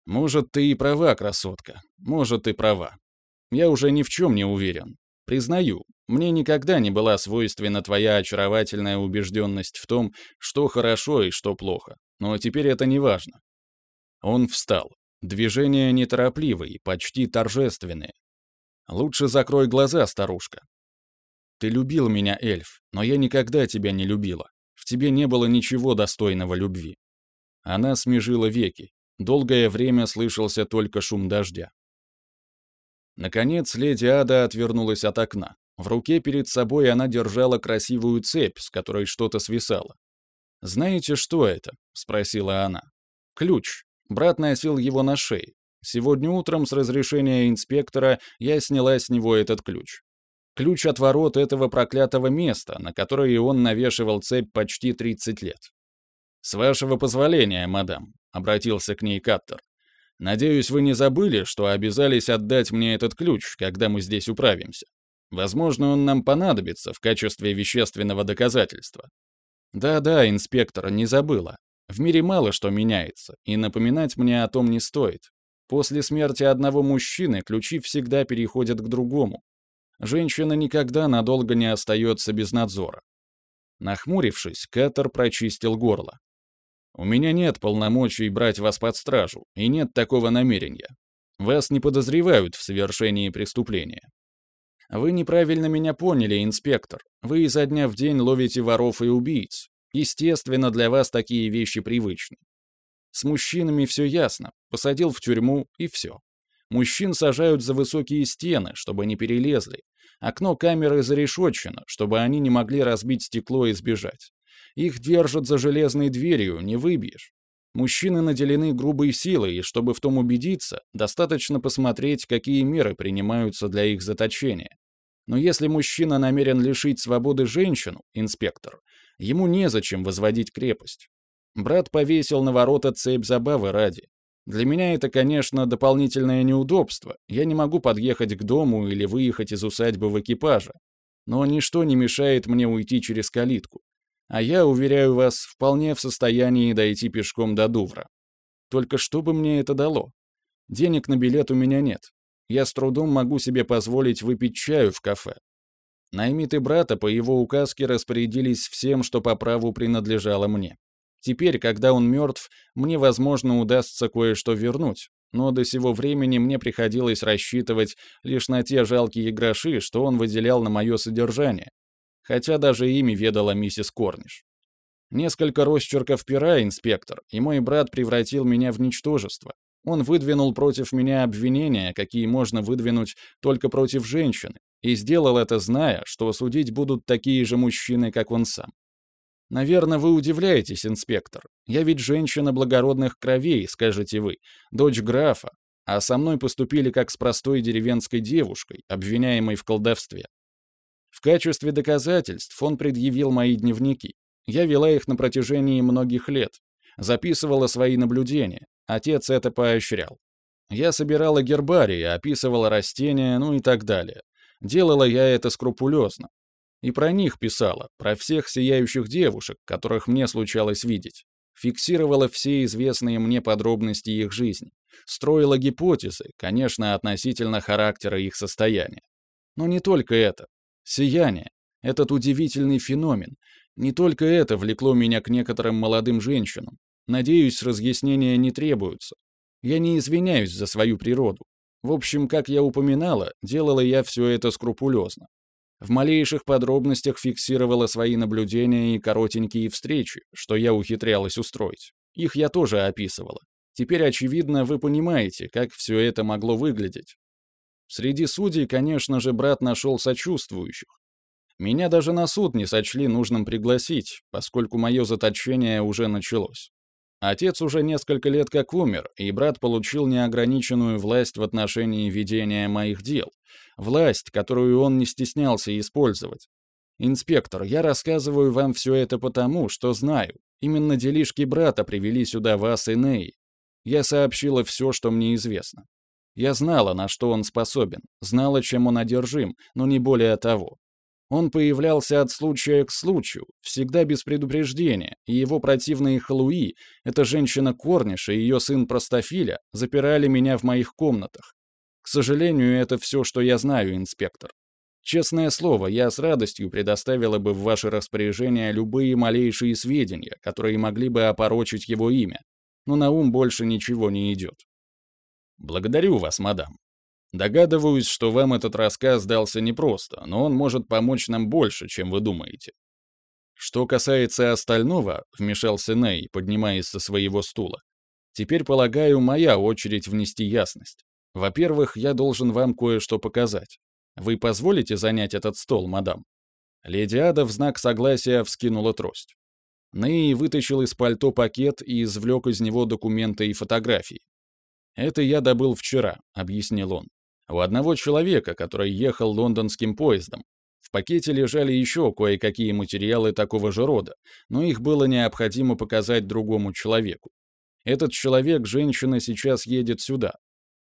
Может, ты и права, красотка. Может, ты права. Я уже ни в чем не уверен. Признаю, мне никогда не была свойственна твоя очаровательная убежденность в том, что хорошо и что плохо. Но теперь это не важно. Он встал. Движения неторопливые, почти торжественные. Лучше закрой глаза, старушка. Ты любил меня, эльф, но я никогда тебя не любила. В тебе не было ничего достойного любви. Она смежила веки, Долгое время слышался только шум дождя. Наконец, леди Ада отвернулась от окна. В руке перед собой она держала красивую цепь, с которой что-то свисало. «Знаете, что это?» — спросила она. «Ключ. Брат носил его на шее. Сегодня утром с разрешения инспектора я сняла с него этот ключ. Ключ от ворот этого проклятого места, на которое он навешивал цепь почти 30 лет. «С вашего позволения, мадам», — обратился к ней Каттер. «Надеюсь, вы не забыли, что обязались отдать мне этот ключ, когда мы здесь управимся. Возможно, он нам понадобится в качестве вещественного доказательства. Да-да, инспектор, не забыла. В мире мало что меняется, и напоминать мне о том не стоит. После смерти одного мужчины ключи всегда переходят к другому. Женщина никогда надолго не остается без надзора. Нахмурившись, Катер прочистил горло. «У меня нет полномочий брать вас под стражу, и нет такого намерения. Вас не подозревают в совершении преступления. Вы неправильно меня поняли, инспектор. Вы изо дня в день ловите воров и убийц. Естественно, для вас такие вещи привычны. С мужчинами все ясно. Посадил в тюрьму, и все. Мужчин сажают за высокие стены, чтобы не перелезли. Окно камеры зарешетчено, чтобы они не могли разбить стекло и сбежать. Их держат за железной дверью, не выбьешь. Мужчины наделены грубой силой, и чтобы в том убедиться, достаточно посмотреть, какие меры принимаются для их заточения. Но если мужчина намерен лишить свободы женщину, инспектор, ему незачем возводить крепость. Брат повесил на ворота цепь забавы ради. Для меня это, конечно, дополнительное неудобство. Я не могу подъехать к дому или выехать из усадьбы в экипаже. Но ничто не мешает мне уйти через калитку. А я, уверяю вас, вполне в состоянии дойти пешком до Дувра. Только что бы мне это дало? Денег на билет у меня нет. Я с трудом могу себе позволить выпить чаю в кафе. Наймиты брата по его указке распорядились всем, что по праву принадлежало мне. Теперь, когда он мертв, мне, возможно, удастся кое-что вернуть, но до сего времени мне приходилось рассчитывать лишь на те жалкие гроши, что он выделял на мое содержание, хотя даже ими ведала миссис Корниш. Несколько росчерков пера, инспектор, и мой брат превратил меня в ничтожество. Он выдвинул против меня обвинения, какие можно выдвинуть только против женщины, и сделал это, зная, что судить будут такие же мужчины, как он сам. Наверное, вы удивляетесь, инспектор. Я ведь женщина благородных кровей, скажете вы, дочь графа, а со мной поступили как с простой деревенской девушкой, обвиняемой в колдовстве. В качестве доказательств он предъявил мои дневники. Я вела их на протяжении многих лет. Записывала свои наблюдения. Отец это поощрял. Я собирала гербарии, описывала растения, ну и так далее. Делала я это скрупулезно. И про них писала, про всех сияющих девушек, которых мне случалось видеть. Фиксировала все известные мне подробности их жизни. Строила гипотезы, конечно, относительно характера их состояния. Но не только это. Сияние. Этот удивительный феномен. Не только это влекло меня к некоторым молодым женщинам. Надеюсь, разъяснения не требуются. Я не извиняюсь за свою природу. В общем, как я упоминала, делала я все это скрупулезно. В малейших подробностях фиксировала свои наблюдения и коротенькие встречи, что я ухитрялась устроить. Их я тоже описывала. Теперь, очевидно, вы понимаете, как все это могло выглядеть. Среди судей, конечно же, брат нашел сочувствующих. Меня даже на суд не сочли нужным пригласить, поскольку мое заточение уже началось. Отец уже несколько лет как умер, и брат получил неограниченную власть в отношении ведения моих дел. Власть, которую он не стеснялся использовать. «Инспектор, я рассказываю вам все это потому, что знаю. Именно делишки брата привели сюда вас и Ней. Я сообщила все, что мне известно. Я знала, на что он способен, знала, чем он одержим, но не более того. Он появлялся от случая к случаю, всегда без предупреждения, и его противные халуи, эта женщина Корниша и ее сын Простофиля, запирали меня в моих комнатах. К сожалению, это все, что я знаю, инспектор. Честное слово, я с радостью предоставила бы в ваше распоряжение любые малейшие сведения, которые могли бы опорочить его имя, но на ум больше ничего не идет. Благодарю вас, мадам. Догадываюсь, что вам этот рассказ дался непросто, но он может помочь нам больше, чем вы думаете. Что касается остального, вмешался Ней, поднимаясь со своего стула. Теперь, полагаю, моя очередь внести ясность. Во-первых, я должен вам кое-что показать. Вы позволите занять этот стол, мадам? Леди Ада в знак согласия вскинула трость. Ней вытащил из пальто пакет и извлек из него документы и фотографии. «Это я добыл вчера», — объяснил он. «У одного человека, который ехал лондонским поездом. В пакете лежали еще кое-какие материалы такого же рода, но их было необходимо показать другому человеку. Этот человек, женщина, сейчас едет сюда.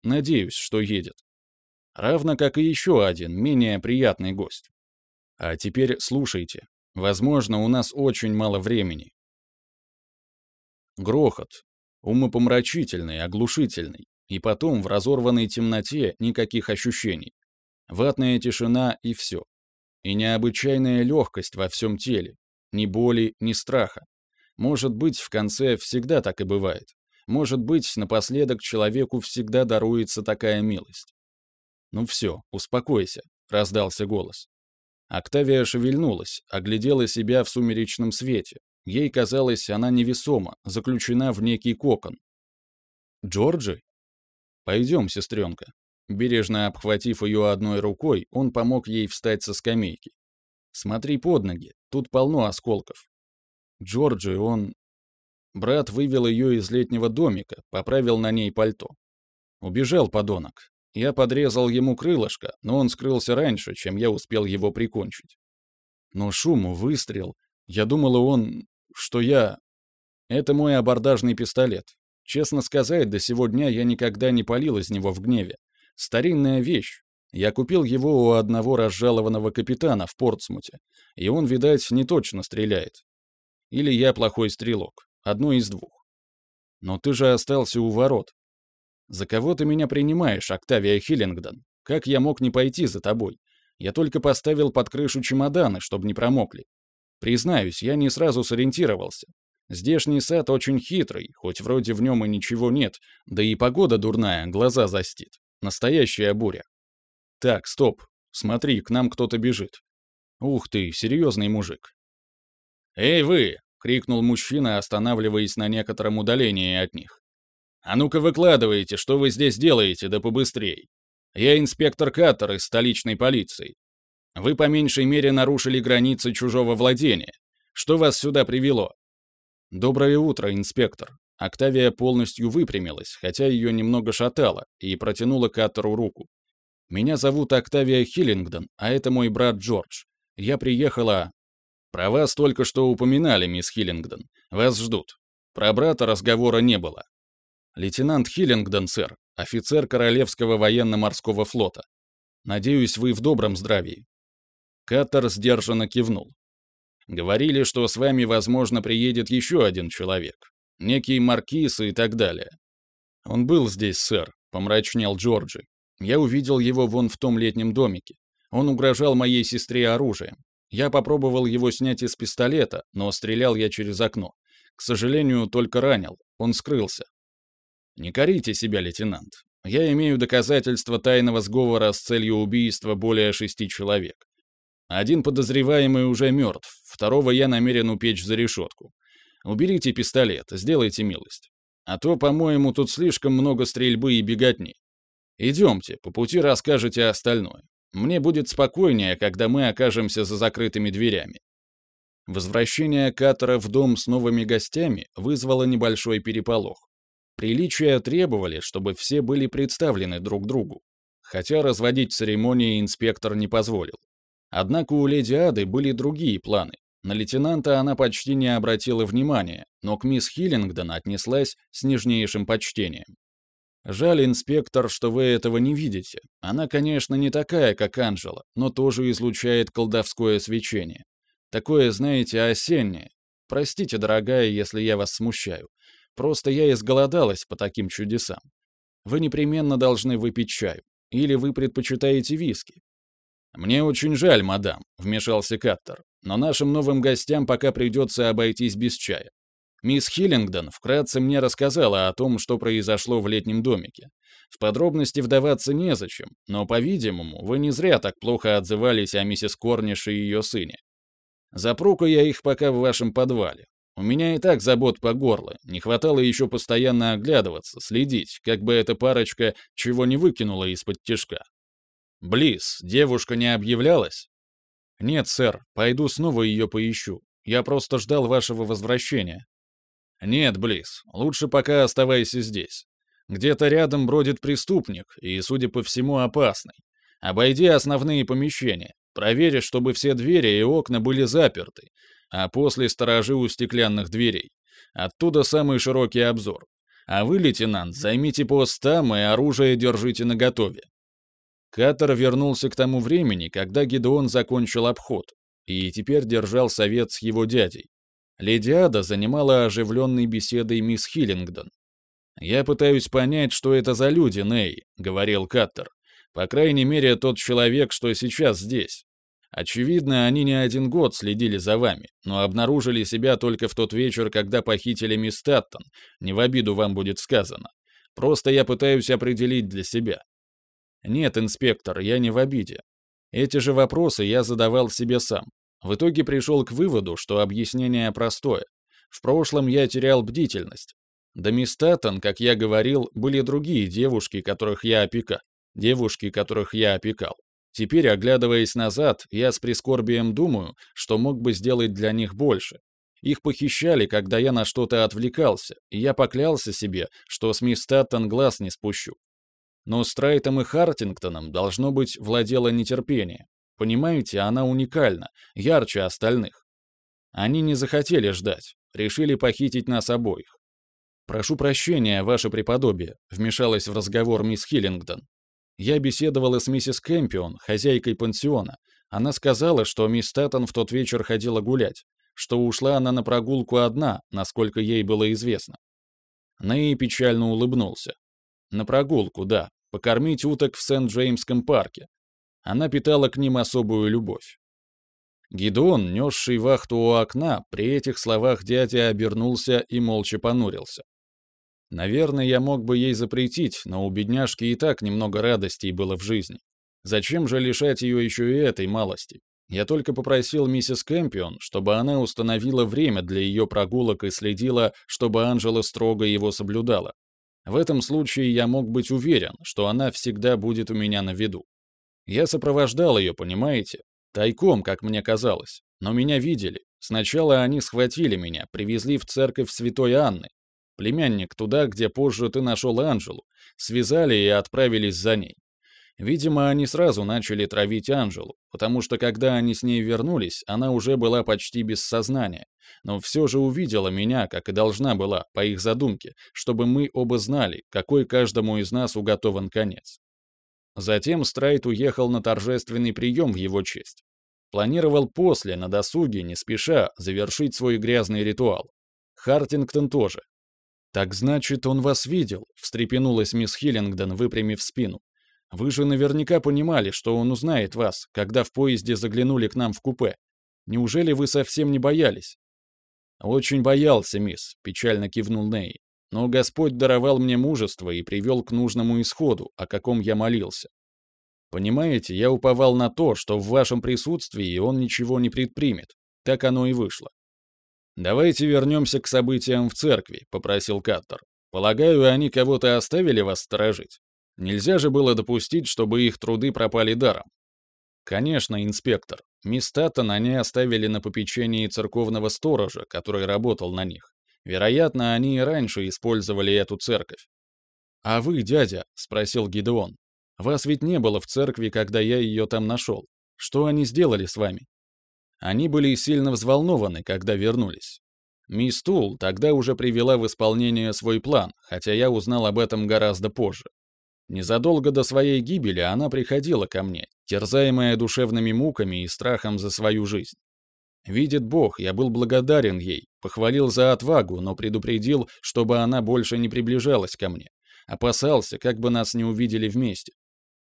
Надеюсь, что едет. Равно как и еще один, менее приятный гость. А теперь слушайте. Возможно, у нас очень мало времени. Грохот. Умопомрачительный, оглушительный. И потом в разорванной темноте никаких ощущений. Ватная тишина и все. И необычайная легкость во всем теле. Ни боли, ни страха. Может быть, в конце всегда так и бывает. Может быть, напоследок человеку всегда даруется такая милость. «Ну все, успокойся», — раздался голос. Октавия шевельнулась, оглядела себя в сумеречном свете. Ей казалось, она невесома, заключена в некий кокон. «Джорджи?» «Пойдем, сестренка». Бережно обхватив ее одной рукой, он помог ей встать со скамейки. «Смотри под ноги, тут полно осколков». Джорджи, он... Брат вывел ее из летнего домика, поправил на ней пальто. Убежал подонок. Я подрезал ему крылышко, но он скрылся раньше, чем я успел его прикончить. Но шуму, выстрел. Я думала, он... что я... Это мой абордажный пистолет. Честно сказать, до сего дня я никогда не палил из него в гневе. Старинная вещь. Я купил его у одного разжалованного капитана в Портсмуте, и он, видать, не точно стреляет. Или я плохой стрелок. Одно из двух. Но ты же остался у ворот. За кого ты меня принимаешь, Октавия Хиллингдон? Как я мог не пойти за тобой? Я только поставил под крышу чемоданы, чтобы не промокли. Признаюсь, я не сразу сориентировался. Здешний сад очень хитрый, хоть вроде в нем и ничего нет, да и погода дурная, глаза застит. Настоящая буря. Так, стоп. Смотри, к нам кто-то бежит. Ух ты, серьезный мужик. «Эй вы!» — крикнул мужчина, останавливаясь на некотором удалении от них. «А ну-ка выкладывайте, что вы здесь делаете, да побыстрей. Я инспектор Каттер из столичной полиции. Вы по меньшей мере нарушили границы чужого владения. Что вас сюда привело?» «Доброе утро, инспектор». Октавия полностью выпрямилась, хотя ее немного шатало, и протянула Каттеру руку. «Меня зовут Октавия Хиллингдон, а это мой брат Джордж. Я приехала «Про вас только что упоминали, мисс Хиллингдон. Вас ждут. Про брата разговора не было». «Лейтенант Хиллингдон, сэр, офицер Королевского военно-морского флота. Надеюсь, вы в добром здравии». Каттер сдержанно кивнул. «Говорили, что с вами, возможно, приедет еще один человек. Некий маркиз и так далее». «Он был здесь, сэр», — помрачнел Джорджи. «Я увидел его вон в том летнем домике. Он угрожал моей сестре оружием. Я попробовал его снять из пистолета, но стрелял я через окно. К сожалению, только ранил. Он скрылся. Не корите себя, лейтенант. Я имею доказательства тайного сговора с целью убийства более шести человек. Один подозреваемый уже мертв, второго я намерен упечь за решетку. Уберите пистолет, сделайте милость. А то, по-моему, тут слишком много стрельбы и беготни. Идемте, по пути расскажете остальное. Мне будет спокойнее, когда мы окажемся за закрытыми дверями. Возвращение Катера в дом с новыми гостями вызвало небольшой переполох. Приличия требовали, чтобы все были представлены друг другу, хотя разводить церемонии инспектор не позволил. Однако у леди Ады были другие планы. На лейтенанта она почти не обратила внимания, но к мисс Хиллингдон отнеслась с нежнейшим почтением. Жаль, инспектор, что вы этого не видите. Она, конечно, не такая, как Анжела, но тоже излучает колдовское свечение. Такое, знаете, осеннее. Простите, дорогая, если я вас смущаю. Просто я изголодалась по таким чудесам. Вы непременно должны выпить чаю. Или вы предпочитаете виски? Мне очень жаль, мадам, вмешался Каттер, но нашим новым гостям пока придется обойтись без чая. Мисс Хиллингдон вкратце мне рассказала о том, что произошло в летнем домике. В подробности вдаваться незачем, но, по-видимому, вы не зря так плохо отзывались о миссис Корниш и ее сыне. Запру-ка я их пока в вашем подвале. У меня и так забот по горло, не хватало еще постоянно оглядываться, следить, как бы эта парочка чего не выкинула из-под тяжка. Близ, девушка не объявлялась? Нет, сэр, пойду снова ее поищу. Я просто ждал вашего возвращения. «Нет, Близ, лучше пока оставайся здесь. Где-то рядом бродит преступник, и, судя по всему, опасный. Обойди основные помещения, проверь, чтобы все двери и окна были заперты, а после сторожи у стеклянных дверей. Оттуда самый широкий обзор. А вы, лейтенант, займите пост там и оружие держите наготове. Катер вернулся к тому времени, когда Гедеон закончил обход, и теперь держал совет с его дядей. Леди Ада занимала оживленной беседой мисс Хиллингдон. «Я пытаюсь понять, что это за люди, Ней», — говорил Каттер. «По крайней мере, тот человек, что сейчас здесь. Очевидно, они не один год следили за вами, но обнаружили себя только в тот вечер, когда похитили мисс Таттон. Не в обиду вам будет сказано. Просто я пытаюсь определить для себя. Нет, инспектор, я не в обиде. Эти же вопросы я задавал себе сам. В итоге пришел к выводу, что объяснение простое. В прошлом я терял бдительность. До мисс Таттон, как я говорил, были другие девушки, которых я опекал. Девушки, которых я опекал. Теперь, оглядываясь назад, я с прискорбием думаю, что мог бы сделать для них больше. Их похищали, когда я на что-то отвлекался, и я поклялся себе, что с мисс Таттон глаз не спущу. Но с Трайтом и Хартингтоном, должно быть, владело нетерпение. Понимаете, она уникальна, ярче остальных. Они не захотели ждать, решили похитить нас обоих. «Прошу прощения, ваше преподобие», — вмешалась в разговор мисс Хиллингдон. Я беседовала с миссис Кэмпион, хозяйкой пансиона. Она сказала, что мисс Таттон в тот вечер ходила гулять, что ушла она на прогулку одна, насколько ей было известно. Ней печально улыбнулся. На прогулку, да, покормить уток в Сент-Джеймском парке. Она питала к ним особую любовь. Гидеон, несший вахту у окна, при этих словах дядя обернулся и молча понурился. Наверное, я мог бы ей запретить, но у бедняжки и так немного радостей было в жизни. Зачем же лишать ее еще и этой малости? Я только попросил миссис Кэмпион, чтобы она установила время для ее прогулок и следила, чтобы Анжела строго его соблюдала. В этом случае я мог быть уверен, что она всегда будет у меня на виду. Я сопровождал ее, понимаете? Тайком, как мне казалось. Но меня видели. Сначала они схватили меня, привезли в церковь Святой Анны, Племянник туда, где позже ты нашел Анжелу. Связали и отправились за ней. Видимо, они сразу начали травить Анжелу, потому что когда они с ней вернулись, она уже была почти без сознания, но все же увидела меня, как и должна была, по их задумке, чтобы мы оба знали, какой каждому из нас уготован конец. Затем Страйт уехал на торжественный прием в его честь. Планировал после, на досуге, не спеша, завершить свой грязный ритуал. Хартингтон тоже, «Так значит, он вас видел», — встрепенулась мисс Хиллингдон, выпрямив спину. «Вы же наверняка понимали, что он узнает вас, когда в поезде заглянули к нам в купе. Неужели вы совсем не боялись?» «Очень боялся, мисс», — печально кивнул Ней. «Но Господь даровал мне мужество и привел к нужному исходу, о каком я молился. Понимаете, я уповал на то, что в вашем присутствии он ничего не предпримет. Так оно и вышло. «Давайте вернемся к событиям в церкви», — попросил Каттер. «Полагаю, они кого-то оставили вас сторожить? Нельзя же было допустить, чтобы их труды пропали даром». «Конечно, инспектор. Мисс Таттон они оставили на попечении церковного сторожа, который работал на них. Вероятно, они и раньше использовали эту церковь». «А вы, дядя?» — спросил Гидеон. «Вас ведь не было в церкви, когда я ее там нашел. Что они сделали с вами?» Они были сильно взволнованы, когда вернулись. Мисс Тул тогда уже привела в исполнение свой план, хотя я узнал об этом гораздо позже. Незадолго до своей гибели она приходила ко мне, терзаемая душевными муками и страхом за свою жизнь. Видит Бог, я был благодарен ей, похвалил за отвагу, но предупредил, чтобы она больше не приближалась ко мне. Опасался, как бы нас не увидели вместе.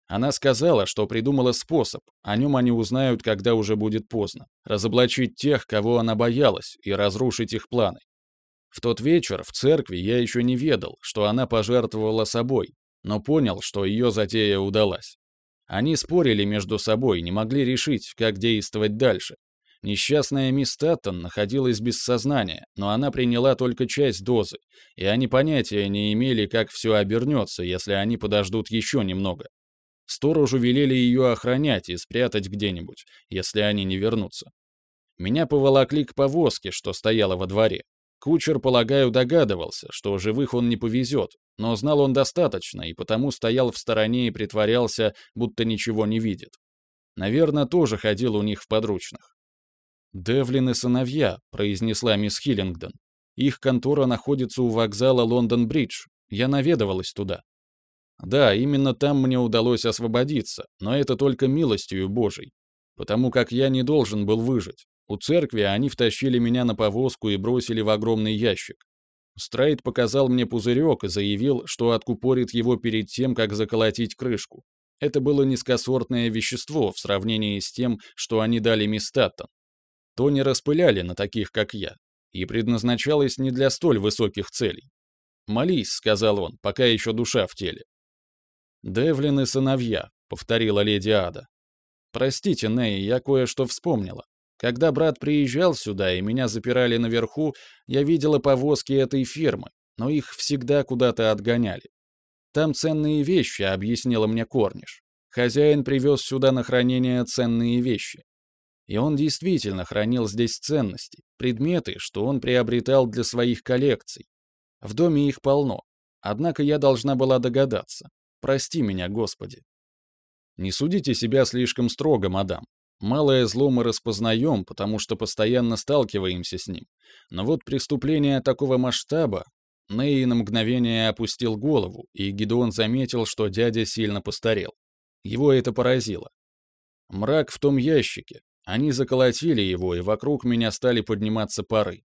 Она сказала, что придумала способ, о нем они узнают, когда уже будет поздно, разоблачить тех, кого она боялась, и разрушить их планы. В тот вечер в церкви я еще не ведал, что она пожертвовала собой, но понял, что ее затея удалась. Они спорили между собой, не могли решить, как действовать дальше. Несчастная мисс Таттон находилась без сознания, но она приняла только часть дозы, и они понятия не имели, как все обернется, если они подождут еще немного. Сторожу велели ее охранять и спрятать где-нибудь, если они не вернутся. Меня поволокли к повозке, что стояла во дворе. Кучер, полагаю, догадывался, что живых он не повезет, но знал он достаточно и потому стоял в стороне и притворялся, будто ничего не видит. Наверное, тоже ходил у них в подручных. «Девлин и сыновья», — произнесла мисс Хиллингдон. «Их контора находится у вокзала Лондон-Бридж. Я наведывалась туда». Да, именно там мне удалось освободиться, но это только милостью Божией. Потому как я не должен был выжить. У церкви они втащили меня на повозку и бросили в огромный ящик. Страйт показал мне пузырек и заявил, что откупорит его перед тем, как заколотить крышку. Это было низкосортное вещество в сравнении с тем, что они дали Мистаттон. То не распыляли на таких, как я, и предназначалось не для столь высоких целей. «Молись», — сказал он, — «пока еще душа в теле». «Девлин и сыновья», — повторила леди Ада. «Простите, Ней, я кое-что вспомнила. Когда брат приезжал сюда и меня запирали наверху, я видела повозки этой фирмы, но их всегда куда-то отгоняли. Там ценные вещи, объяснила мне Корниш. Хозяин привез сюда на хранение ценные вещи. И он действительно хранил здесь ценности, предметы, что он приобретал для своих коллекций. В доме их полно. Однако я должна была догадаться. Прости меня, Господи. Не судите себя слишком строго, мадам. Малое зло мы распознаем, потому что постоянно сталкиваемся с ним. Но вот преступление такого масштаба... Ней на мгновение опустил голову, и Гидеон заметил, что дядя сильно постарел. Его это поразило. Мрак в том ящике. Они заколотили его, и вокруг меня стали подниматься пары.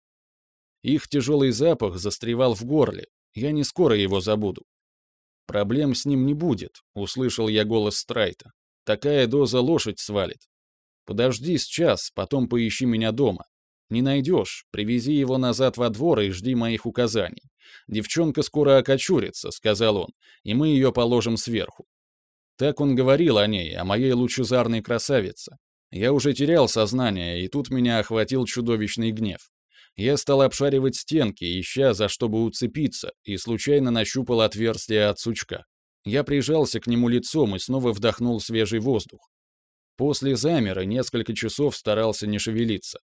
Их тяжелый запах застревал в горле. Я не скоро его забуду. «Проблем с ним не будет», — услышал я голос Страйта. «Такая доза лошадь свалит. Подожди сейчас, потом поищи меня дома. Не найдешь, привези его назад во двор и жди моих указаний. Девчонка скоро окочурится, сказал он, и мы ее положим сверху. Так он говорил о ней, о моей лучезарной красавице. Я уже терял сознание, и тут меня охватил чудовищный гнев. Я стал обшаривать стенки, ища за что бы уцепиться, и случайно нащупал отверстие от сучка. Я прижался к нему лицом и снова вдохнул свежий воздух. После замера несколько часов старался не шевелиться.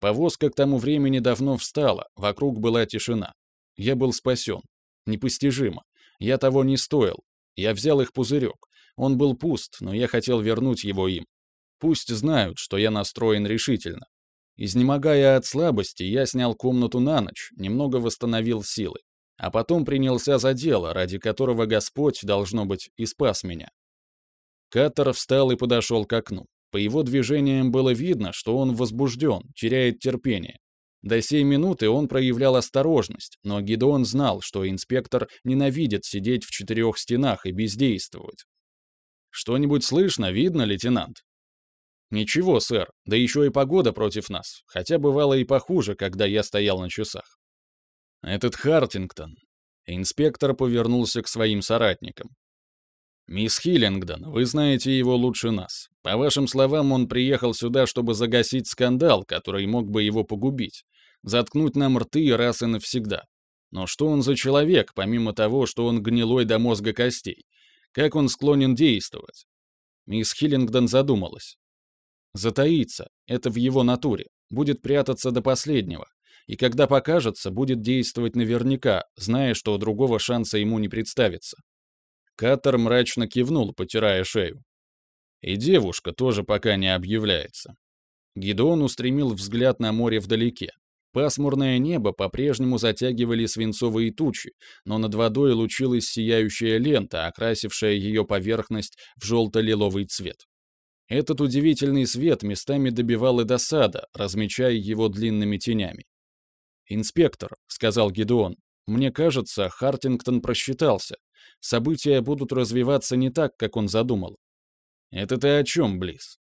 Повозка к тому времени давно встала, вокруг была тишина. Я был спасен. Непостижимо. Я того не стоил. Я взял их пузырек. Он был пуст, но я хотел вернуть его им. Пусть знают, что я настроен решительно. Изнемогая от слабости, я снял комнату на ночь, немного восстановил силы. А потом принялся за дело, ради которого Господь, должно быть, и спас меня. Каттер встал и подошел к окну. По его движениям было видно, что он возбужден, теряет терпение. До сей минуты он проявлял осторожность, но Гидеон знал, что инспектор ненавидит сидеть в четырех стенах и бездействовать. «Что-нибудь слышно, видно, лейтенант?» «Ничего, сэр, да еще и погода против нас, хотя бывало и похуже, когда я стоял на часах». «Этот Хартингтон». Инспектор повернулся к своим соратникам. «Мисс Хиллингдон, вы знаете его лучше нас. По вашим словам, он приехал сюда, чтобы загасить скандал, который мог бы его погубить, заткнуть нам рты раз и навсегда. Но что он за человек, помимо того, что он гнилой до мозга костей? Как он склонен действовать?» Мисс Хиллингдон задумалась. «Затаиться — это в его натуре, будет прятаться до последнего, и когда покажется, будет действовать наверняка, зная, что другого шанса ему не представится. Катер мрачно кивнул, потирая шею. И девушка тоже пока не объявляется. Гидеон устремил взгляд на море вдалеке. Пасмурное небо по-прежнему затягивали свинцовые тучи, но над водой лучилась сияющая лента, окрасившая ее поверхность в желто-лиловый цвет. Этот удивительный свет местами добивал и досада, размечая его длинными тенями. «Инспектор», — сказал Гидеон, — «мне кажется, Хартингтон просчитался события будут развиваться не так, как он задумал. Это ты о чем, Близ?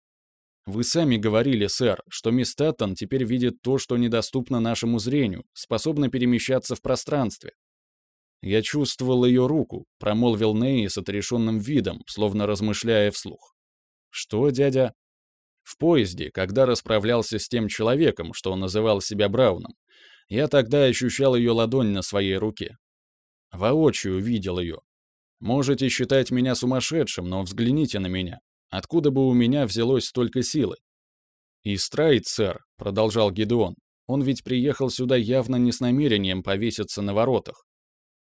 Вы сами говорили, сэр, что мисс Таттон теперь видит то, что недоступно нашему зрению, способна перемещаться в пространстве. Я чувствовал ее руку, промолвил Ней с отрешенным видом, словно размышляя вслух. Что, дядя? В поезде, когда расправлялся с тем человеком, что он называл себя Брауном, я тогда ощущал ее ладонь на своей руке. Воочию видел ее, Можете считать меня сумасшедшим, но взгляните на меня. Откуда бы у меня взялось столько силы? И Страйт, сэр, продолжал Гедеон, он ведь приехал сюда явно не с намерением повеситься на воротах.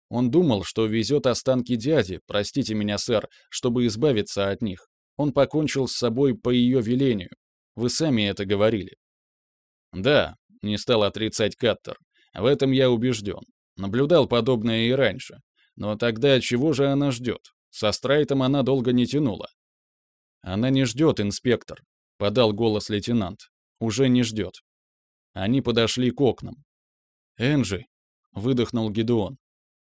Он думал, что везет останки дяди, простите меня, сэр, чтобы избавиться от них. Он покончил с собой по ее велению. Вы сами это говорили. Да, не стал отрицать Каттер. В этом я убежден. Наблюдал подобное и раньше. Но тогда чего же она ждет? Со Страйтом она долго не тянула. «Она не ждет, инспектор», — подал голос лейтенант. «Уже не ждет». Они подошли к окнам. «Энджи», — выдохнул Гедеон.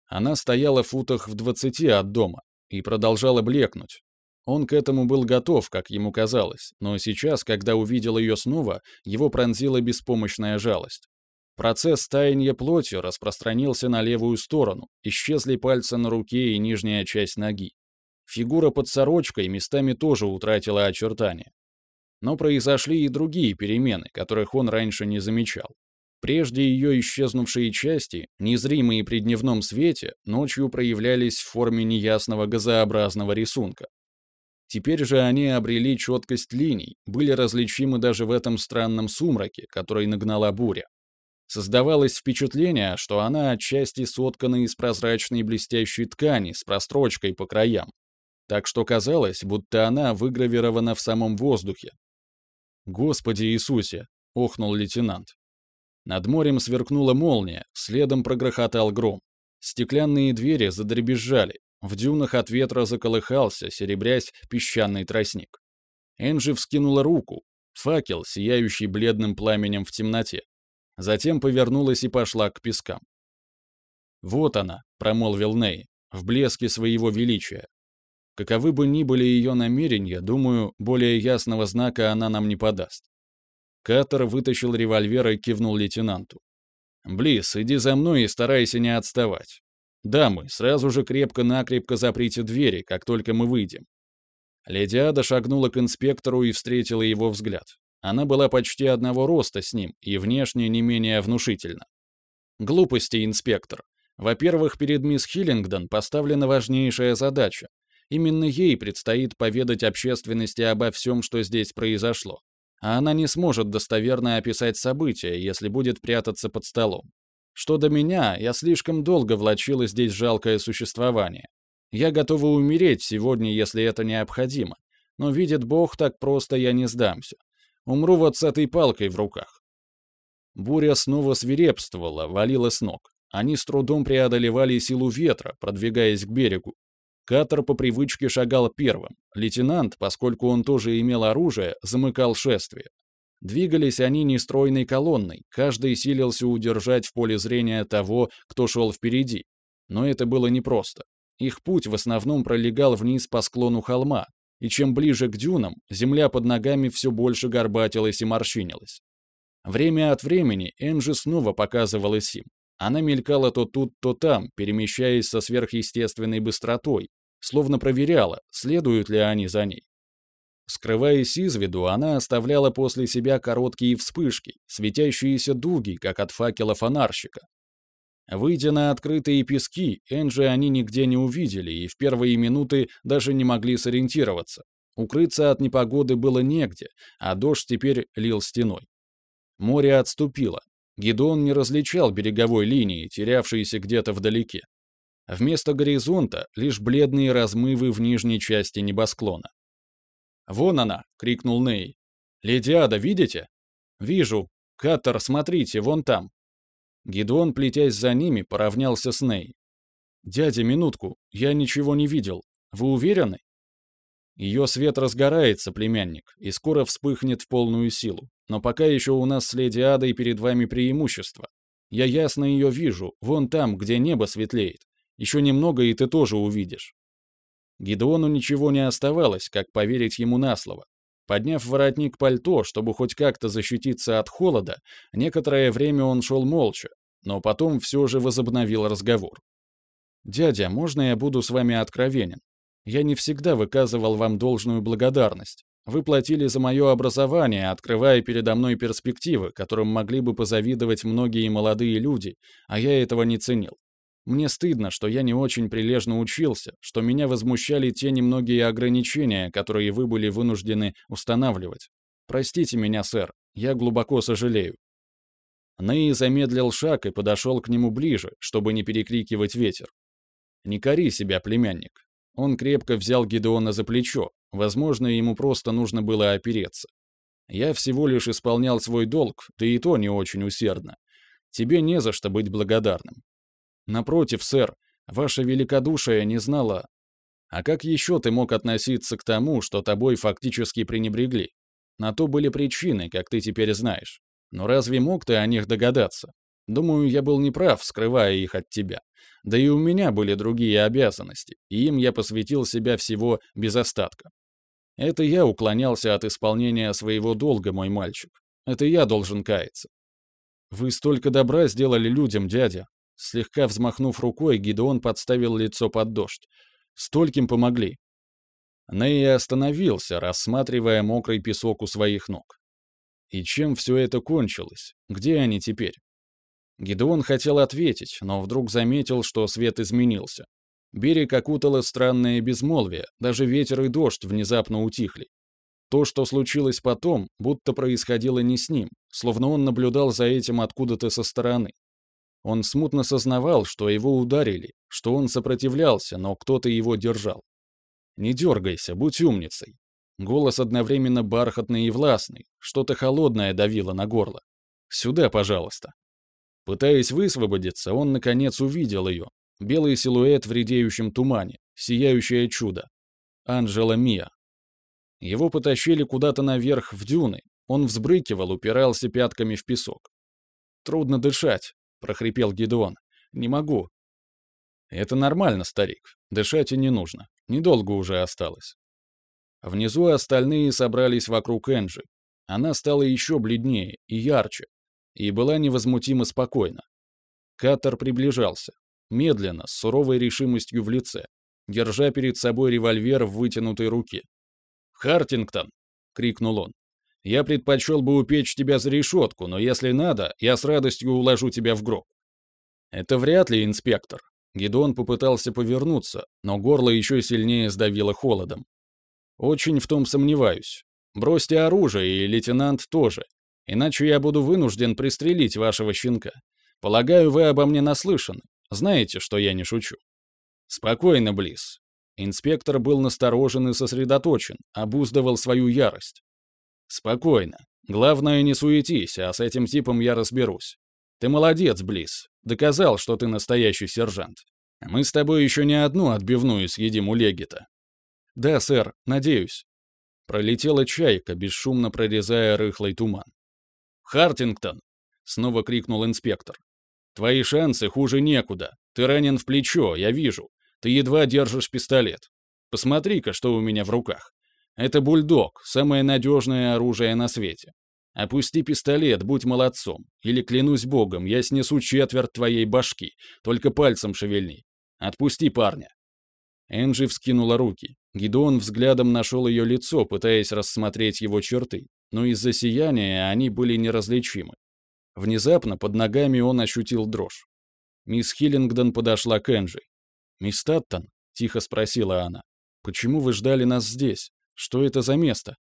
Она стояла в футах в двадцати от дома и продолжала блекнуть. Он к этому был готов, как ему казалось, но сейчас, когда увидел ее снова, его пронзила беспомощная жалость. Процесс таяния плоти распространился на левую сторону, исчезли пальцы на руке и нижняя часть ноги. Фигура под сорочкой местами тоже утратила очертания. Но произошли и другие перемены, которых он раньше не замечал. Прежде ее исчезнувшие части, незримые при дневном свете, ночью проявлялись в форме неясного газообразного рисунка. Теперь же они обрели четкость линий, были различимы даже в этом странном сумраке, который нагнала буря. Создавалось впечатление, что она отчасти соткана из прозрачной блестящей ткани с прострочкой по краям. Так что казалось, будто она выгравирована в самом воздухе. «Господи Иисусе!» — охнул лейтенант. Над морем сверкнула молния, следом прогрохотал гром. Стеклянные двери задребезжали, в дюнах от ветра заколыхался, серебрясь песчаный тростник. Энджи вскинула руку, факел, сияющий бледным пламенем в темноте. Затем повернулась и пошла к пескам. «Вот она», — промолвил Ней, в блеске своего величия. Каковы бы ни были ее намерения, думаю, более ясного знака она нам не подаст. Катер вытащил револьвер и кивнул лейтенанту. «Близ, иди за мной и старайся не отставать. Дамы, сразу же крепко-накрепко заприте двери, как только мы выйдем». Леди Ада шагнула к инспектору и встретила его взгляд. Она была почти одного роста с ним и внешне не менее внушительна. Глупости, инспектор. Во-первых, перед мисс Хиллингдон поставлена важнейшая задача. Именно ей предстоит поведать общественности обо всем, что здесь произошло. А она не сможет достоверно описать события, если будет прятаться под столом. Что до меня, я слишком долго влачила здесь жалкое существование. Я готова умереть сегодня, если это необходимо. Но, видит Бог, так просто я не сдамся. Умру вот с этой палкой в руках. Буря снова свирепствовала, валила с ног. Они с трудом преодолевали силу ветра, продвигаясь к берегу. Катер по привычке шагал первым. Лейтенант, поскольку он тоже имел оружие, замыкал шествие. Двигались они нестройной колонной, каждый силился удержать в поле зрения того, кто шел впереди. Но это было непросто. Их путь в основном пролегал вниз по склону холма, и чем ближе к дюнам, земля под ногами все больше горбатилась и морщинилась. Время от времени Энджи снова показывалась им. Она мелькала то тут, то там, перемещаясь со сверхъестественной быстротой, словно проверяла, следуют ли они за ней. Скрываясь из виду, она оставляла после себя короткие вспышки, светящиеся дуги, как от факела фонарщика. Выйдя на открытые пески, Энджи они нигде не увидели и в первые минуты даже не могли сориентироваться. Укрыться от непогоды было негде, а дождь теперь лил стеной. Море отступило. Гидон не различал береговой линии, терявшейся где-то вдалеке. Вместо горизонта лишь бледные размывы в нижней части небосклона. «Вон она!» — крикнул Ней. «Леди Ада, видите?» «Вижу. Каттер, смотрите, вон там!» Гидон, плетясь за ними, поравнялся с Ней. «Дядя, минутку, я ничего не видел. Вы уверены?» Ее свет разгорается, племянник, и скоро вспыхнет в полную силу. Но пока еще у нас с леди Адой перед вами преимущество. Я ясно ее вижу, вон там, где небо светлеет. Еще немного, и ты тоже увидишь. Гидеону ничего не оставалось, как поверить ему на слово. Подняв воротник пальто, чтобы хоть как-то защититься от холода, некоторое время он шел молча, но потом все же возобновил разговор. «Дядя, можно я буду с вами откровенен? Я не всегда выказывал вам должную благодарность. Вы платили за мое образование, открывая передо мной перспективы, которым могли бы позавидовать многие молодые люди, а я этого не ценил. Мне стыдно, что я не очень прилежно учился, что меня возмущали те немногие ограничения, которые вы были вынуждены устанавливать. Простите меня, сэр, я глубоко сожалею». Ней замедлил шаг и подошел к нему ближе, чтобы не перекрикивать ветер. «Не кори себя, племянник». Он крепко взял Гедеона за плечо, возможно, ему просто нужно было опереться. «Я всего лишь исполнял свой долг, да и то не очень усердно. Тебе не за что быть благодарным. Напротив, сэр, ваше великодушие не знало... А как еще ты мог относиться к тому, что тобой фактически пренебрегли? На то были причины, как ты теперь знаешь. Но разве мог ты о них догадаться? Думаю, я был неправ, скрывая их от тебя. Да и у меня были другие обязанности, и им я посвятил себя всего без остатка. Это я уклонялся от исполнения своего долга, мой мальчик. Это я должен каяться. Вы столько добра сделали людям, дядя. Слегка взмахнув рукой, Гидеон подставил лицо под дождь. Стольким помогли. Ней остановился, рассматривая мокрый песок у своих ног. И чем все это кончилось? Где они теперь? Гидеон хотел ответить, но вдруг заметил, что свет изменился. Берег окутало странное безмолвие, даже ветер и дождь внезапно утихли. То, что случилось потом, будто происходило не с ним, словно он наблюдал за этим откуда-то со стороны. Он смутно сознавал, что его ударили, что он сопротивлялся, но кто-то его держал. «Не дергайся, будь умницей». Голос одновременно бархатный и властный, что-то холодное давило на горло. «Сюда, пожалуйста». Пытаясь высвободиться, он, наконец, увидел ее. Белый силуэт в редеющем тумане, сияющее чудо. Анжела Мия. Его потащили куда-то наверх, в дюны. Он взбрыкивал, упирался пятками в песок. «Трудно дышать», — прохрипел Гедеон. «Не могу». «Это нормально, старик. Дышать и не нужно. Недолго уже осталось. Внизу остальные собрались вокруг Энджи. Она стала еще бледнее и ярче, и была невозмутимо спокойна. Катер приближался, медленно, с суровой решимостью в лице, держа перед собой револьвер в вытянутой руке. «Хартингтон!» — крикнул он. «Я предпочел бы упечь тебя за решетку, но если надо, я с радостью уложу тебя в гроб». «Это вряд ли, инспектор», Гедон попытался повернуться, но горло еще сильнее сдавило холодом. «Очень в том сомневаюсь. Бросьте оружие, и лейтенант тоже. Иначе я буду вынужден пристрелить вашего щенка. Полагаю, вы обо мне наслышаны. Знаете, что я не шучу». «Спокойно, Близ». Инспектор был насторожен и сосредоточен, обуздывал свою ярость. «Спокойно. Главное, не суетись, а с этим типом я разберусь. Ты молодец, Близ. Доказал, что ты настоящий сержант. Мы с тобой еще не одну отбивную съедим у Легита. Да, сэр, надеюсь. Пролетела чайка, бесшумно прорезая рыхлый туман. «Хартингтон!» — снова крикнул инспектор. «Твои шансы хуже некуда. Ты ранен в плечо, я вижу. Ты едва держишь пистолет. Посмотри-ка, что у меня в руках. Это бульдог, самое надежное оружие на свете. Опусти пистолет, будь молодцом. Или, клянусь богом, я снесу четверть твоей башки. Только пальцем шевельни. Отпусти парня». Энджи вскинула руки. Гидеон взглядом нашел ее лицо, пытаясь рассмотреть его черты, но из-за сияния они были неразличимы. Внезапно под ногами он ощутил дрожь. Мисс Хиллингдон подошла к Энджи. «Мисс Таттон?» — тихо спросила она. «Почему вы ждали нас здесь? Что это за место?»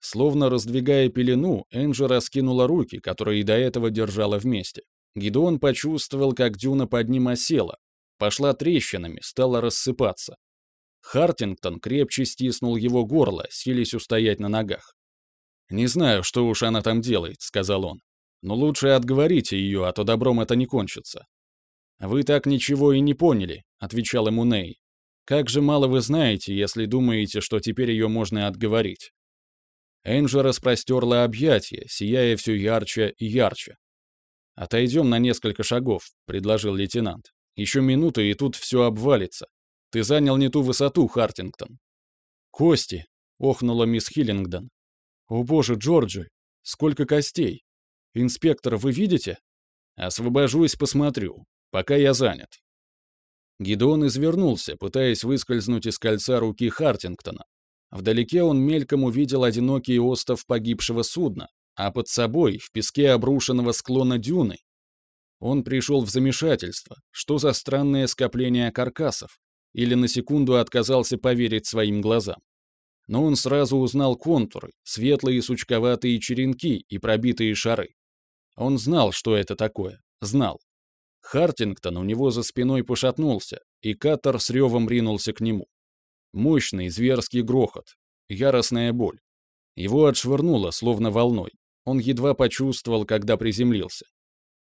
Словно раздвигая пелену, Энджи раскинула руки, которые и до этого держала вместе. Гидеон почувствовал, как дюна под ним осела, пошла трещинами, стала рассыпаться. Хартингтон крепче стиснул его горло, сились устоять на ногах. «Не знаю, что уж она там делает», — сказал он. «Но лучше отговорите ее, а то добром это не кончится». «Вы так ничего и не поняли», — отвечал ему Ней. «Как же мало вы знаете, если думаете, что теперь ее можно отговорить. Энджи распростерла объятия, сияя все ярче и ярче. «Отойдем на несколько шагов», — предложил лейтенант. «Еще минута, и тут все обвалится. Ты занял не ту высоту, Хартингтон». «Кости!» — охнула мисс Хиллингдон. «О боже, Джорджи! Сколько костей! Инспектор, вы видите?» «Освобожусь, посмотрю. Пока я занят». Гидеон извернулся, пытаясь выскользнуть из кольца руки Хартингтона, Вдалеке он мельком увидел одинокий остов погибшего судна, а под собой, в песке обрушенного склона дюны, он пришел в замешательство. Что за странное скопление каркасов? Или на секунду отказался поверить своим глазам. Но он сразу узнал контуры, светлые сучковатые черенки и пробитые шары. Он знал, что это такое. Знал. Хартингтон у него за спиной пошатнулся, и Катер с ревом ринулся к нему. Мощный зверский грохот, яростная боль. Его отшвырнуло, словно волной. Он едва почувствовал, когда приземлился.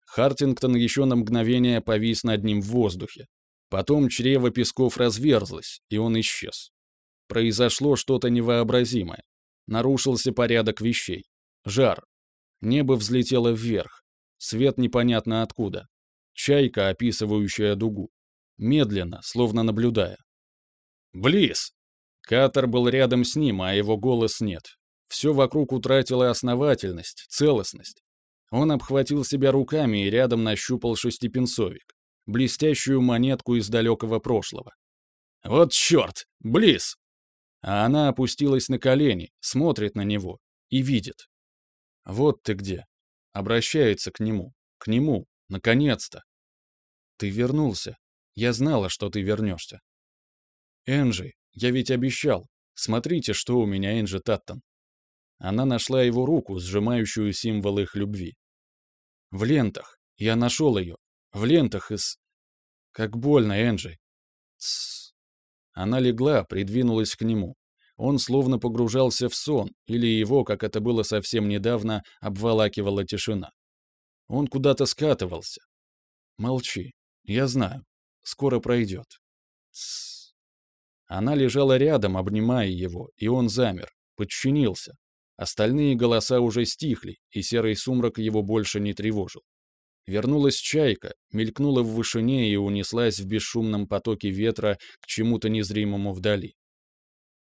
Хартингтон еще на мгновение повис над ним в воздухе. Потом чрево песков разверзлось, и он исчез. Произошло что-то невообразимое. Нарушился порядок вещей. Жар. Небо взлетело вверх. Свет непонятно откуда. Чайка, описывающая дугу. Медленно, словно наблюдая. «Близ!» Катер был рядом с ним, а его голос нет. Все вокруг утратило основательность, целостность. Он обхватил себя руками и рядом нащупал шестипенсовик, блестящую монетку из далекого прошлого. «Вот черт! Близ!» А она опустилась на колени, смотрит на него и видит. «Вот ты где!» Обращается к нему, к нему, наконец-то. «Ты вернулся. Я знала, что ты вернешься». «Энджи, я ведь обещал. Смотрите, что у меня Энджи Таттон». Она нашла его руку, сжимающую символ их любви. В лентах. Я нашел ее. В лентах из... Как больно, Энджи. Тссс. Она легла, придвинулась к нему. Он словно погружался в сон, или его, как это было совсем недавно, обволакивала тишина. Он куда-то скатывался. Молчи. Я знаю. Скоро пройдет. Тссс. Она лежала рядом, обнимая его, и он замер, подчинился, Остальные голоса уже стихли, и серый сумрак его больше не тревожил. Вернулась чайка, мелькнула в вышине и унеслась в бесшумном потоке ветра к чему-то незримому вдали.